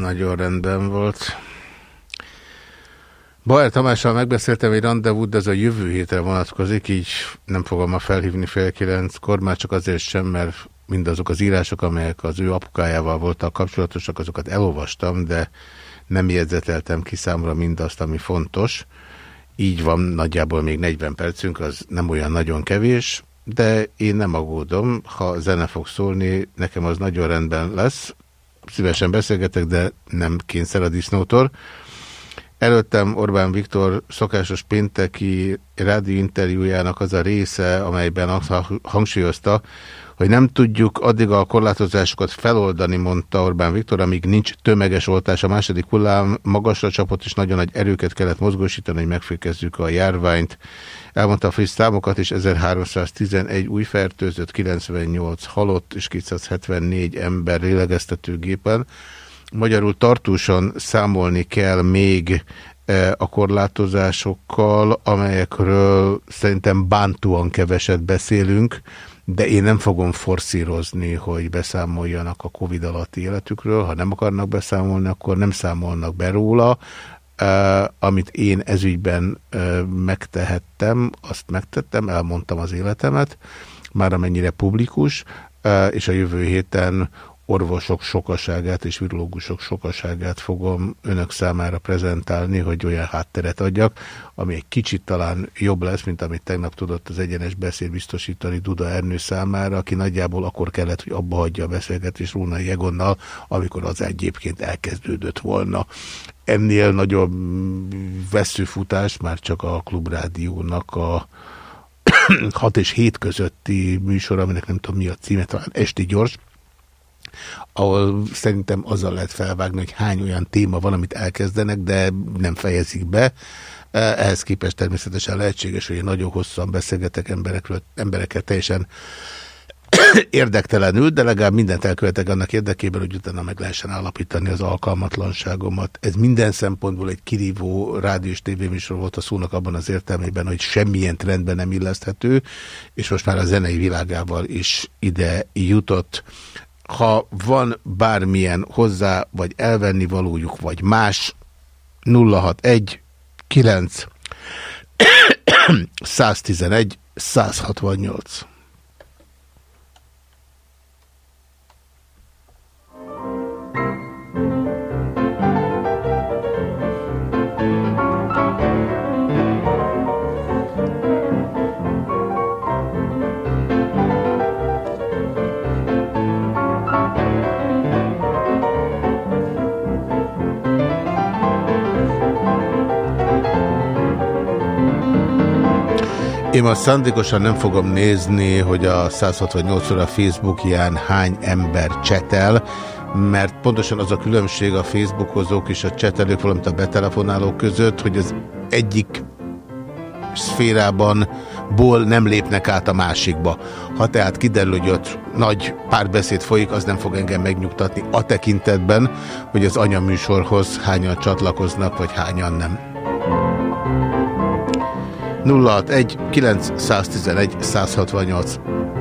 Nagyon rendben volt. Bajár Tamással megbeszéltem egy rendezvút, de ez a jövő hétre vonatkozik, így nem fogom ma felhívni fél kilenckor, már csak azért sem, mert mindazok az írások, amelyek az ő apukájával voltak kapcsolatosak, azokat elolvastam, de nem jegyzeteltem ki számra mindazt, ami fontos. Így van, nagyjából még 40 percünk, az nem olyan nagyon kevés, de én nem aggódom, ha zene fog szólni, nekem az nagyon rendben lesz, szívesen beszélgetek, de nem kényszer a disznótor. Előttem Orbán Viktor szokásos pénteki rádióinterjújának az a része, amelyben hangsúlyozta, hogy nem tudjuk addig a korlátozásokat feloldani, mondta Orbán Viktor, amíg nincs tömeges oltás. A második hullám magasra csapott, és nagyon nagy erőket kellett mozgósítani, hogy megfékezzük a járványt. Elmondta a friss számokat, és 1311 új fertőzött, 98 halott, és 274 ember lélegeztetőgépen. Magyarul tartósan számolni kell még e, a korlátozásokkal, amelyekről szerintem bántóan keveset beszélünk, de én nem fogom forszírozni, hogy beszámoljanak a Covid alatti életükről. Ha nem akarnak beszámolni, akkor nem számolnak be róla. Amit én ezügyben uh, megtehettem, azt megtettem, elmondtam az életemet, már amennyire publikus, és a jövő héten orvosok sokaságát és virológusok sokaságát fogom önök számára prezentálni, hogy olyan hátteret adjak, ami egy kicsit talán jobb lesz, mint amit tegnap tudott az egyenes beszéd biztosítani Duda Ernő számára, aki nagyjából akkor kellett, hogy abba hagyja a beszélgetést Róna Jegonnal, amikor az egyébként elkezdődött volna. Ennél nagyobb veszőfutás már csak a Klubrádiónak a 6 és 7 közötti műsor, aminek nem tudom mi a címe, talán Esti Gyors, ahol szerintem azzal lehet felvágni, hogy hány olyan téma van, amit elkezdenek, de nem fejezik be. Ehhez képest természetesen lehetséges, hogy én nagyon hosszan beszélgetek emberekről, emberekkel teljesen érdektelenül, de legalább mindent elkövetek annak érdekében, hogy utána meg lehessen állapítani az alkalmatlanságomat. Ez minden szempontból egy kirívó rádiós tévéműsor volt a szónak abban az értelmében, hogy semmilyen trendben nem illeszthető, és most már a zenei világával is ide jutott ha van bármilyen hozzá, vagy elvenni valójuk, vagy más, 061 9 111 168. Én azt szándékosan nem fogom nézni, hogy a 168 óra Facebookján hány ember csetel, mert pontosan az a különbség a Facebookozók és a csetelők, valamint a betelefonálók között, hogy az egyik szférában ból nem lépnek át a másikba. Ha tehát kiderül, hogy ott nagy párbeszéd folyik, az nem fog engem megnyugtatni a tekintetben, hogy az anyaműsorhoz hányan csatlakoznak, vagy hányan nem. 061 911 168.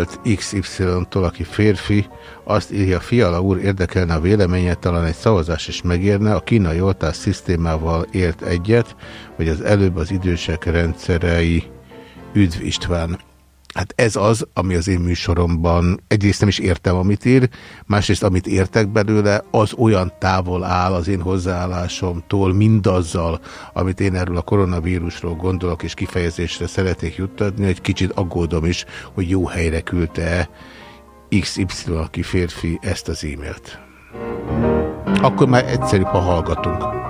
e-mailt XY-tól, aki férfi, azt írja, Fiala úr érdekelne a véleménye, talán egy szavazás is megérne, a kínai oltás szisztémával ért egyet, vagy az előbb az idősek rendszerei Üdv István. Hát ez az, ami az én műsoromban egyrészt nem is értem, amit ír, másrészt amit értek belőle, az olyan távol áll az én hozzáállásomtól, mindazzal, amit én erről a koronavírusról gondolok, és kifejezésre szeretnék juttatni, hogy kicsit aggódom is, hogy jó helyre küldte-e XY, aki férfi, ezt az e-mailt. Akkor már egyszerűbb, ha hallgatunk.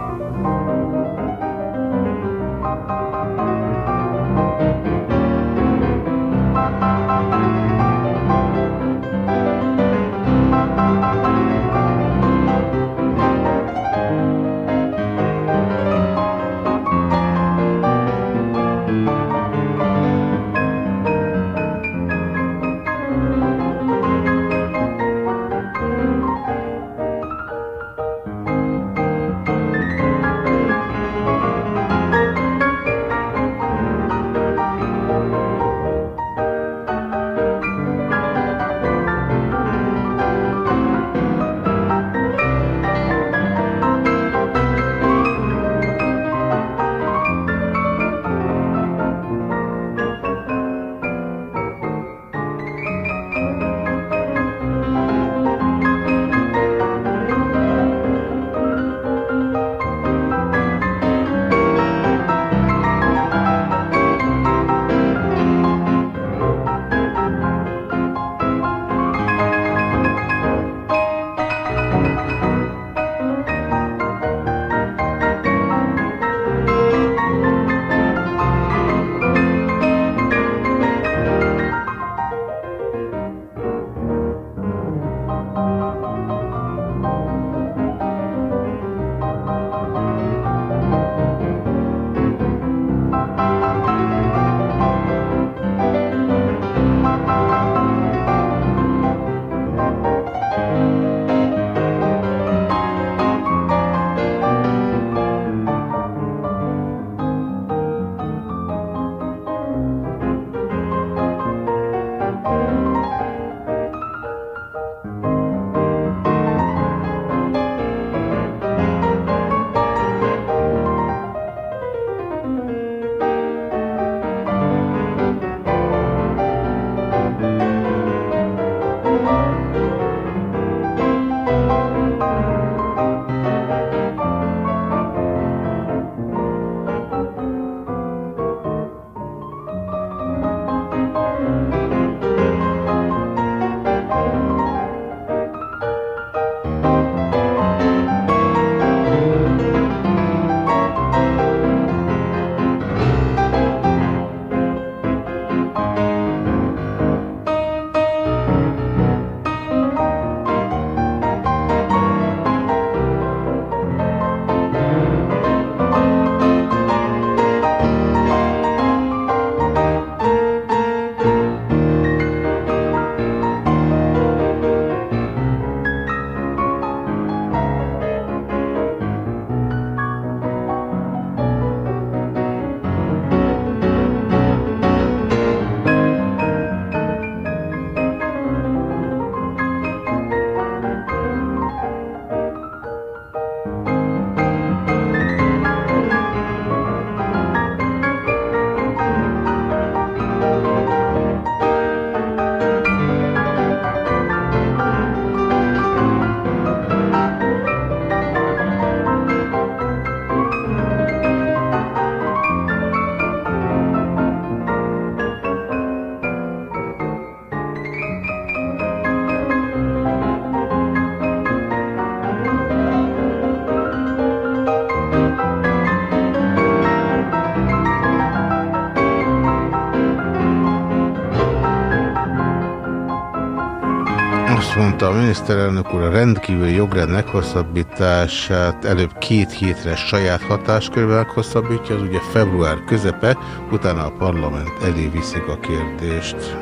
Miniszterelnök úr a rendkívüli jogrend meghosszabbítását előbb két hétre saját hatáskörben meghosszabbítja, az ugye február közepe, utána a parlament elé viszik a kérdést.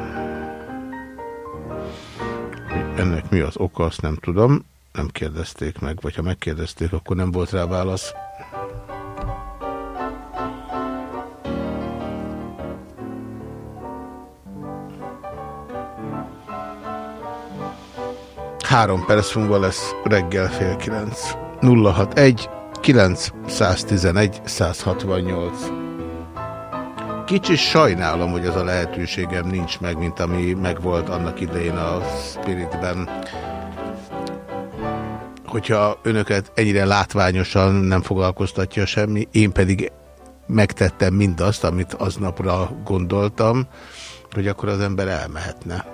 Ennek mi az oka, azt nem tudom, nem kérdezték meg, vagy ha megkérdezték, akkor nem volt rá válasz. Három perc múlva lesz reggel fél kilenc. 061 911 168 Kicsit sajnálom, hogy az a lehetőségem nincs meg, mint ami megvolt annak idején a Spiritben. Hogyha önöket ennyire látványosan nem foglalkoztatja semmi, én pedig megtettem mindazt, amit aznapra gondoltam, hogy akkor az ember elmehetne.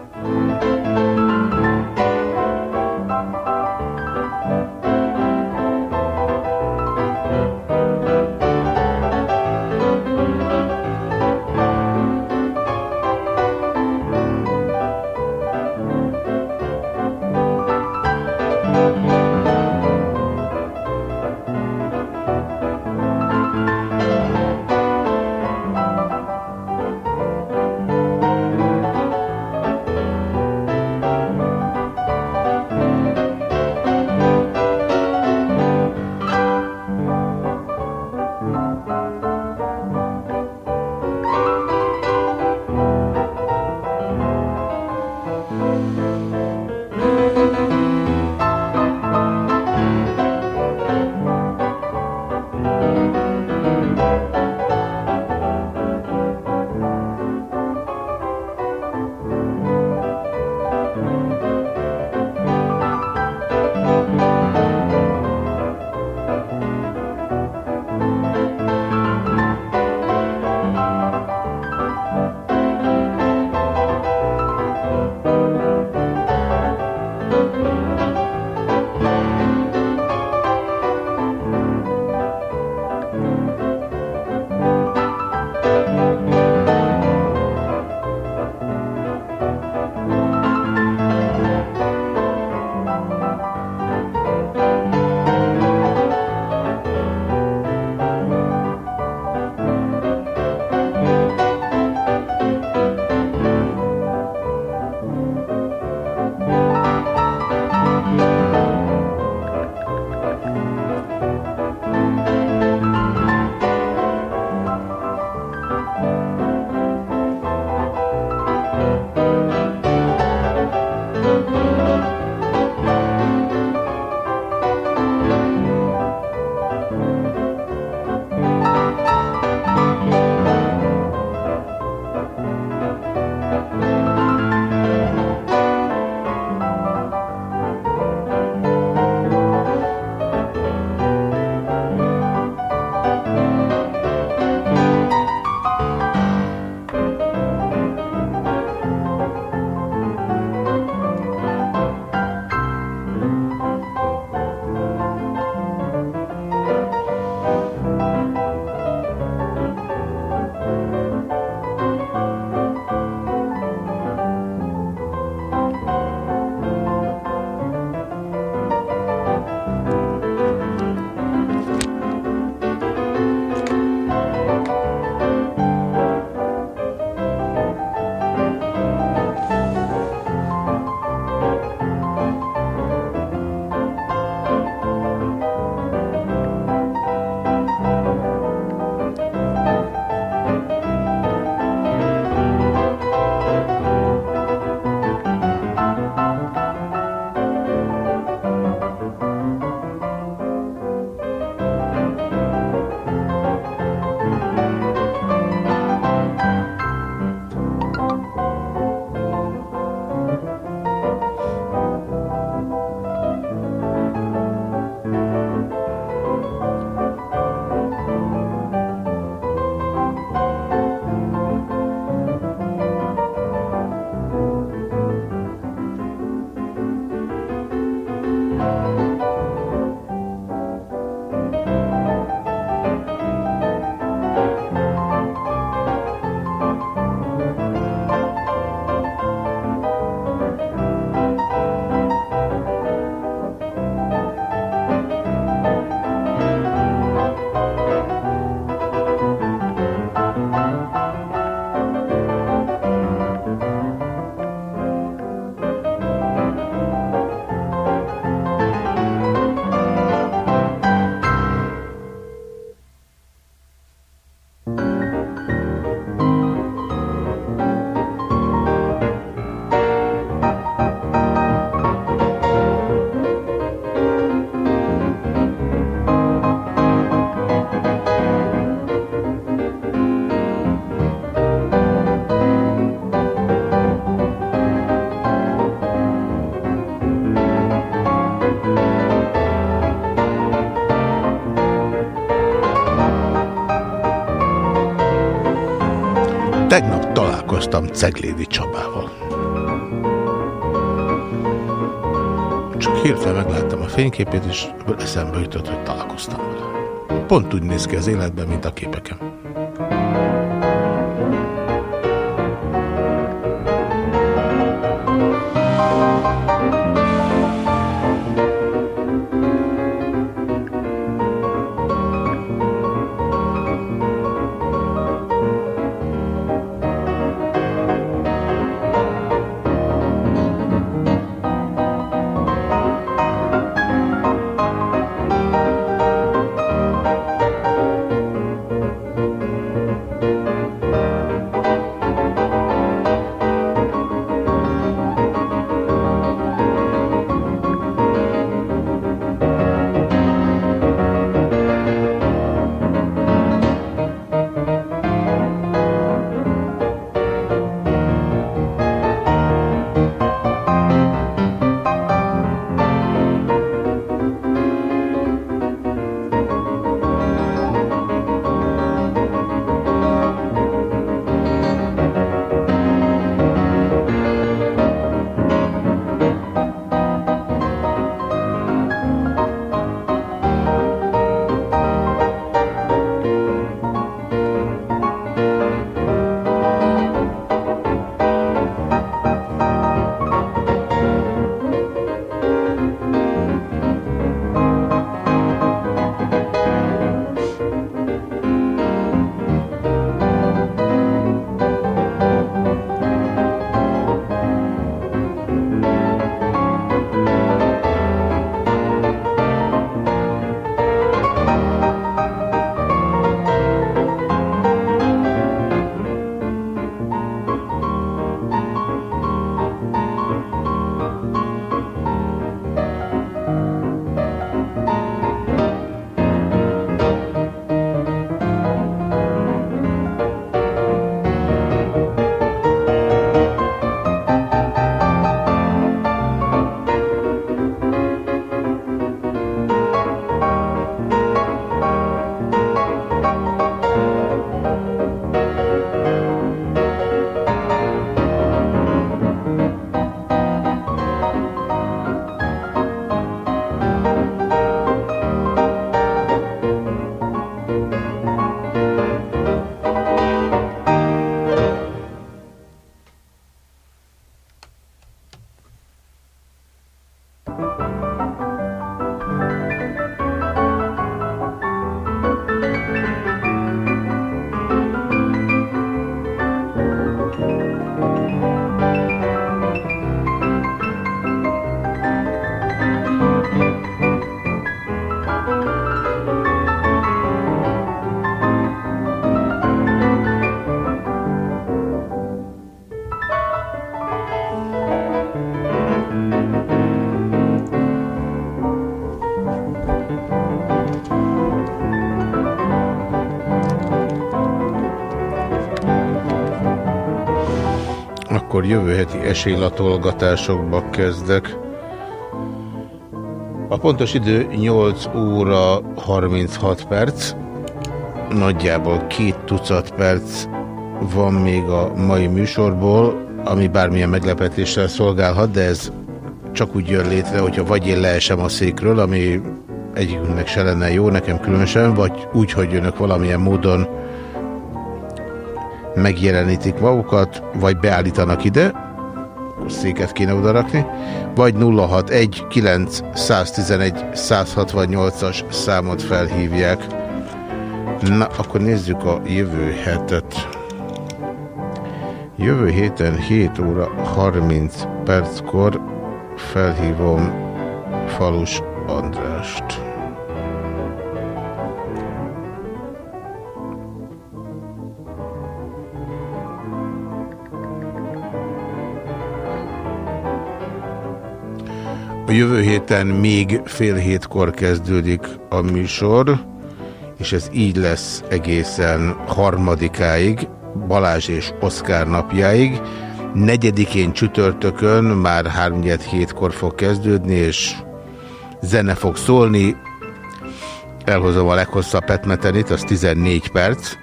Találkoztam Ceglédi Csabával. Csak hirtelen megláttam a fényképét, és eszembe jutott, hogy találkoztam vele. Pont úgy néz ki az életben, mint a képeken. Akkor jövő heti esélylatolgatásokba kezdek. A pontos idő 8 óra 36 perc, nagyjából két tucat perc van még a mai műsorból, ami bármilyen meglepetéssel szolgálhat, de ez csak úgy jön létre, hogyha vagy én leesem a székről, ami egyikünknek se lenne jó, nekem különösen, vagy úgy, hogy önök valamilyen módon megjelenítik magukat, vagy beállítanak ide, széket kéne odarakni, vagy 061 911 168-as számot felhívják. Na, akkor nézzük a jövő hetet. Jövő héten 7 óra 30 perckor felhívom Falus A jövő héten még fél hétkor kezdődik a műsor, és ez így lesz egészen harmadikáig, Balázs és Oszkár napjáig. Negyedikén csütörtökön már 3 hétkor fog kezdődni, és zene fog szólni. Elhozom a leghosszabb petmetenit, az 14 perc.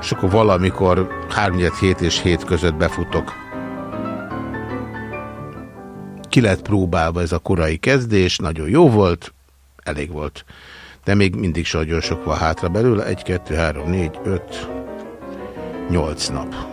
és akkor valamikor 3 hét és 7 között befutok. Ki lett próbálva ez a korai kezdés, nagyon jó volt, elég volt. De még mindig nagyon sok van hátra belőle, 1, 2, 3, 4, 5, 8 nap.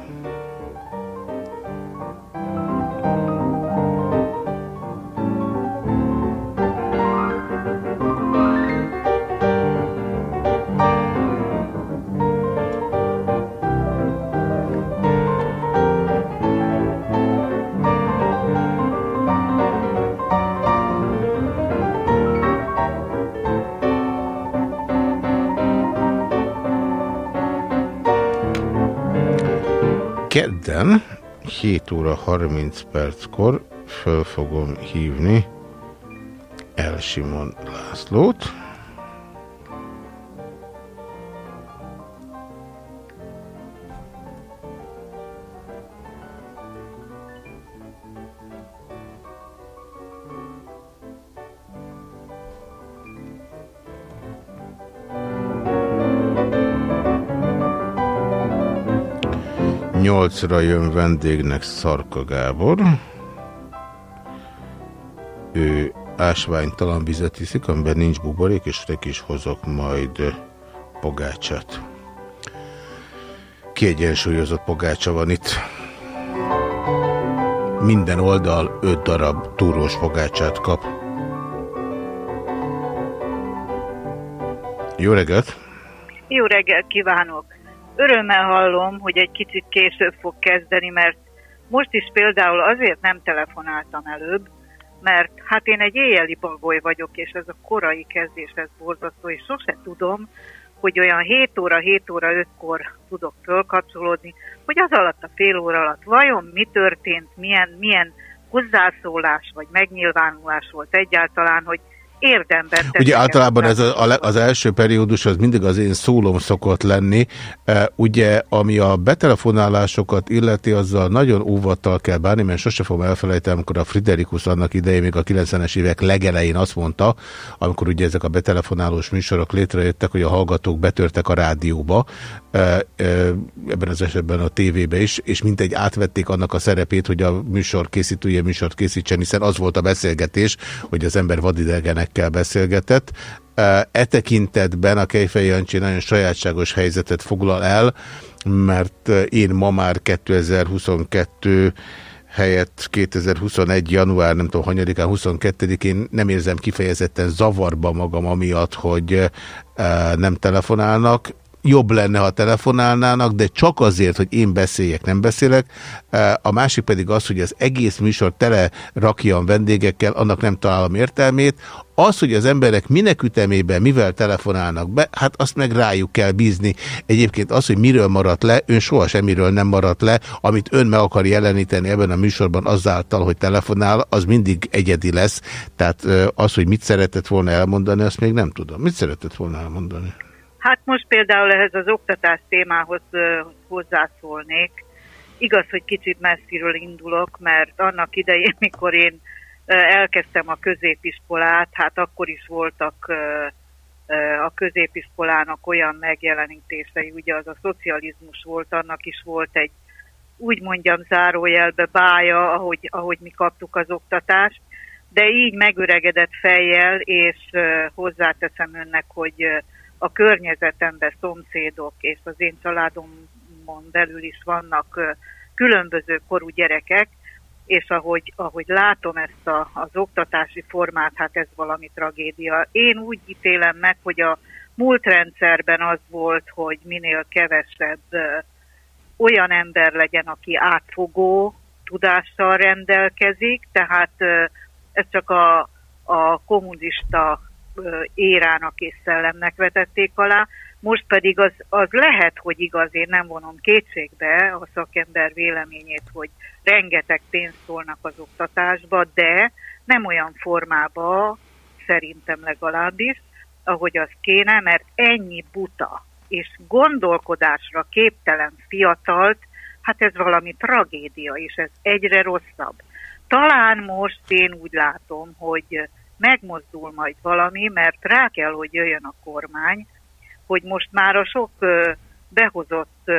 Kedden 7 óra 30 perckor föl fogom hívni Elsimon Lászlót. Nyolcra jön vendégnek Szarka Gábor. Ő ásványtalan vizet iszik, amiben nincs buborék, és neki is hozok majd pogácsát. Kiegyensúlyozott pogácsa van itt. Minden oldal öt darab túrós pogácsát kap. Jó reggelt! Jó reggelt kívánok! Örömmel hallom, hogy egy kicsit később fog kezdeni, mert most is például azért nem telefonáltam előbb, mert hát én egy éjjeli bagoly vagyok, és ez a korai kezdés, ez borzasztó, és sose tudom, hogy olyan 7 óra, 7 óra 5-kor tudok fölkapcsolódni, hogy az alatt a fél óra alatt vajon mi történt, milyen, milyen hozzászólás vagy megnyilvánulás volt egyáltalán, hogy érdemben. Ugye általában ez a, az első periódus az mindig az én szólom szokott lenni. E, ugye, ami a betelefonálásokat illeti, azzal nagyon óvattal kell bánni, mert sose fogom elfelejteni, amikor a Friderikus annak idején, még a 90-es évek legelején azt mondta, amikor ugye ezek a betelefonálós műsorok létrejöttek, hogy a hallgatók betörtek a rádióba, e, e, ebben az esetben a tévébe is, és mintegy átvették annak a szerepét, hogy a műsor készítője műsort készítsen, hiszen az volt a beszélgetés, hogy az ember vadidegenek emberekkel beszélgetett. E tekintetben a Kejfej Jancsi nagyon sajátságos helyzetet foglal el, mert én ma már 2022 helyett 2021. január, nem tudom, hanyadikán, 22-én nem érzem kifejezetten zavarba magam amiatt, hogy nem telefonálnak jobb lenne, ha telefonálnának, de csak azért, hogy én beszéljek, nem beszélek. A másik pedig az, hogy az egész műsor tele rakjan vendégekkel, annak nem találom értelmét. Az, hogy az emberek minek ütemében, mivel telefonálnak be, hát azt meg rájuk kell bízni. Egyébként az, hogy miről maradt le, ön soha semmiről nem maradt le, amit ön meg akar jeleníteni ebben a műsorban azáltal, hogy telefonál, az mindig egyedi lesz. Tehát az, hogy mit szeretett volna elmondani, azt még nem tudom. Mit szeretett volna elmondani? Hát most például ehhez az oktatás témához hozzászólnék. Igaz, hogy kicsit messziről indulok, mert annak idején, mikor én elkezdtem a középiskolát, hát akkor is voltak a középiskolának olyan megjelenítései, ugye az a szocializmus volt, annak is volt egy, úgy mondjam, zárójelbe bája, ahogy, ahogy mi kaptuk az oktatást, de így megöregedett fejjel, és hozzáteszem önnek, hogy a környezetemben szomszédok és az én családomon belül is vannak különböző korú gyerekek, és ahogy, ahogy látom ezt a, az oktatási formát, hát ez valami tragédia. Én úgy ítélem meg, hogy a múlt rendszerben az volt, hogy minél kevesebb olyan ember legyen, aki átfogó tudással rendelkezik, tehát ez csak a, a kommunista érának és szellemnek vetették alá, most pedig az, az lehet, hogy igaz, én nem vonom kétségbe a szakember véleményét, hogy rengeteg pénzt szólnak az oktatásba, de nem olyan formába, szerintem legalábbis, ahogy az kéne, mert ennyi buta és gondolkodásra képtelen fiatalt, hát ez valami tragédia, és ez egyre rosszabb. Talán most én úgy látom, hogy megmozdul majd valami, mert rá kell, hogy jöjjön a kormány, hogy most már a sok behozott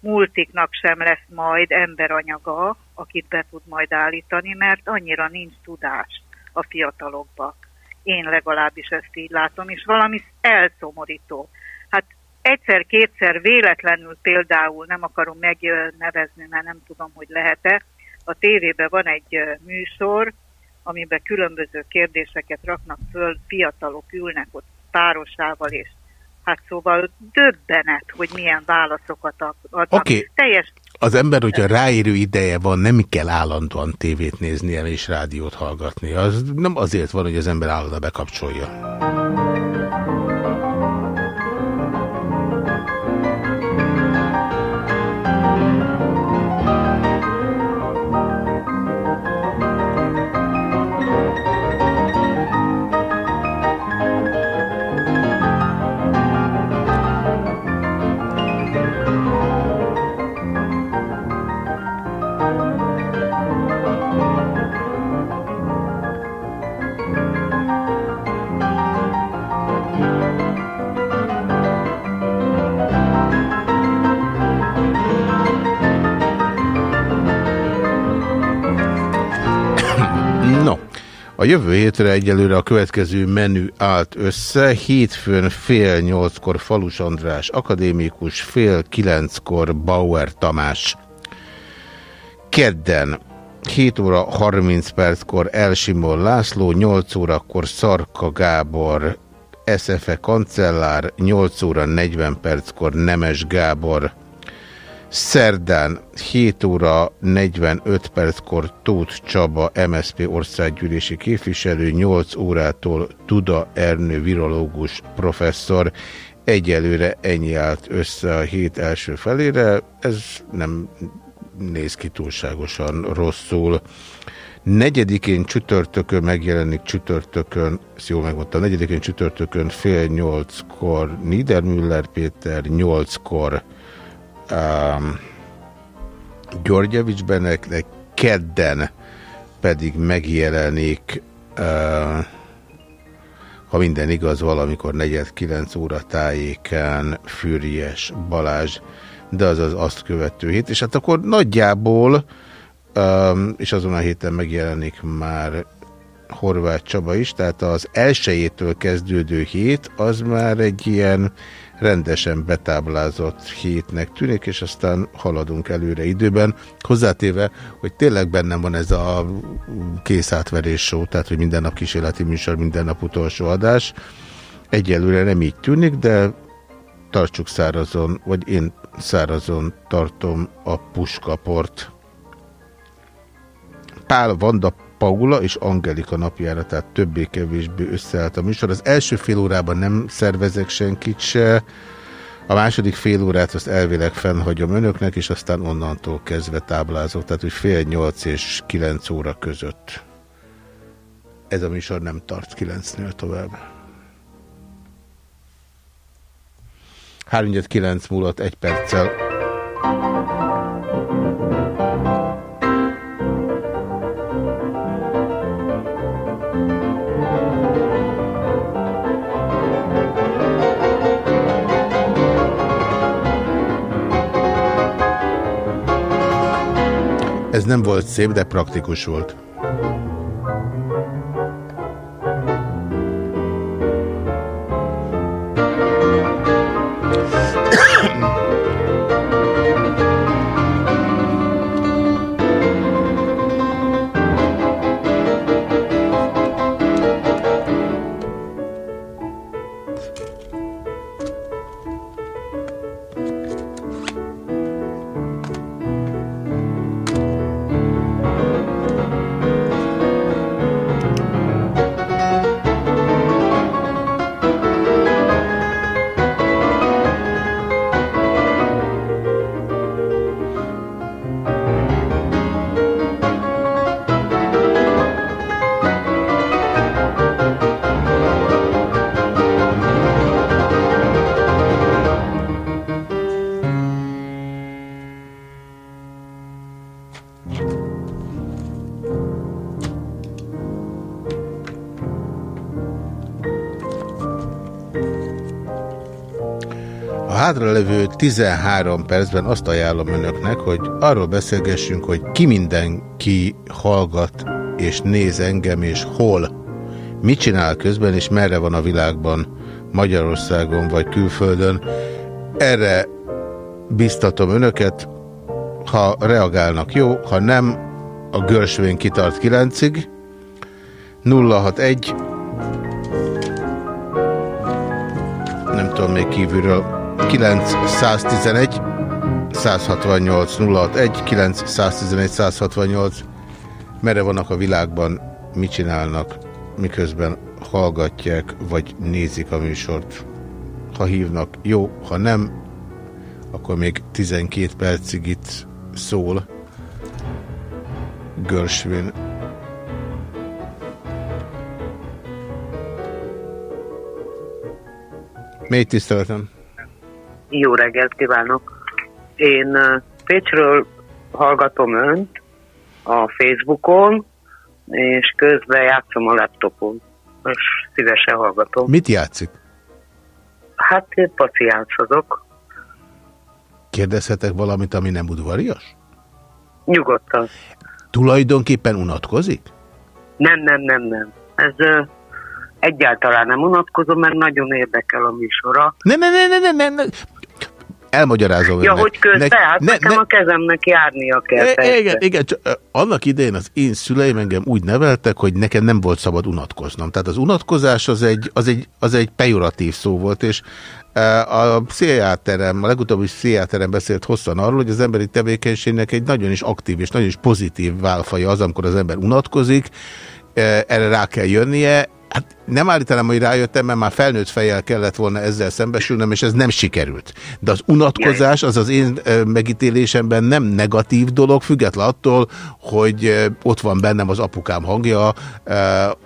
multiknak sem lesz majd emberanyaga, akit be tud majd állítani, mert annyira nincs tudás a fiatalokba. Én legalábbis ezt így látom, és valami elszomorító. Hát egyszer-kétszer véletlenül például, nem akarom megnevezni, mert nem tudom, hogy lehet-e, a tévében van egy műsor, amiben különböző kérdéseket raknak föl, fiatalok ülnek ott párosával, és hát szóval döbbenet, hogy milyen válaszokat adnak. Okay. Teljes... Az ember, hogyha ráérő ideje van, nem kell állandóan tévét néznie és rádiót hallgatni. Az nem azért van, hogy az ember állandóan bekapcsolja. A jövő hétre egyelőre a következő menü állt össze. Hétfőn fél nyolckor Falus András akadémikus, fél kilenckor Bauer Tamás. Kedden 7 óra 30 perckor Elsimon László, 8 órakor Szarka Gábor, SFE kancellár, 8 óra 40 perckor Nemes Gábor, Szerdán 7 óra 45 perckor Tóth Csaba, MSZP országgyűlési képviselő, 8 órától Tuda Ernő virológus professzor. Egyelőre ennyi állt össze a hét első felére, ez nem néz ki túlságosan rosszul. Negyedikén csütörtökön megjelenik csütörtökön, ezt jól megmondtam, negyedikén csütörtökön fél nyolckor Niedermüller Péter, nyolckor um, Györgyevics Beneknek, kedden pedig megjelenik, uh, ha minden igaz, valamikor 49 óra tájékán Fűries Balázs, de az az azt követő hét, és hát akkor nagyjából, um, és azon a héten megjelenik már Horváth Csaba is, tehát az elsőjétől kezdődő hét, az már egy ilyen rendesen betáblázott hétnek tűnik, és aztán haladunk előre időben. Hozzátéve, hogy tényleg bennem van ez a készátverés show, tehát hogy minden nap kísérleti műsor, minden nap utolsó adás. Egyelőre nem így tűnik, de tartsuk szárazon, vagy én szárazon tartom a puskaport. Pál Vanda Paula és Angelika napjára, tehát többé-kevésbé összeállt a műsor. Az első fél órában nem szervezek senkit se, a második fél órát azt elvileg fennhagyom önöknek, és aztán onnantól kezdve táblázok, tehát hogy fél nyolc és kilenc óra között. Ez a műsor nem tart kilencnél tovább. 3-9 múlott egy perccel. Ez nem volt szép, de praktikus volt. Hátralevő 13 percben azt ajánlom önöknek, hogy arról beszélgessünk, hogy ki mindenki hallgat és néz engem, és hol, mit csinál közben, és merre van a világban, Magyarországon vagy külföldön. Erre biztatom önöket, ha reagálnak jó, ha nem, a görsvén kitart 9-ig, 061 nem tudom még kívülről 911 168 061 911 168 merre vannak a világban, mit csinálnak, miközben hallgatják, vagy nézik a műsort. Ha hívnak, jó, ha nem, akkor még 12 percig itt szól Görsvin. Mély tiszteletem! Jó reggelt kívánok! Én Pécsről hallgatom önt a Facebookon, és közben játszom a laptopon, és szívesen hallgatom. Mit játszik? Hát én paciánszozok. Kérdezhetek valamit, ami nem udvarias? Nyugodtan. Tulajdonképpen unatkozik? Nem, nem, nem, nem. Ez ö, egyáltalán nem unatkozom, mert nagyon érdekel a műsora. Nem, nem, nem, nem, nem, nem. Elmagyarázom Ja, önnek. hogy közben, Ne- hát ne- nekem ne- a kezemnek járnia kell. E- persze. Igen, igen, csak ö, annak idején az én szüleim engem úgy neveltek, hogy nekem nem volt szabad unatkoznom. Tehát az unatkozás az egy, az egy, az egy pejoratív szó volt, és e, a pszichiáterem, a legutóbbi pszichiáterem beszélt hosszan arról, hogy az emberi tevékenységnek egy nagyon is aktív és nagyon is pozitív válfaja az, amikor az ember unatkozik, e, erre rá kell jönnie. Hát nem állítanám, hogy rájöttem, mert már felnőtt fejjel kellett volna ezzel szembesülnöm, és ez nem sikerült. De az unatkozás az az én megítélésemben nem negatív dolog, független attól, hogy ott van bennem az apukám hangja,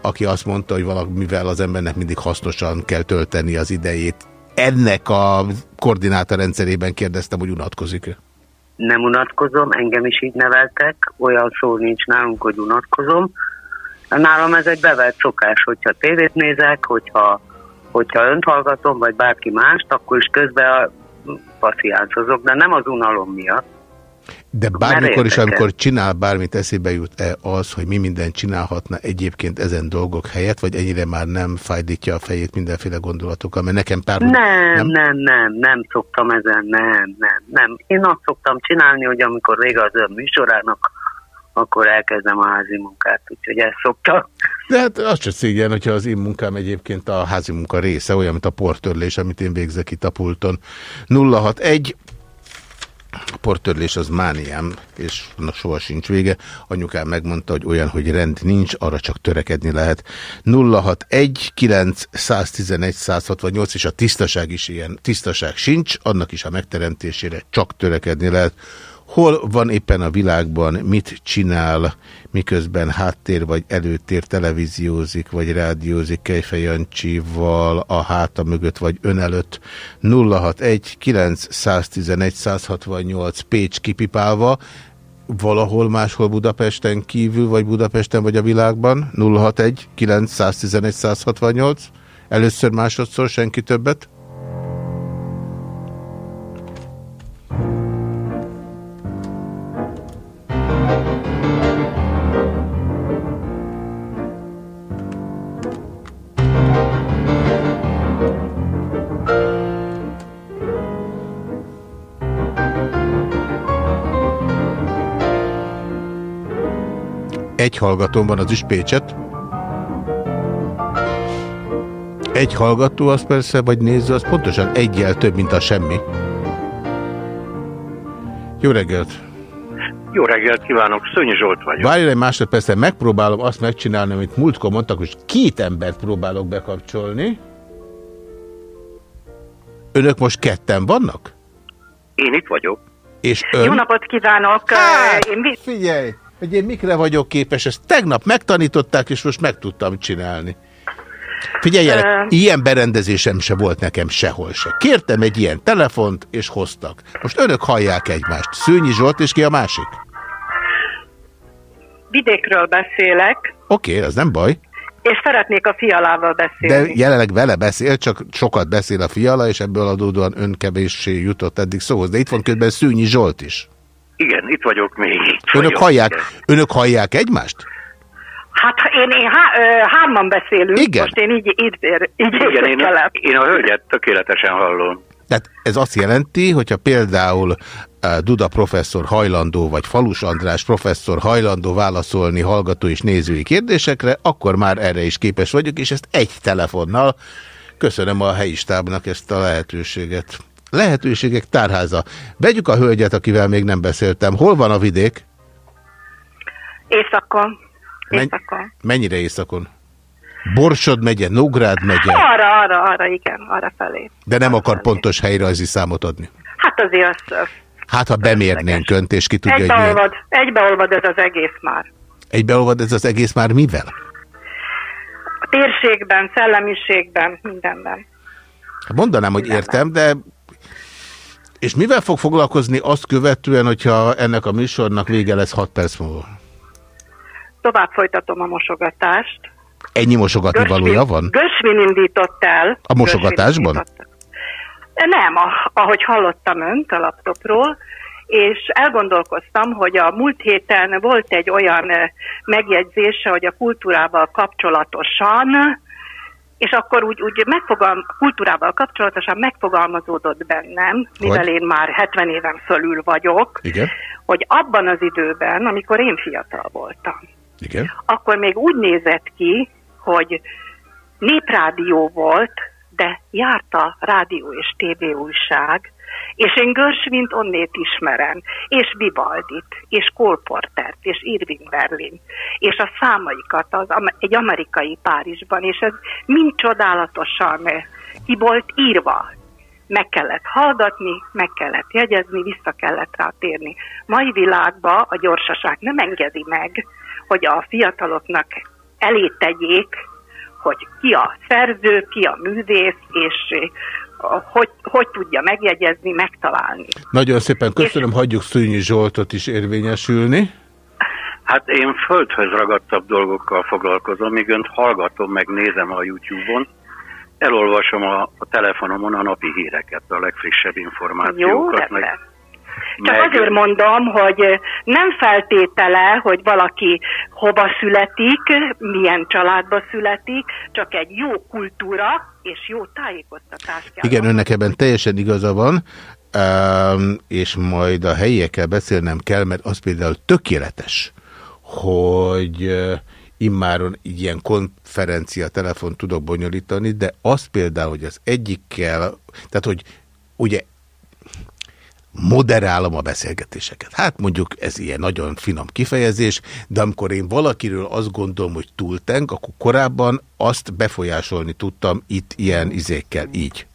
aki azt mondta, hogy valamivel az embernek mindig hasznosan kell tölteni az idejét. Ennek a koordinátorrendszerében kérdeztem, hogy unatkozik-e. nem unatkozom, engem is így neveltek, olyan szó nincs nálunk, hogy unatkozom. Nálam ez egy bevett szokás, hogyha tévét nézek, hogyha, hogyha önt hallgatom, vagy bárki mást, akkor is közben a paciánszozok, de nem az unalom miatt. De bármikor is, amikor csinál bármit, eszébe jut-e az, hogy mi mindent csinálhatna egyébként ezen dolgok helyett, vagy ennyire már nem fájdítja a fejét mindenféle gondolatokkal, mert nekem pár... Nem, nem, nem, nem, nem szoktam ezen, nem, nem, nem. Én azt szoktam csinálni, hogy amikor vége az ön műsorának, akkor elkezdem a házi munkát, úgyhogy ezt szoktam. De hát az csak szégyen, hogyha az én munkám egyébként a házi munka része, olyan, mint a portörlés, amit én végzek itt a pulton. 061 a portörlés az mániám, és annak soha sincs vége. Anyukám megmondta, hogy olyan, hogy rend nincs, arra csak törekedni lehet. 061 911 168, és a tisztaság is ilyen. Tisztaság sincs, annak is a megteremtésére csak törekedni lehet. Hol van éppen a világban, mit csinál, miközben háttér vagy előtér televíziózik, vagy rádiózik Kejfej Jancsival a háta mögött, vagy ön előtt? 061 911 168 Pécs kipipálva, valahol máshol Budapesten kívül, vagy Budapesten, vagy a világban? 061 911 168 először másodszor senki többet Egy hallgatón van, az is Pécset. Egy hallgató az persze, vagy néző, az pontosan egyel több, mint a semmi. Jó reggelt! Jó reggelt kívánok, Szönyi Zsolt vagyok. Várj egy másodpercet, megpróbálom azt megcsinálni, amit múltkor mondtak, hogy két embert próbálok bekapcsolni. Önök most ketten vannak? Én itt vagyok. És ön? Jó napot kívánok! Hát, Én mi- figyelj, hogy én mikre vagyok képes, ezt tegnap megtanították, és most meg tudtam csinálni. Figyeljenek, Ö- ilyen berendezésem se volt nekem sehol se. Kértem egy ilyen telefont, és hoztak. Most önök hallják egymást. Szőnyi Zsolt, és ki a másik? vidékről beszélek, Oké, okay, az nem baj. És szeretnék a fialával beszélni. De jelenleg vele beszél, csak sokat beszél a fiala, és ebből adódóan ön kevéssé jutott eddig szóhoz. De itt van közben Szűnyi Zsolt is. Igen, itt vagyok még. Itt Önök vagyok, hallják, igen. önök hallják egymást? Hát én, én há, ö, hárman beszélünk, Igen. most én így, így, így Igen, én, én a hölgyet tökéletesen hallom. Tehát ez azt jelenti, hogyha például Duda professzor hajlandó, vagy Falus András professzor hajlandó válaszolni hallgató és nézői kérdésekre, akkor már erre is képes vagyok, és ezt egy telefonnal köszönöm a helyi stábnak ezt a lehetőséget. Lehetőségek tárháza. Vegyük a hölgyet, akivel még nem beszéltem. Hol van a vidék? Éjszakon. Men- mennyire északon? Borsod megye, Nógrád megye, Arra, arra, arra, igen, arra felé. de nem akar pontos helyrajzi számot adni. Hát azért azt Hát, ha bemérnénk önt, és ki tudja, hogy milyen. egybeolvad, egybeolvad ez az egész már. Egybeolvad ez az egész már mivel? A térségben, szellemiségben, mindenben. Mondanám, hogy értem, de... És mivel fog foglalkozni azt követően, hogyha ennek a műsornak vége lesz 6 perc múlva? Tovább folytatom a mosogatást. Ennyi mosogatni valója van? Gösvin indított el. A mosogatásban? Indított- Nem, ahogy hallottam önt a laptopról, és elgondolkoztam, hogy a múlt héten volt egy olyan eh, megjegyzése, hogy a kultúrával kapcsolatosan, és akkor úgy, úgy megfogalm, kultúrával kapcsolatosan megfogalmazódott bennem, mivel én már 70 éven fölül vagyok, Igen? hogy abban az időben, amikor én fiatal voltam, Igen? akkor még úgy nézett ki, hogy néprádió volt, de járt a rádió és tévé újság, és én Görsvint onnét ismerem, és Vivaldit, és Cole Portert, és Irving Berlin, és a számaikat az, egy amerikai Párizsban, és ez mind csodálatosan eh, ki volt írva. Meg kellett hallgatni, meg kellett jegyezni, vissza kellett rá térni. Mai világban a gyorsaság nem engedi meg, hogy a fiataloknak elé tegyék, hogy ki a szerző, ki a művész, és eh, hogy, hogy tudja megjegyezni, megtalálni. Nagyon szépen köszönöm, hagyjuk Szűnyi Zsoltot is érvényesülni. Hát én földhöz ragadtabb dolgokkal foglalkozom, míg önt hallgatom, meg nézem a YouTube-on. Elolvasom a, a telefonomon a napi híreket, a legfrissebb Jó, információkat. Csak meg- azért mondom, hogy nem feltétele, hogy valaki hova születik, milyen családba születik, csak egy jó kultúra és jó tájékoztatás kell. Igen, önnek ebben teljesen igaza van, és majd a helyiekkel beszélnem kell, mert az például tökéletes, hogy immáron ilyen konferencia telefon tudok bonyolítani, de az például, hogy az egyikkel, tehát hogy ugye moderálom a beszélgetéseket. Hát mondjuk ez ilyen nagyon finom kifejezés, de amikor én valakiről azt gondolom, hogy túltenk, akkor korábban azt befolyásolni tudtam itt ilyen izékkel, így.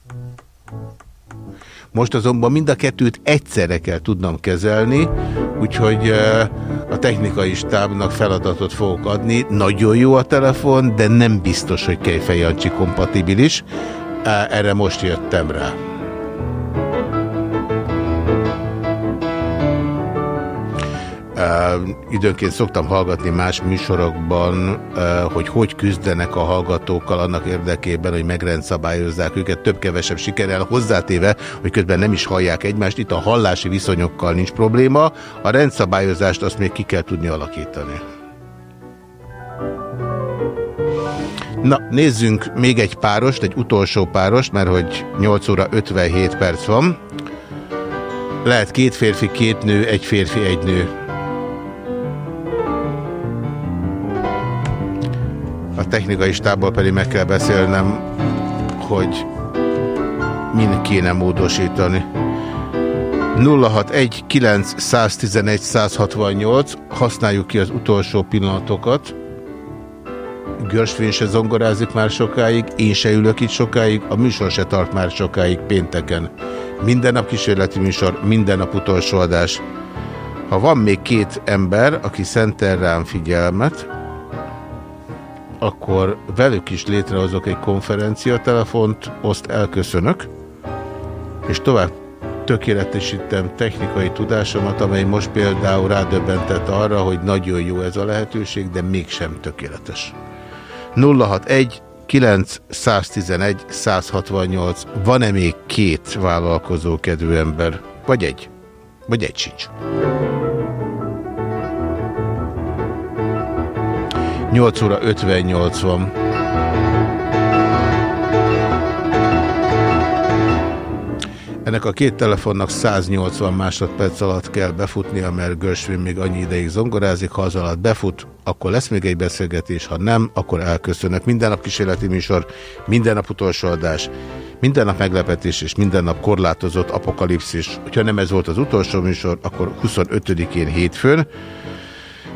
Most azonban mind a kettőt egyszerre kell tudnom kezelni, úgyhogy a technikai stábnak feladatot fogok adni. Nagyon jó a telefon, de nem biztos, hogy Kejfej Jancsi kompatibilis. Erre most jöttem rá. Időnként szoktam hallgatni más műsorokban, hogy hogy küzdenek a hallgatókkal annak érdekében, hogy megrendszabályozzák őket több-kevesebb sikerrel, hozzátéve, hogy közben nem is hallják egymást. Itt a hallási viszonyokkal nincs probléma, a rendszabályozást azt még ki kell tudni alakítani. Na, nézzünk még egy párost, egy utolsó párost, mert hogy 8 óra 57 perc van. Lehet két férfi, két nő, egy férfi, egy nő. A technikai stábból pedig meg kell beszélnem, hogy min kéne módosítani. 061 911 168 használjuk ki az utolsó pillanatokat. Görsvén se zongorázik már sokáig, én se ülök itt sokáig, a műsor se tart már sokáig pénteken. Minden nap kísérleti műsor, minden nap utolsó adás. Ha van még két ember, aki szentel rám figyelmet, akkor velük is létrehozok egy konferenciatelefont, azt elköszönök, és tovább tökéletesítem technikai tudásomat, amely most például rádöbbentett arra, hogy nagyon jó ez a lehetőség, de mégsem tökéletes. 061 911 168. Van-e még két vállalkozó kedvű ember? Vagy egy? Vagy egy sincs. 8 óra 58 van. Ennek a két telefonnak 180 másodperc alatt kell befutnia, mert Görsvin még annyi ideig zongorázik. Ha az alatt befut, akkor lesz még egy beszélgetés, ha nem, akkor elköszönök. Minden nap kísérleti műsor, minden nap utolsó adás, minden nap meglepetés és minden nap korlátozott apokalipszis. Ha nem ez volt az utolsó műsor, akkor 25-én hétfőn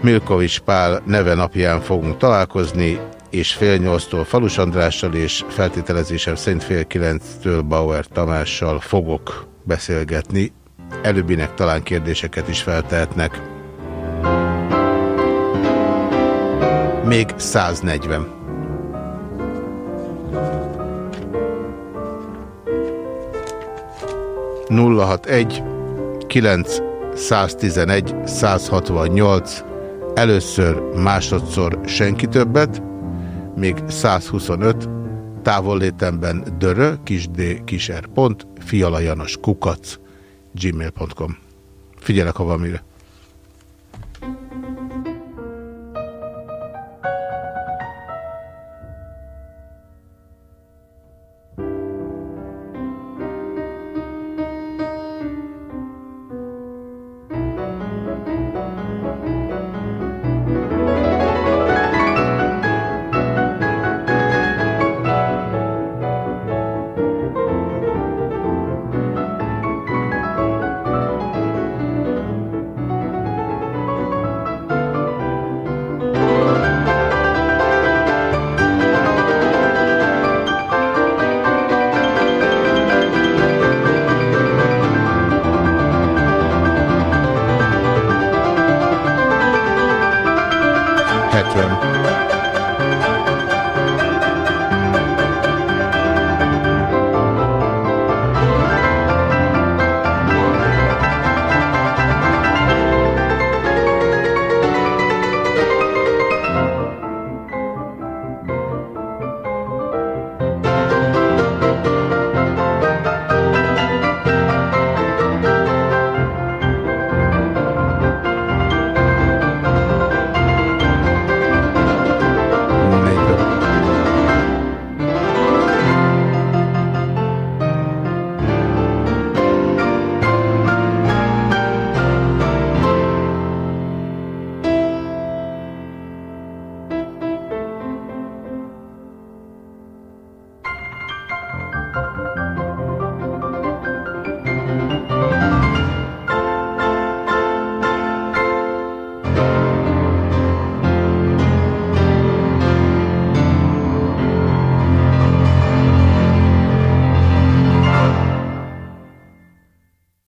Milkovics Pál neve napján fogunk találkozni, és fél nyolctól Falus Andrással, és feltételezésem szerint fél kilenctől Bauer Tamással fogok beszélgetni. Előbbinek talán kérdéseket is feltehetnek. Még 140. Nulla hat egy 9 111 168 Először, másodszor senki többet, még 125, távollétemben dörö, kisd, kiser pont, fialajanos kukac, gmail.com. Figyelek, ha van mire.